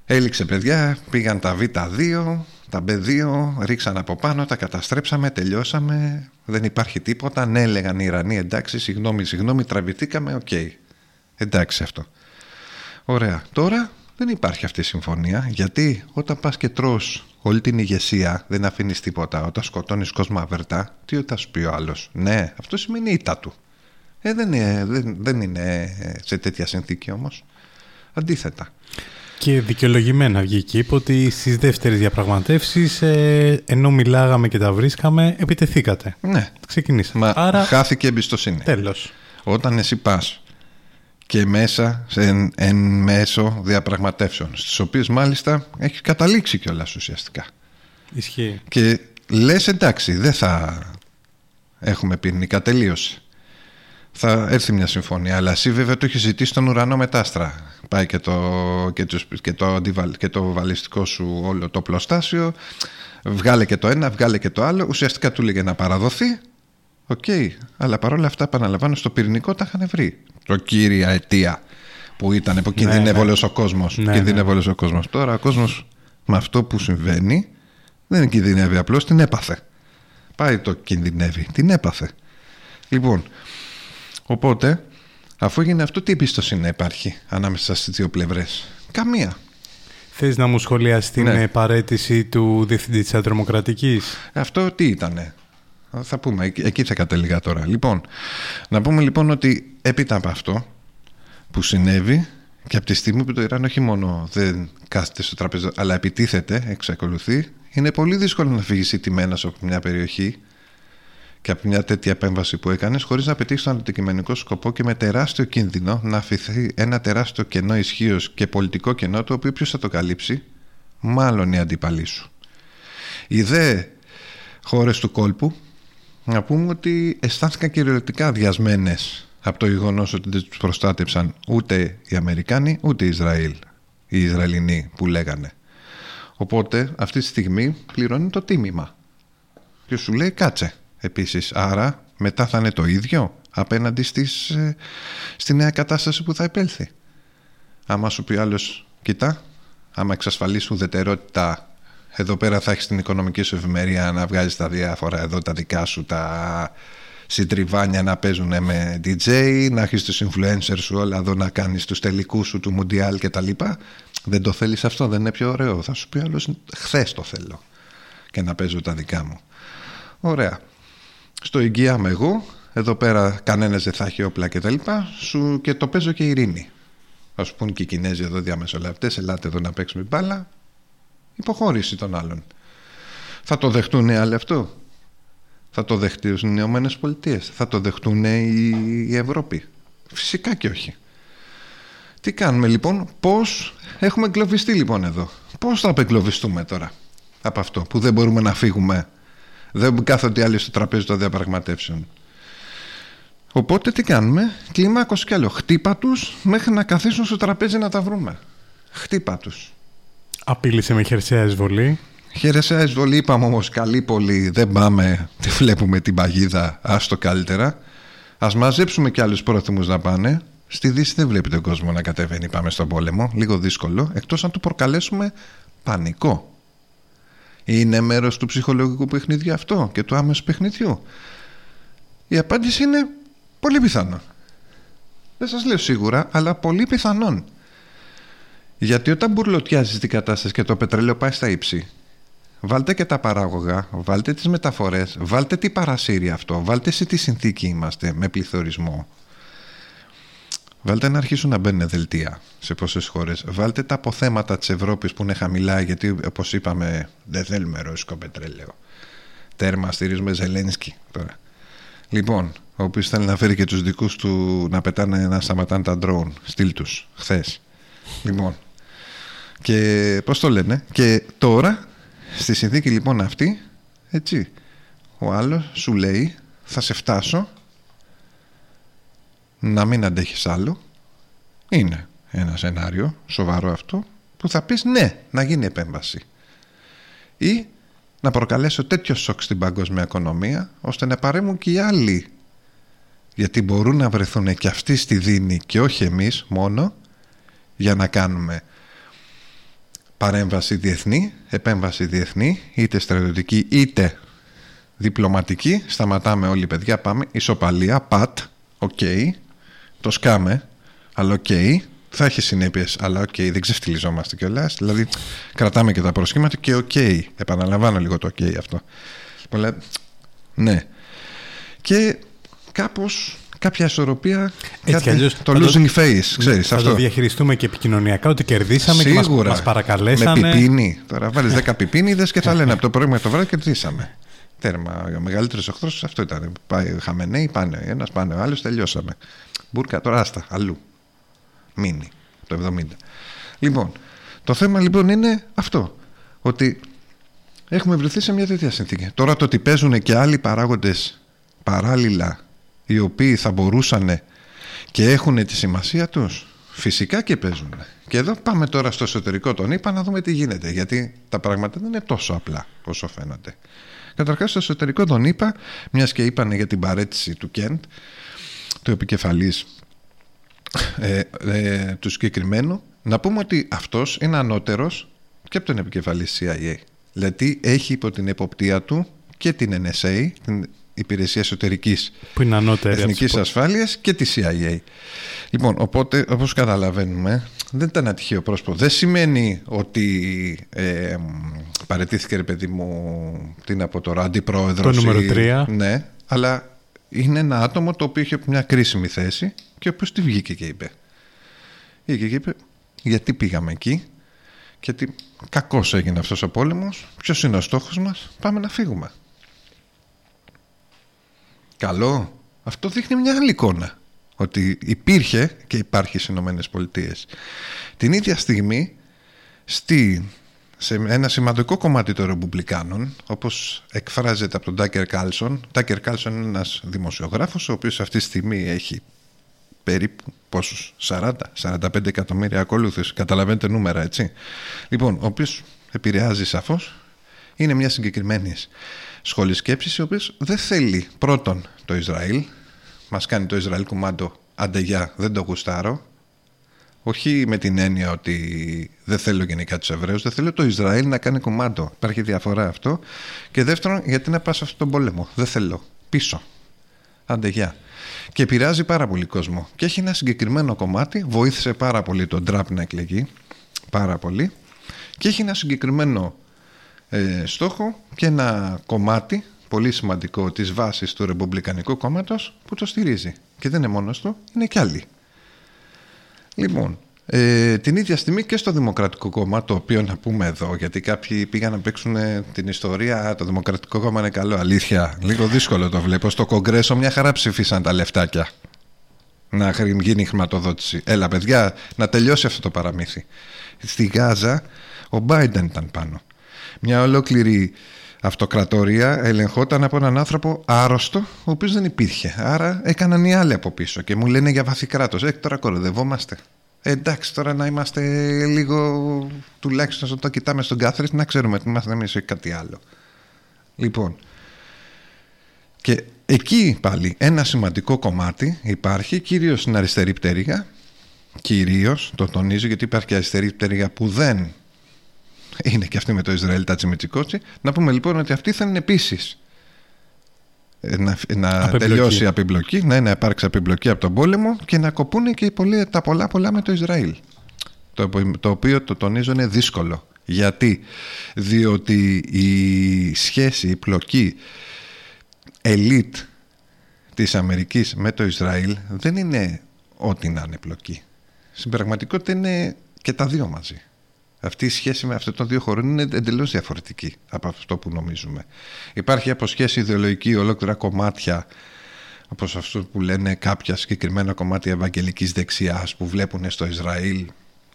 S4: Έληξε παιδιά, πήγαν τα B2, τα B2, ρίξαν από πάνω, τα καταστρέψαμε, τελειώσαμε, δεν υπάρχει τίποτα. Ναι, έλεγαν οι Ιρανοί, εντάξει, συγγνώμη, συγγνώμη, τραβηθήκαμε, OK. Okay. Εντάξει αυτό. Ωραία. Τώρα δεν υπάρχει αυτή η συμφωνία, γιατί όταν πας και τρως όλη την ηγεσία, δεν αφήνεις τίποτα, όταν σκοτώνεις κόσμο αβερτά, τι θα σου πει ο άλλος; Ναι, αυτό σημαίνει ήττα του. Ε, δεν, είναι, δεν, δεν είναι σε τέτοια συνθήκη όμως. Αντίθετα.
S3: Και δικαιολογημένα βγήκε. Είπε ότι στις δεύτερες διαπραγματεύσεις, ε, ενώ μιλάγαμε και τα βρίσκαμε, επιτεθήκατε.
S4: Ναι.
S3: Ξεκινήσαμε.
S4: Μα Άρα... χάθηκε εμπιστοσύνη.
S3: Τέλος.
S4: Όταν εσύ πας και μέσα σε εν, εν μέσω διαπραγματεύσεων, στις οποίες μάλιστα έχεις καταλήξει κιόλας ουσιαστικά.
S3: Ισχύει.
S4: Και λες εντάξει, δεν θα έχουμε πυρηνικά τελείωση θα έρθει μια συμφωνία. Αλλά εσύ βέβαια το έχεις ζητήσει στον ουρανό μετάστρα. Πάει και το, και το, και το, και το βαλιστικό σου όλο το πλωστάσιο. Βγάλε και το ένα, βγάλε και το άλλο. Ουσιαστικά του λέγε να παραδοθεί. OK. Okay. Αλλά παρόλα αυτά, επαναλαμβάνω, στο πυρηνικό τα είχαν βρει. Το κύρια αιτία που ήταν που κινδυνεύει ναι, ναι. ο κόσμος. Ναι, ναι. ο κόσμος. Τώρα ο κόσμος με αυτό που συμβαίνει δεν κινδυνεύει απλώς, την έπαθε. Πάει το κινδυνεύει, την έπαθε. Λοιπόν, Οπότε, αφού έγινε αυτό, τι εμπιστοσύνη να υπάρχει ανάμεσα στις δύο πλευρές; Καμία.
S3: Θες να μου σχολιάσεις την ναι. παραίτηση του Διευθυντή της Αντιτρομοκρατικής.
S4: Αυτό τι ήτανε; Θα πούμε, εκεί θα κατέληγα τώρα. Λοιπόν, να πούμε λοιπόν ότι έπειτα από αυτό που συνέβη και από τη στιγμή που το Ιράν όχι μόνο δεν κάθεται στο τραπέζι αλλά επιτίθεται, εξακολουθεί, είναι πολύ δύσκολο να φύγει ηττημένος από μια περιοχή και από μια τέτοια επέμβαση που έκανες, χωρίς να πετύχεις τον αντικειμενικό σκοπό και με τεράστιο κίνδυνο να αφηθεί ένα τεράστιο κενό ισχύως και πολιτικό κενό, το οποίο ποιος θα το καλύψει, μάλλον οι αντίπαλοι σου. Οι δε χώρες του κόλπου, να πούμε ότι αισθάνθηκαν κυριολεκτικά αδειασμένες από το γεγονός ότι δεν τους προστάτεψαν ούτε οι Αμερικάνοι ούτε οι Ισραήλ, οι Ισραηλινοί που λέγανε. Οπότε αυτή τη στιγμή πληρώνει το τίμημα. Και σου λέει κάτσε, επίσης. Άρα μετά θα είναι το ίδιο απέναντι στις, ε, στη νέα κατάσταση που θα επέλθει. Άμα σου πει άλλος, κοιτά, άμα εξασφαλίσει ουδετερότητα, εδώ πέρα θα έχεις την οικονομική σου ευημερία να βγάζεις τα διάφορα εδώ τα δικά σου τα συντριβάνια να παίζουν με DJ, να έχεις τους influencers σου όλα εδώ να κάνεις τους τελικούς σου του Μουντιάλ και τα λοιπά. Δεν το θέλεις αυτό, δεν είναι πιο ωραίο. Θα σου πει άλλος, χθες το θέλω και να παίζω τα δικά μου. Ωραία στο εγγυάμαι εγώ, εδώ πέρα κανένας δεν θα έχει όπλα και τα λοιπά, σου και το παίζω και ειρήνη. Α σου πούν και οι Κινέζοι εδώ διαμεσολαβητές, ελάτε εδώ να παίξουμε μπάλα. Υποχώρηση των άλλων. Θα το δεχτούν οι άλλοι αυτό; Θα το δεχτούν οι Ηνωμένες Πολιτείες; Θα το δεχτούν η Ευρώπη; Φυσικά και όχι. Τι κάνουμε λοιπόν, πώς έχουμε εγκλωβιστεί λοιπόν εδώ; Πώς θα απεγκλωβιστούμε τώρα από αυτό που δεν μπορούμε να φύγουμε δεν κάθονται άλλοι στο τραπέζι των διαπραγματεύσεων. Οπότε τι κάνουμε, κλιμάκο κι άλλο. Χτύπα τους μέχρι να καθίσουν στο τραπέζι να τα βρούμε. Χτύπα τους.
S3: Απείλησε με χερσαία εισβολή.
S4: Χαίρεσαι, εισβολή είπαμε όμως καλή πολύ, δεν πάμε, δεν βλέπουμε την παγίδα, άστο καλύτερα. Ας μαζέψουμε και άλλους πρόθυμους να πάνε. Στη Δύση δεν βλέπει τον κόσμο να κατεβαίνει, πάμε στον πόλεμο, λίγο δύσκολο, εκτός αν του προκαλέσουμε πανικό. Είναι μέρος του ψυχολογικού παιχνιδιού αυτό και του άμεσου παιχνιδιού. Η απάντηση είναι πολύ πιθανό. Δεν σας λέω σίγουρα, αλλά πολύ πιθανόν. Γιατί όταν μπουρλωτιάζεις την κατάσταση και το πετρέλαιο πάει στα ύψη, βάλτε και τα παράγωγα, βάλτε τις μεταφορές, βάλτε τι παρασύρει αυτό, βάλτε σε τι συνθήκη είμαστε με πληθωρισμό. Βάλτε να αρχίσουν να μπαίνουν δελτία σε πόσες χώρες. Βάλτε τα αποθέματα της Ευρώπης που είναι χαμηλά γιατί όπως είπαμε δεν θέλουμε ρωσικό πετρέλαιο. Τέρμα στηρίζουμε Ζελένσκι τώρα. Λοιπόν, ο οποίο θέλει να φέρει και τους δικούς του να πετάνε να σταματάνε τα ντρόουν. Στείλ τους χθες. Λοιπόν, και πώς το λένε. Και τώρα, στη συνθήκη λοιπόν αυτή, έτσι, ο άλλος σου λέει θα σε φτάσω να μην αντέχεις άλλο. Είναι ένα σενάριο σοβαρό αυτό που θα πεις ναι, να γίνει επέμβαση. Ή να προκαλέσω τέτοιο σοκ στην παγκόσμια οικονομία ώστε να παρέμβουν και οι άλλοι γιατί μπορούν να βρεθούν και αυτοί στη δίνη και όχι εμείς μόνο για να κάνουμε παρέμβαση διεθνή, επέμβαση διεθνή, είτε στρατιωτική είτε διπλωματική. Σταματάμε όλοι παιδιά, πάμε. Ισοπαλία, πατ, οκ. Το σκάμε, αλλά οκ. Θα έχει συνέπειες, αλλά οκ. Δεν ξεφτιλιζόμαστε κιόλας. Δηλαδή, κρατάμε και τα προσχήματα και οκ. Επαναλαμβάνω λίγο το οκ αυτό. Ναι. Και κάπως κάποια ισορροπία. Έτσι κάτι, αλλιώς, το losing το, face, ξέρεις.
S3: Θα
S4: αυτό.
S3: το διαχειριστούμε και επικοινωνιακά ότι κερδίσαμε Σίγουρα. και μας παρακαλέσανε.
S4: Με πιπίνι. Τώρα βάλεις 10 πιπίνιδες και θα λένε από το πρωί με το βράδυ κερδίσαμε. Τέρμα. Ο μεγαλύτερος εχθρός αυτό ήταν. Πάει Χαμενεΐ, πάνε ένας, πάνε ο άλλος, τελειώσαμε. Μπούρκα τώρα άστα, αλλού. Μίνι το 70. Λοιπόν, το θέμα λοιπόν είναι αυτό. Ότι έχουμε βρεθεί σε μια τέτοια συνθήκη. Τώρα το ότι παίζουν και άλλοι παράγοντες παράλληλα οι οποίοι θα μπορούσαν και έχουν τη σημασία τους φυσικά και παίζουν και εδώ πάμε τώρα στο εσωτερικό των ΗΠΑ να δούμε τι γίνεται γιατί τα πράγματα δεν είναι τόσο απλά όσο φαίνονται καταρχάς στο εσωτερικό των ΗΠΑ μιας και είπανε για την παρέτηση του Κέντ του επικεφαλής ε, ε, του συγκεκριμένου να πούμε ότι αυτός είναι ανώτερος και από τον επικεφαλής CIA δηλαδή έχει υπό την εποπτεία του και την NSA, την Υπηρεσία Εσωτερικής Εθνικής Ασφάλειας και της CIA. Λοιπόν, οπότε, όπως καταλαβαίνουμε, δεν ήταν ένα τυχαίο πρόσωπο. Δεν σημαίνει ότι ε, παρετήθηκε, ρε παιδί μου, την από τώρα αντιπρόεδρος.
S3: Το νούμερο 3.
S4: Ναι, αλλά είναι ένα άτομο το οποίο είχε μια κρίσιμη θέση και ο οποίος τη βγήκε και είπε. Βγήκε και είπε, γιατί πήγαμε εκεί, γιατί κακώ έγινε αυτός ο πόλεμος, ποιος είναι ο στόχος μας, πάμε να φύγουμε. Καλό. Αυτό δείχνει μια άλλη εικόνα. Ότι υπήρχε και υπάρχει στις Ηνωμένες Πολιτείες. Την ίδια στιγμή στη, σε ένα σημαντικό κομμάτι των Ρεπουμπλικάνων, όπως εκφράζεται από τον Τάκερ Κάλσον. Τάκερ Κάλσον είναι ένας δημοσιογράφος, ο οποίος αυτή τη στιγμή έχει περίπου πόσους, 40, 45 εκατομμύρια ακολούθους. Καταλαβαίνετε νούμερα, έτσι. Λοιπόν, ο οποίος επηρεάζει σαφώς, είναι μια συγκεκριμένη σχόλη σκέψης οι οποίες δεν θέλει πρώτον το Ισραήλ μας κάνει το Ισραήλ κουμάντο αντεγιά δεν το γουστάρω όχι με την έννοια ότι δεν θέλω γενικά τους Εβραίους, δεν θέλω το Ισραήλ να κάνει κουμάντο. Υπάρχει διαφορά αυτό. Και δεύτερον, γιατί να πας σε αυτόν τον πόλεμο. Δεν θέλω. Πίσω. Αντεγιά. Και επηρεάζει πάρα πολύ κόσμο. Και έχει ένα συγκεκριμένο κομμάτι. Βοήθησε πάρα πολύ τον Τραπ να εκλεγεί. Πάρα πολύ. Και έχει ένα συγκεκριμένο ε, στόχο και ένα κομμάτι πολύ σημαντικό της βάσης του Ρεπομπλικανικού κόμματος που το στηρίζει. Και δεν είναι μόνος του, είναι κι άλλοι. Λοιπόν, ε, την ίδια στιγμή και στο Δημοκρατικό Κόμμα, το οποίο να πούμε εδώ, γιατί κάποιοι πήγαν να παίξουν ε, την ιστορία, το Δημοκρατικό Κόμμα είναι καλό, αλήθεια, λίγο δύσκολο το βλέπω. Στο Κογκρέσο μια χαρά ψηφίσαν τα λεφτάκια να γίνει χρηματοδότηση. Έλα παιδιά, να τελειώσει αυτό το παραμύθι. Στη Γάζα ο Μπάιντεν ήταν πάνω. Μια ολόκληρη αυτοκρατορία ελεγχόταν από έναν άνθρωπο άρρωστο, ο οποίος δεν υπήρχε. Άρα έκαναν οι άλλοι από πίσω και μου λένε για βαθύ κράτος. Ε, τώρα κοροϊδευόμαστε. Ε, εντάξει, τώρα να είμαστε λίγο τουλάχιστον όταν το κοιτάμε στον κάθρι να ξέρουμε ότι είμαστε εμείς ή κάτι άλλο. Λοιπόν, και εκεί πάλι ένα σημαντικό κομμάτι υπάρχει, κυρίως στην αριστερή πτέρυγα, κυρίως, το τονίζω γιατί υπάρχει και αριστερή πτέρυγα που δεν είναι και αυτή με το Ισραήλ τα τσιμιτσικότσι, να πούμε λοιπόν ότι αυτοί θα είναι επίσης ε, να, να τελειώσει η απεμπλοκή, ναι, να υπάρξει απεμπλοκή από τον πόλεμο και να κοπούνε και πολύ, τα πολλά πολλά με το Ισραήλ. Το, το οποίο το τονίζω είναι δύσκολο. Γιατί; Διότι η σχέση, η πλοκή ελίτ της Αμερικής με το Ισραήλ δεν είναι ό,τι να είναι πλοκή. Στην πραγματικότητα είναι και τα δύο μαζί. Αυτή η σχέση με αυτών των δύο χωρών είναι εντελώς διαφορετική από αυτό που νομίζουμε. Υπάρχει αποσχέση ιδεολογική ολόκληρα κομμάτια όπως αυτό που λένε κάποια συγκεκριμένα κομμάτια ευαγγελικής δεξιάς που βλέπουν στο Ισραήλ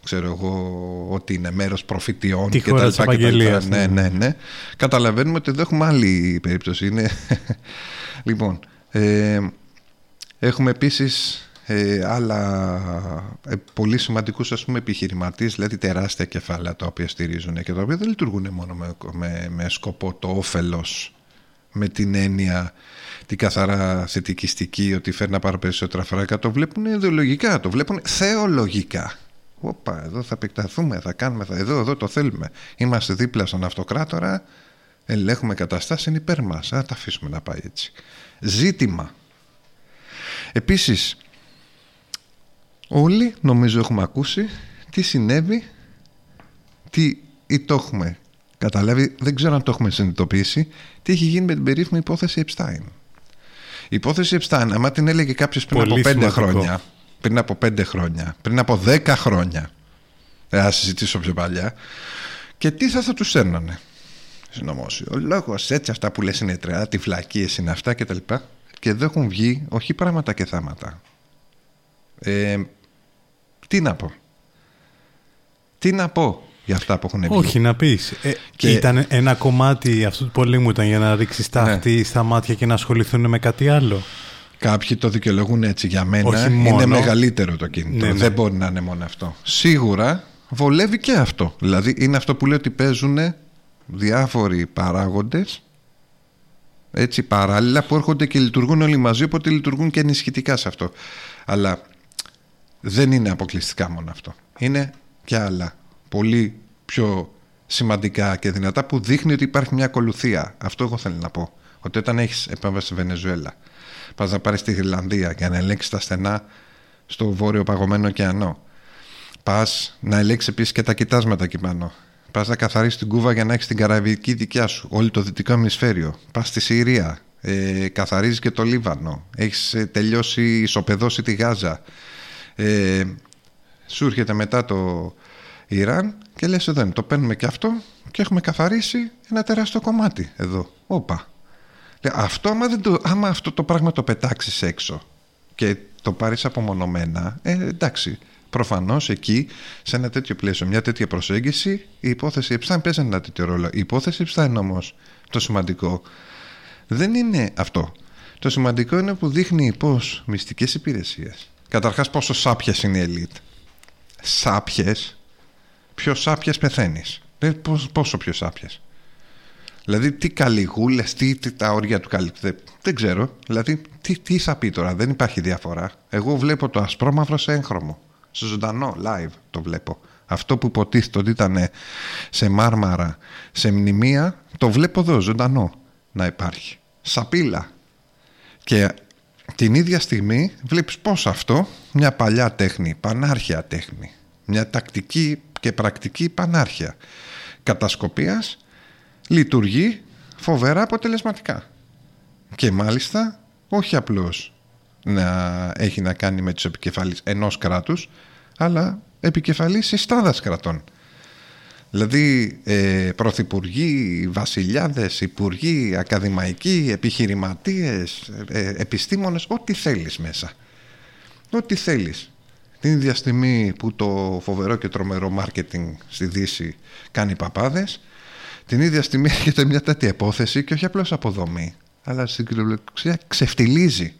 S4: ξέρω εγώ ότι είναι μέρος προφητιών
S3: και τα λοιπά.
S4: Ναι, ναι, ναι. Καταλαβαίνουμε ότι εδώ έχουμε άλλη περίπτωση. Είναι... λοιπόν, ε, έχουμε επίσης ε, άλλα ε, πολύ σημαντικούς ας πούμε επιχειρηματίες δηλαδή τεράστια κεφάλαια τα οποία στηρίζουν και τα οποία δεν λειτουργούν μόνο με, με, με σκοπό το όφελος με την έννοια την καθαρά θετικιστική ότι φέρνει να πάρω περισσότερα φράγκα το βλέπουν ιδεολογικά, το βλέπουν θεολογικά Οπα, εδώ θα επεκταθούμε, θα κάνουμε, θα, εδώ, εδώ το θέλουμε. Είμαστε δίπλα στον αυτοκράτορα, ελέγχουμε καταστάσεις, είναι υπέρ μας. Α, τα αφήσουμε να πάει έτσι. Ζήτημα. Επίσης, όλοι νομίζω έχουμε ακούσει τι συνέβη, τι ή το έχουμε καταλάβει, δεν ξέρω αν το έχουμε συνειδητοποιήσει, τι έχει γίνει με την περίφημη υπόθεση Epstein. Η υπόθεση Epstein, άμα την έλεγε κάποιος πριν από πέντε χρόνια, πριν από πέντε χρόνια, πριν από δέκα χρόνια, ε, θα συζητήσω πιο παλιά, και τι θα, θα τους έρνανε; Ο λόγος έτσι, αυτά που λες είναι τρεά, τι φλακίε είναι αυτά κτλ. Και, και εδώ έχουν βγει όχι πράγματα και θάματα. Ε, τι να πω. Τι να πω για αυτά που έχουν βγει;
S3: Όχι, να πεις. Ε, και... Ήταν ένα κομμάτι αυτού του πολέμου ήταν για να ρίξεις τάχτη ναι. στα μάτια και να ασχοληθούν με κάτι άλλο.
S4: Κάποιοι το δικαιολογούν έτσι για μένα. Είναι μεγαλύτερο το κίνητο. Ναι, ναι. Δεν μπορεί να είναι μόνο αυτό. Σίγουρα βολεύει και αυτό. Δηλαδή είναι αυτό που λέω ότι παίζουν διάφοροι παράγοντες έτσι παράλληλα που έρχονται και λειτουργούν όλοι μαζί οπότε λειτουργούν και ενισχυτικά σε αυτό. Αλλά δεν είναι αποκλειστικά μόνο αυτό. Είναι και άλλα πολύ πιο σημαντικά και δυνατά που δείχνει ότι υπάρχει μια ακολουθία. Αυτό εγώ θέλω να πω. Ότι όταν έχεις επέμβαση στη Βενεζουέλα, πας να πάρεις στη Γρυλανδία για να ελέγξεις τα στενά στο βόρειο παγωμένο ωκεανό. Πας να ελέγξεις επίσης και τα κοιτάσματα εκεί πάνω. Πας να καθαρίσεις την Κούβα για να έχεις την καραβική δικιά σου. Όλο το δυτικό ημισφαίριο. Πας στη Συρία. Ε, καθαρίζεις και το Λίβανο. Έχεις ε, τελειώσει, ισοπεδώσει τη Γάζα. Ε, σου έρχεται μετά το Ιράν και λες εδώ το παίρνουμε και αυτό και έχουμε καθαρίσει ένα τεράστιο κομμάτι εδώ. Όπα. Αυτό άμα, δεν το, άμα αυτό το πράγμα το πετάξεις έξω και το πάρεις απομονωμένα, ε, εντάξει, προφανώς εκεί σε ένα τέτοιο πλαίσιο, μια τέτοια προσέγγιση, η υπόθεση Epstein παίζει ένα τέτοιο ρόλο. Η υπόθεση Epstein όμως, το σημαντικό, δεν είναι αυτό. Το σημαντικό είναι που δείχνει πως μυστικές υπηρεσίες, καταρχάς πόσο σάπιες είναι η ελίτ, σάπιες, πιο σάπιες πεθαίνεις. Ε, πόσο πιο σάπιες; Δηλαδή τι καλυγούλες, τι, τι τα όρια του καλύπτει. Δεν ξέρω. Δηλαδή τι, τι θα πει τώρα. Δεν υπάρχει διαφορά. Εγώ βλέπω το ασπρόμαυρο σε έγχρωμο. Σε ζωντανό, live το βλέπω. Αυτό που υποτίθεται ότι ήταν σε μάρμαρα, σε μνημεία, το βλέπω εδώ ζωντανό να υπάρχει. Σαπίλα. Και την ίδια στιγμή βλέπεις πώς αυτό, μια παλιά τέχνη, πανάρχια τέχνη, μια τακτική και πρακτική πανάρχια κατασκοπίας λειτουργεί φοβερά αποτελεσματικά. Και μάλιστα όχι απλώς να έχει να κάνει με τους επικεφαλείς ενός κράτους, αλλά επικεφαλής συστάδας κρατών. Δηλαδή ε, πρωθυπουργοί, βασιλιάδες, υπουργοί, ακαδημαϊκοί, επιχειρηματίες, ε, επιστήμονες, ό,τι θέλεις μέσα. Ό,τι θέλεις. Την ίδια στιγμή που το φοβερό και τρομερό μάρκετινγκ στη Δύση κάνει παπάδες, την ίδια στιγμή έρχεται μια τέτοια υπόθεση και όχι απλώς αποδομή, αλλά στην κυριολεξία ξεφτιλίζει.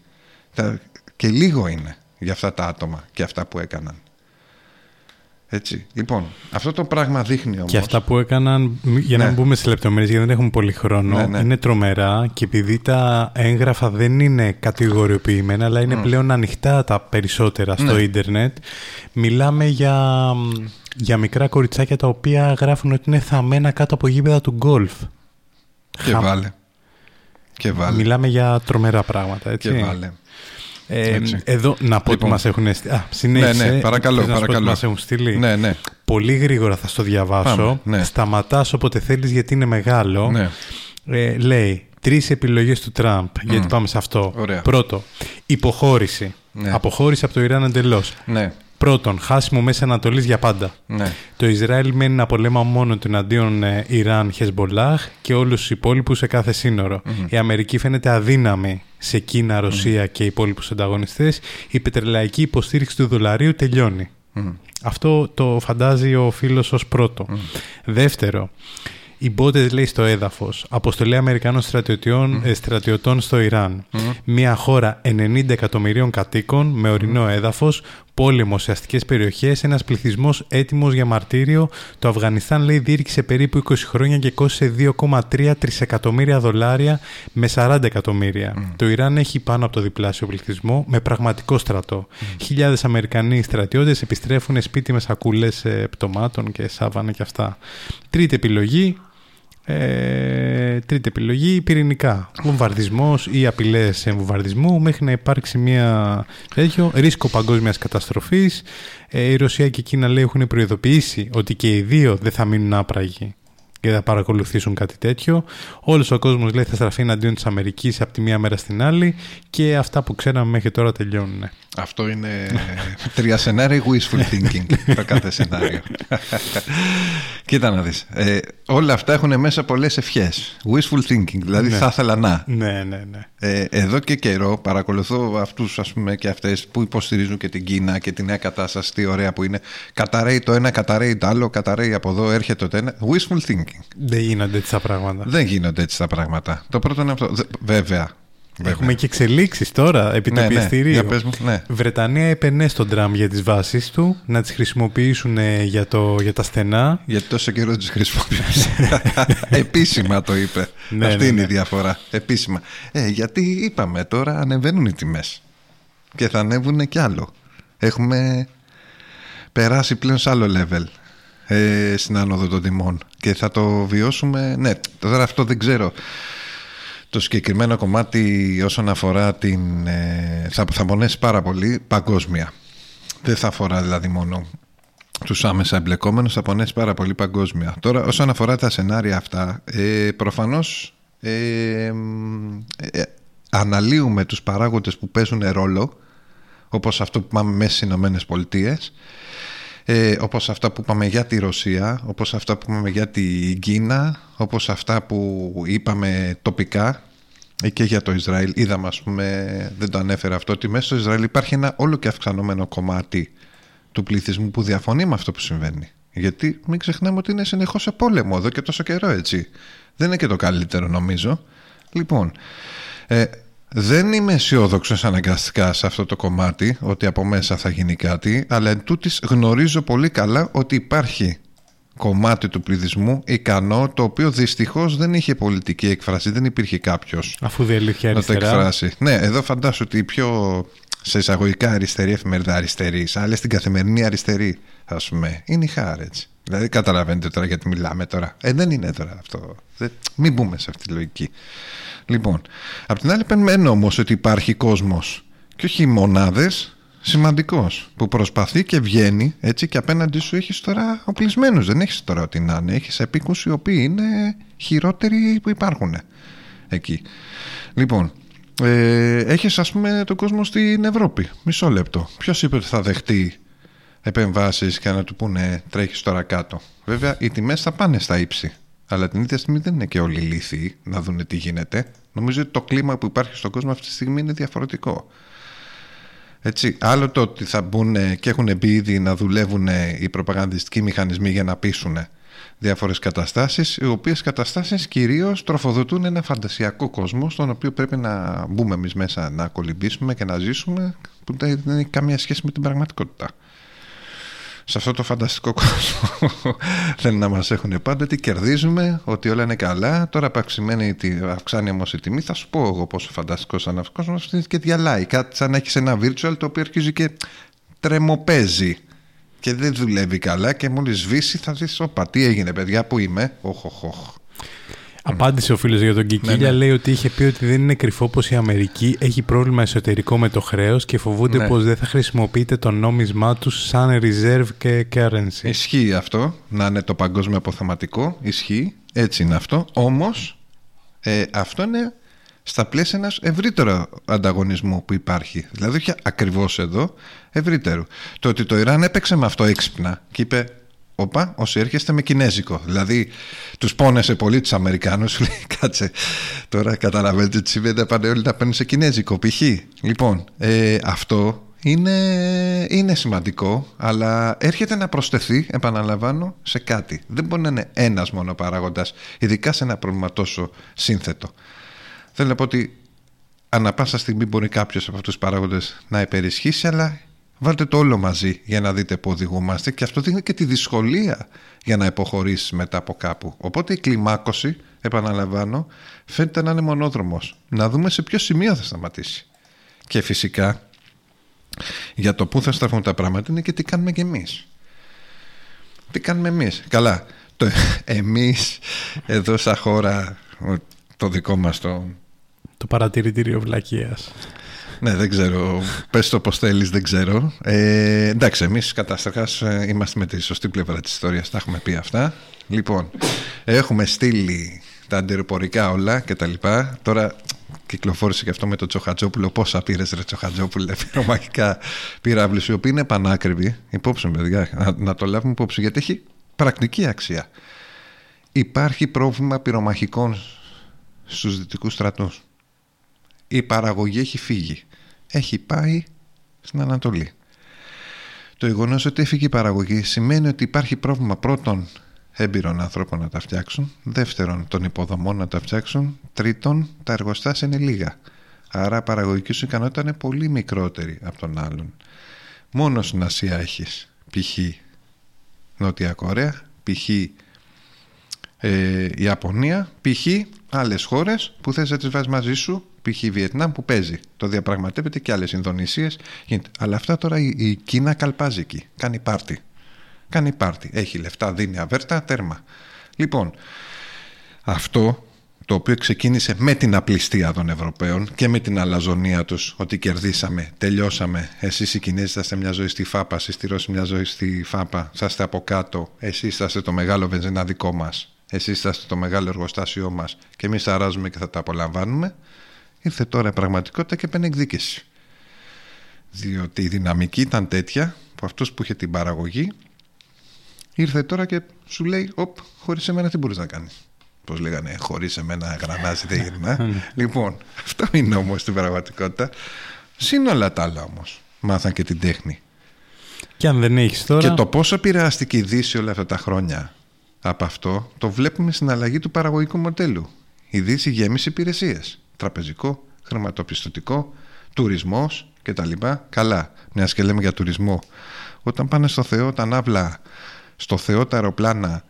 S4: Και λίγο είναι για αυτά τα άτομα και αυτά που έκαναν. Έτσι. Λοιπόν, αυτό το πράγμα δείχνει όμως...
S3: Και αυτά που έκαναν, για να
S4: Ναι.
S3: μην μπούμε σε λεπτομέρειες γιατί δεν έχουμε πολύ χρόνο,
S4: Ναι, ναι.
S3: είναι τρομερά και επειδή τα έγγραφα δεν είναι κατηγοριοποιημένα αλλά είναι πλέον ανοιχτά τα περισσότερα στο
S4: Ναι.
S3: ίντερνετ, μιλάμε για, για μικρά κοριτσάκια τα οποία γράφουν ότι είναι θαμμένα κάτω από γήπεδα του γκολφ.
S4: Και
S3: Χα-
S4: βάλε. Και βάλε.
S3: Μιλάμε για τρομερά πράγματα, έτσι.
S4: Και βάλε.
S3: Ε,
S4: Έτσι.
S3: εδώ να πω
S4: Λοιπόν.
S3: ότι μας έχουν στείλει. Α, συνέχισε.
S4: Ναι, ναι, παρακαλώ,
S3: Θες να σου πω ότι
S4: παρακαλώ.
S3: μας έχουν στείλει.
S4: Ναι, ναι.
S3: Πολύ γρήγορα θα στο διαβάσω.
S4: Πάμε, ναι.
S3: Σταματάς όποτε θέλεις γιατί είναι μεγάλο.
S4: Ναι.
S3: Ε, λέει τρεις επιλογές του Τραμπ. Γιατί πάμε σε αυτό.
S4: Ωραία.
S3: Πρώτο, υποχώρηση.
S4: Ναι.
S3: Αποχώρηση από το Ιράν εντελώς.
S4: Ναι.
S3: Πρώτον, χάσιμο Μέση Ανατολής για πάντα.
S4: Ναι.
S3: Το Ισραήλ μένει να πολέμα μόνο του εναντίον ε, Ιράν, Χεσμολάχ και όλους τους υπόλοιπους σε κάθε σύνορο. Η Αμερική φαίνεται αδύναμη σε Κίνα, Ρωσία και υπόλοιπους ανταγωνιστές. Η πετρελαϊκή υποστήριξη του δολαρίου τελειώνει. Αυτό το φαντάζει ο φίλος ως πρώτο. Δεύτερο, οι μπότες λέει στο έδαφος, αποστολή Αμερικάνων στρατιωτιών, ε, στρατιωτών στο Ιράν. Μια χώρα 90 εκατομμυρίων κατοίκων με ορεινό έδαφος, πόλεμο σε αστικές περιοχές, ένας πληθυσμός έτοιμος για μαρτύριο. Το Αφγανιστάν λέει διήρκησε περίπου 20 χρόνια και κόστησε 2,3 τρισεκατομμύρια δολάρια με 40 εκατομμύρια. Το Ιράν έχει πάνω από το διπλάσιο πληθυσμό με πραγματικό στρατό. Χιλιάδες Αμερικανοί στρατιώτες επιστρέφουν σπίτι με σακούλες ε, πτωμάτων και σάβανα και αυτά. Τρίτη επιλογή, ε, τρίτη επιλογή, πυρηνικά. Βομβαρδισμός ή απειλές βομβαρδισμού μέχρι να υπάρξει μια τέτοιο ρίσκο παγκόσμιας καταστροφής. Ε, η Ρωσία και η Κίνα λέει έχουν προειδοποιήσει ότι και οι δύο δεν θα μείνουν άπραγοι και θα παρακολουθήσουν κάτι τέτοιο. Όλος ο κόσμος λέει θα στραφεί εναντίον της Αμερικής από τη μία μέρα στην άλλη και αυτά που ξέραμε μέχρι τώρα τελειώνουν.
S4: Αυτό είναι τρία σενάρια wishful thinking το κάθε σενάριο. Κοίτα να δεις. Ε, όλα αυτά έχουν μέσα πολλές ευχές. Wishful thinking, δηλαδή θα ήθελα να.
S3: Ναι, ναι, ναι.
S4: Ε, εδώ και καιρό παρακολουθώ αυτούς ας πούμε και αυτές που υποστηρίζουν και την Κίνα και τη νέα κατάσταση, τι ωραία που είναι. Καταραίει το ένα, καταραίει το άλλο, καταραίει από εδώ, έρχεται το ένα. Wishful thinking.
S3: Δεν γίνονται έτσι τα πράγματα.
S4: Δεν γίνονται έτσι τα πράγματα. Το πρώτο είναι αυτό. Δε- Βέβαια. Βέβαια.
S3: Έχουμε και εξελίξεις τώρα επί
S4: Ναι,
S3: του
S4: ναι.
S3: πιεστηρίου.
S4: Για πες μου, ναι.
S3: Βρετανία επενέ τον Τραμπ για τις βάσεις του, να τις χρησιμοποιήσουν ε, για, το, για τα στενά.
S4: Γιατί τόσο καιρό τις χρησιμοποιούσε. Επίσημα το είπε.
S3: Ναι,
S4: Αυτή
S3: ναι,
S4: είναι
S3: ναι.
S4: η διαφορά. Επίσημα. Ε, γιατί είπαμε τώρα ανεβαίνουν οι τιμές. Και θα ανέβουν κι άλλο. Έχουμε περάσει πλέον σε άλλο level ε, στην άνοδο των τιμών. Και θα το βιώσουμε. Ναι, τώρα αυτό δεν ξέρω. Το συγκεκριμένο κομμάτι όσον αφορά την... ε, θα, θα πονέσει πάρα πολύ παγκόσμια. Δεν θα αφορά δηλαδή μόνο τους άμεσα εμπλεκόμενους, θα πονέσει πάρα πολύ παγκόσμια. Τώρα όσον αφορά τα σενάρια αυτά, ε, προφανώς ε, μ, ε, αναλύουμε τους παράγοντες που παίζουν ρόλο, όπως αυτό που πάμε μέσα στις Ηνωμένες Πολιτείες, ε, όπως αυτά που είπαμε για τη Ρωσία, όπως αυτά που είπαμε για την Κίνα, όπως αυτά που είπαμε τοπικά ε, και για το Ισραήλ. Είδαμε, ας πούμε, δεν το ανέφερα αυτό, ότι μέσα στο Ισραήλ υπάρχει ένα όλο και αυξανόμενο κομμάτι του πληθυσμού που διαφωνεί με αυτό που συμβαίνει. Γιατί μην ξεχνάμε ότι είναι συνεχώς σε πόλεμο εδώ και τόσο καιρό έτσι. Δεν είναι και το καλύτερο νομίζω. Λοιπόν, ε, δεν είμαι αισιόδοξος αναγκαστικά σε αυτό το κομμάτι ότι από μέσα θα γίνει κάτι, αλλά εν τούτης γνωρίζω πολύ καλά ότι υπάρχει κομμάτι του πληθυσμού ικανό, το οποίο δυστυχώς δεν είχε πολιτική έκφραση, δεν υπήρχε κάποιος
S3: Αφού διαλύθηκε
S4: να το
S3: αριστερά.
S4: εκφράσει. Ναι, εδώ φαντάσου ότι η πιο σε εισαγωγικά αριστερή εφημερίδα αριστερής, αλλά στην καθημερινή αριστερή, ας πούμε, είναι η Χάρετς. Δηλαδή, καταλαβαίνετε τώρα γιατί μιλάμε τώρα. Ε, δεν είναι τώρα αυτό. Δεν, μην μπούμε σε αυτή τη λογική. Λοιπόν, απ' την άλλη, πενμένω όμως ότι υπάρχει κόσμος και όχι μονάδες σημαντικός που προσπαθεί και βγαίνει έτσι και απέναντί σου έχεις τώρα οπλισμένους. Δεν έχεις τώρα ό,τι να είναι. Έχεις επίκους οι οποίοι είναι χειρότεροι που υπάρχουν εκεί. Λοιπόν, ε, έχεις ας πούμε τον κόσμο στην Ευρώπη. Μισό λεπτό. Ποιος είπε ότι θα δεχτεί επεμβάσεις και να του πούνε τρέχεις τώρα κάτω. Βέβαια οι τιμές θα πάνε στα ύψη. Αλλά την ίδια στιγμή δεν είναι και όλοι λύθοι να δουν τι γίνεται. Νομίζω ότι το κλίμα που υπάρχει στον κόσμο αυτή τη στιγμή είναι διαφορετικό. Έτσι, άλλο το ότι θα μπουν και έχουν μπει ήδη να δουλεύουν οι προπαγανδιστικοί μηχανισμοί για να πείσουν διάφορες καταστάσεις οι οποίες καταστάσεις κυρίως τροφοδοτούν ένα φαντασιακό κόσμο στον οποίο πρέπει να μπούμε εμείς μέσα να κολυμπήσουμε και να ζήσουμε που δεν έχει καμία σχέση με την πραγματικότητα. Σε αυτό το φανταστικό κόσμο θέλουν να μας έχουν πάντα ότι κερδίζουμε, ότι όλα είναι καλά. Τώρα που αυξάνει όμως η τιμή θα σου πω εγώ πόσο φανταστικός είναι αυτός ο κόσμος και διαλάει. Κάτι σαν να έχεις ένα virtual το οποίο αρχίζει και τρεμοπέζει. Και δεν δουλεύει καλά και μόλις σβήσει θα δεις όπα τι έγινε παιδιά που είμαι οχ, οχ, οχ.
S3: Απάντησε ο φίλος για τον Κικίλια. Ναι, ναι. Λέει ότι είχε πει ότι δεν είναι κρυφό πως η Αμερική έχει πρόβλημα εσωτερικό με το χρέος και φοβούνται ναι. πως δεν θα χρησιμοποιείται το νόμισμά τους σαν reserve και currency.
S4: Ισχύει αυτό, να είναι το παγκόσμιο αποθεματικό. Ισχύει, έτσι είναι αυτό. Όμως ε, αυτό είναι στα πλαίσια ενός ευρύτερου ανταγωνισμού που υπάρχει. Δηλαδή, όχι ακριβώς εδώ, ευρύτερου. Το ότι το Ιράν έπαιξε με αυτό έξυπνα και είπε Όπα, όσοι έρχεστε με κινέζικο. Δηλαδή, τους πόνεσε πολύ τους Αμερικάνους. Σου λέει, κάτσε. Τώρα καταλαβαίνετε τι σημαίνει πάνε όλοι να παίρνουν σε κινέζικο. Π.χ. Λοιπόν, ε, αυτό είναι, είναι σημαντικό, αλλά έρχεται να προσθεθεί, επαναλαμβάνω, σε κάτι. Δεν μπορεί να είναι ένας μόνο παράγοντας, ειδικά σε ένα πρόβλημα τόσο σύνθετο. Θέλω να πω ότι ανά πάσα στιγμή μπορεί κάποιος από αυτούς τους παράγοντες να υπερισχύσει, αλλά Βάλτε το όλο μαζί για να δείτε πού οδηγούμαστε και αυτό δείχνει και τη δυσκολία για να υποχωρήσεις μετά από κάπου. Οπότε η κλιμάκωση, επαναλαμβάνω, φαίνεται να είναι μονόδρομος. Να δούμε σε ποιο σημείο θα σταματήσει. Και φυσικά για το πού θα στραφούν τα πράγματα είναι και τι κάνουμε κι εμείς. Τι κάνουμε εμείς. Καλά, το, εμείς εδώ σαν χώρα το δικό μας το...
S3: Το παρατηρητήριο βλακίας.
S4: Ναι, δεν ξέρω. Πες το πώς θέλεις, δεν ξέρω. Ε, εντάξει, εμείς καταρχά ε, είμαστε με τη σωστή πλευρά της ιστορίας. Τα έχουμε πει αυτά. Λοιπόν, έχουμε στείλει τα αντιρροπορικά όλα και τα λοιπά. Τώρα κυκλοφόρησε και αυτό με το Τσοχατζόπουλο. Πόσα πήρες, Ρε Τσοχατζόπουλο, πυρομαχικά πυράβλου, οι οποίοι είναι πανάκριβοι. Υπόψη, παιδιά, να, να το λάβουμε υπόψη, γιατί έχει πρακτική αξία. Υπάρχει πρόβλημα πυρομαχικών στους δυτικούς στρατούς. Η παραγωγή έχει φύγει έχει πάει στην Ανατολή. Το γεγονός ότι έφυγε η παραγωγή σημαίνει ότι υπάρχει πρόβλημα πρώτον έμπειρων ανθρώπων να τα φτιάξουν, δεύτερον των υποδομών να τα φτιάξουν, τρίτον τα εργοστάσια είναι λίγα. Άρα η παραγωγική σου ικανότητα είναι πολύ μικρότερη από τον άλλον. Μόνος στην Ασία έχεις π.χ. Νότια Κορέα, π.χ. Ε, Ιαπωνία, π.χ. άλλες χώρες που θες να τις βάζεις μαζί σου π.χ. η Βιετνάμ που παίζει. Το διαπραγματεύεται και άλλες Ινδονησίες. Αλλά αυτά τώρα η, Κίνα καλπάζει εκεί. Κάνει πάρτι. Κάνει πάρτι. Έχει λεφτά, δίνει αβέρτα, τέρμα. Λοιπόν, αυτό το οποίο ξεκίνησε με την απληστία των Ευρωπαίων και με την αλαζονία τους ότι κερδίσαμε, τελειώσαμε εσείς οι Κινέζοι είστε μια ζωή στη ΦΑΠΑ εσείς οι Ρώσοι μια ζωή στη ΦΑΠΑ θα είστε από κάτω, εσείς θα είστε το μεγάλο βενζινά δικό μας εσείς θα είστε το μεγάλο εργοστάσιό μας και εμείς θα αράζουμε και θα τα απολαμβάνουμε Ήρθε τώρα η πραγματικότητα και παίρνει εκδίκηση. Διότι η δυναμική ήταν τέτοια που αυτός που είχε την παραγωγή ήρθε τώρα και σου λέει «Οπ, χωρίς εμένα τι μπορείς να κάνεις». Πώς λέγανε, χωρίς εμένα γρανάζει δεν γυρνά. Ναι. λοιπόν, αυτό είναι όμως στην πραγματικότητα. Συν όλα τα άλλα όμως. Μάθαν και την τέχνη.
S3: Και αν δεν έχεις τώρα...
S4: Και το πόσο επηρεάστηκε η Δύση όλα αυτά τα χρόνια από αυτό, το βλέπουμε στην αλλαγή του παραγωγικού μοντέλου. Η Δύση γέμισε υπηρεσίες τραπεζικό, χρηματοπιστωτικό, τουρισμός κτλ. Καλά, μιας και λέμε για τουρισμό. Όταν πάνε στο Θεό τα ναύλα, στο Θεό τα αεροπλάνα,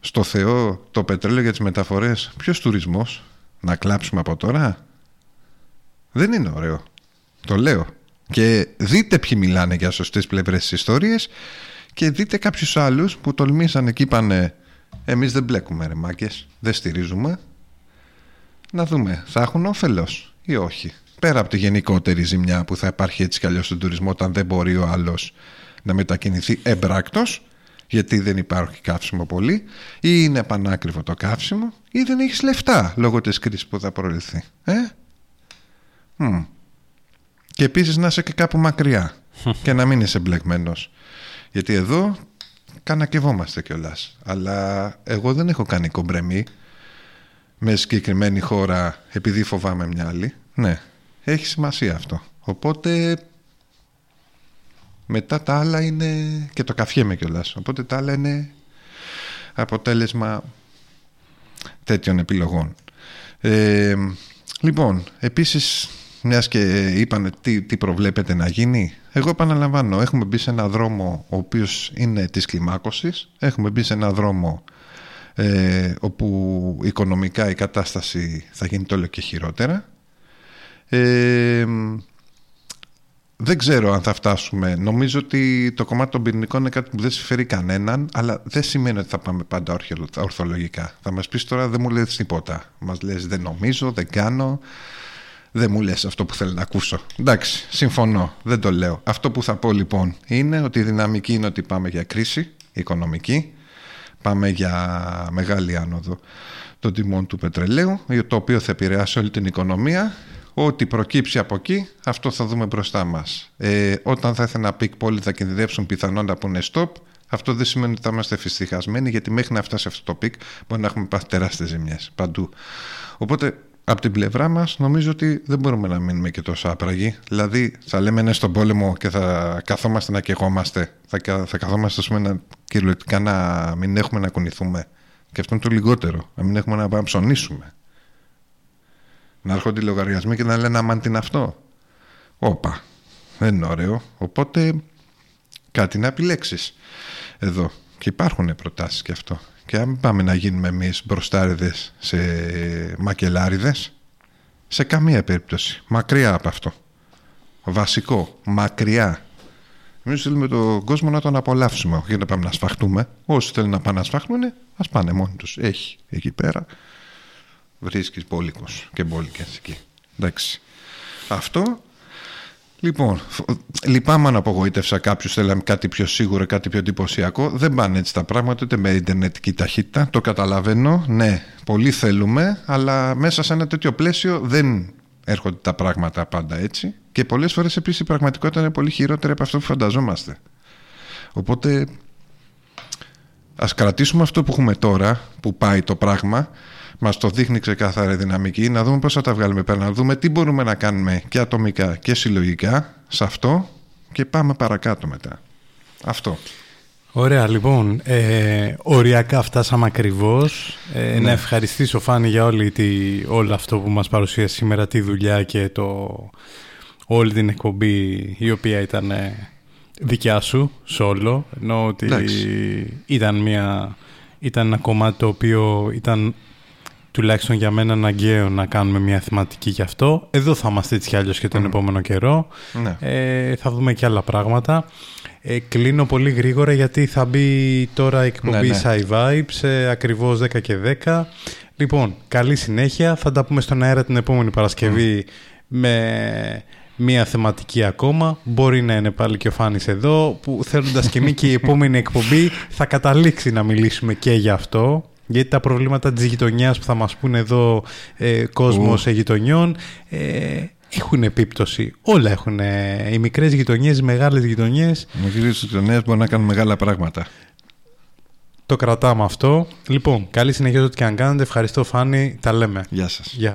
S4: στο Θεό το πετρέλαιο για τις μεταφορές, ποιος τουρισμός, να κλάψουμε από τώρα; Δεν είναι ωραίο. Το λέω. Και δείτε ποιοι μιλάνε για σωστές πλευρές της ιστορίας και δείτε κάποιους άλλους που τολμήσανε και είπανε εμείς δεν μπλέκουμε ρε μάκες, δεν στηρίζουμε να δούμε, θα έχουν όφελος ή όχι. Πέρα από τη γενικότερη ζημιά που θα υπάρχει έτσι κι αλλιώς στον τουρισμό, όταν δεν μπορεί ο άλλος να μετακινηθεί εμπράκτος, γιατί δεν υπάρχει καύσιμο πολύ, ή είναι πανάκριβο το καύσιμο, ή δεν έχεις λεφτά λόγω της κρίσης που θα προληφθεί. Ε; Και επίσης να είσαι και κάπου μακριά και να μην είσαι μπλεγμένος. Γιατί εδώ κανακευόμαστε κιόλας. Αλλά εγώ δεν έχω κάνει κομπρεμή με συγκεκριμένη χώρα επειδή φοβάμαι μια άλλη. Ναι, έχει σημασία αυτό. Οπότε μετά τα άλλα είναι και το καφιέμαι κιόλας. Οπότε τα άλλα είναι αποτέλεσμα τέτοιων επιλογών. Ε, λοιπόν, επίσης μιας και είπανε τι, τι προβλέπετε να γίνει. Εγώ επαναλαμβάνω, έχουμε μπει σε ένα δρόμο ο οποίος είναι της κλιμάκωσης. Έχουμε μπει σε ένα δρόμο ε, όπου οικονομικά η κατάσταση θα γίνει όλο και χειρότερα. Ε, δεν ξέρω αν θα φτάσουμε. Νομίζω ότι το κομμάτι των πυρηνικών είναι κάτι που δεν συμφέρει κανέναν, αλλά δεν σημαίνει ότι θα πάμε πάντα ορθολογικά. Θα μας πεις τώρα δεν μου λες τίποτα. Μας λες δεν νομίζω, δεν κάνω, δεν μου λες αυτό που θέλω να ακούσω. Εντάξει, συμφωνώ, δεν το λέω. Αυτό που θα πω λοιπόν είναι ότι η δυναμική είναι ότι πάμε για κρίση οικονομική, πάμε για μεγάλη άνοδο των τιμών του πετρελαίου, το οποίο θα επηρεάσει όλη την οικονομία Ό,τι προκύψει από εκεί, αυτό θα δούμε μπροστά μας. Ε, όταν θα έρθει ένα peak που όλοι θα κινδυνεύσουν πιθανόν να πούνε stop, αυτό δεν σημαίνει ότι θα είμαστε εφησυχασμένοι, γιατί μέχρι να φτάσει αυτό το peak μπορεί να έχουμε πάθει τεράστιες ζημιές παντού. Οπότε από την πλευρά μας νομίζω ότι δεν μπορούμε να μείνουμε και τόσο άπραγοι. Δηλαδή θα λέμε ναι στον πόλεμο και θα καθόμαστε να καιγόμαστε. Θα, θα καθόμαστε πούμε, να, κυριολεκτικά να μην έχουμε να κουνηθούμε. Και αυτό είναι το λιγότερο. Να μην έχουμε να ψωνίσουμε να έρχονται οι λογαριασμοί και να λένε αμάν την αυτό. Όπα, δεν είναι ωραίο. Οπότε κάτι να επιλέξεις εδώ. Και υπάρχουν προτάσεις και αυτό. Και αν πάμε να γίνουμε εμείς μπροστάριδες σε μακελάριδες, σε καμία περίπτωση. Μακριά από αυτό. Βασικό. Μακριά. Εμείς θέλουμε τον κόσμο να τον απολαύσουμε, όχι να πάμε να σφαχτούμε. Όσοι θέλουν να πάνε να σφαχτούν, ας πάνε μόνοι τους. Έχει εκεί πέρα βρίσκεις μπόλικος και μπόλικες εκεί. Εντάξει. Αυτό Λοιπόν, λυπάμαι αν απογοήτευσα κάποιους. Θέλαμε κάτι πιο σίγουρο, κάτι πιο εντυπωσιακό. Δεν πάνε έτσι τα πράγματα, ούτε με ιντερνετική ταχύτητα. Το καταλαβαίνω. Ναι, πολύ θέλουμε, αλλά μέσα σε ένα τέτοιο πλαίσιο δεν έρχονται τα πράγματα πάντα έτσι. Και πολλές φορές επίσης η πραγματικότητα είναι πολύ χειρότερη από αυτό που φανταζόμαστε. Οπότε ας κρατήσουμε αυτό που έχουμε τώρα, που πάει το πράγμα Μας το δείχνει ξεκάθαρα η δυναμική, να δούμε πώς θα τα βγάλουμε πέρα, να δούμε τι μπορούμε να κάνουμε και ατομικά και συλλογικά σε αυτό και πάμε παρακάτω μετά. Αυτό.
S3: Ωραία, λοιπόν. Ε, οριακά φτάσαμε ακριβώς. Ε, ναι. Να ευχαριστήσω Φάνη για όλη τη, όλο αυτό που μας παρουσίασε σήμερα, τη δουλειά και το, όλη την εκπομπή η οποία ήταν ε, δικιά σου, solo. Ενώ ότι ήταν, μια, ήταν ένα κομμάτι το οποίο ήταν τουλάχιστον για μένα αναγκαίο να κάνουμε μια θεματική γι' αυτό. Εδώ θα είμαστε έτσι κι αλλιώς και τον επόμενο καιρό. Ναι. Ε, θα δούμε και άλλα πράγματα. Ε, κλείνω πολύ γρήγορα γιατί θα μπει τώρα η εκπομπή ναι, ναι. Vibes ε, ακριβώς 10 και 10. Λοιπόν, καλή συνέχεια. Θα τα πούμε στον αέρα την επόμενη Παρασκευή με μία θεματική ακόμα. Μπορεί να είναι πάλι και ο Φάνης εδώ που θέλοντας και εμείς και η επόμενη εκπομπή θα καταλήξει να μιλήσουμε και γι' αυτό. Γιατί τα προβλήματα της γειτονιάς που θα μας πούνε εδώ ε, κόσμος γειτονιών ε, έχουν επίπτωση. Όλα έχουν. Ε, οι μικρές γειτονιές, οι μεγάλες γειτονιές.
S4: Οι μικρές γειτονιές μπορούν να κάνουν μεγάλα πράγματα.
S3: Το κρατάμε αυτό. Λοιπόν, καλή συνέχεια ό,τι και αν κάνετε. Ευχαριστώ Φάνη. Τα λέμε.
S4: Γεια σας.
S3: Γεια.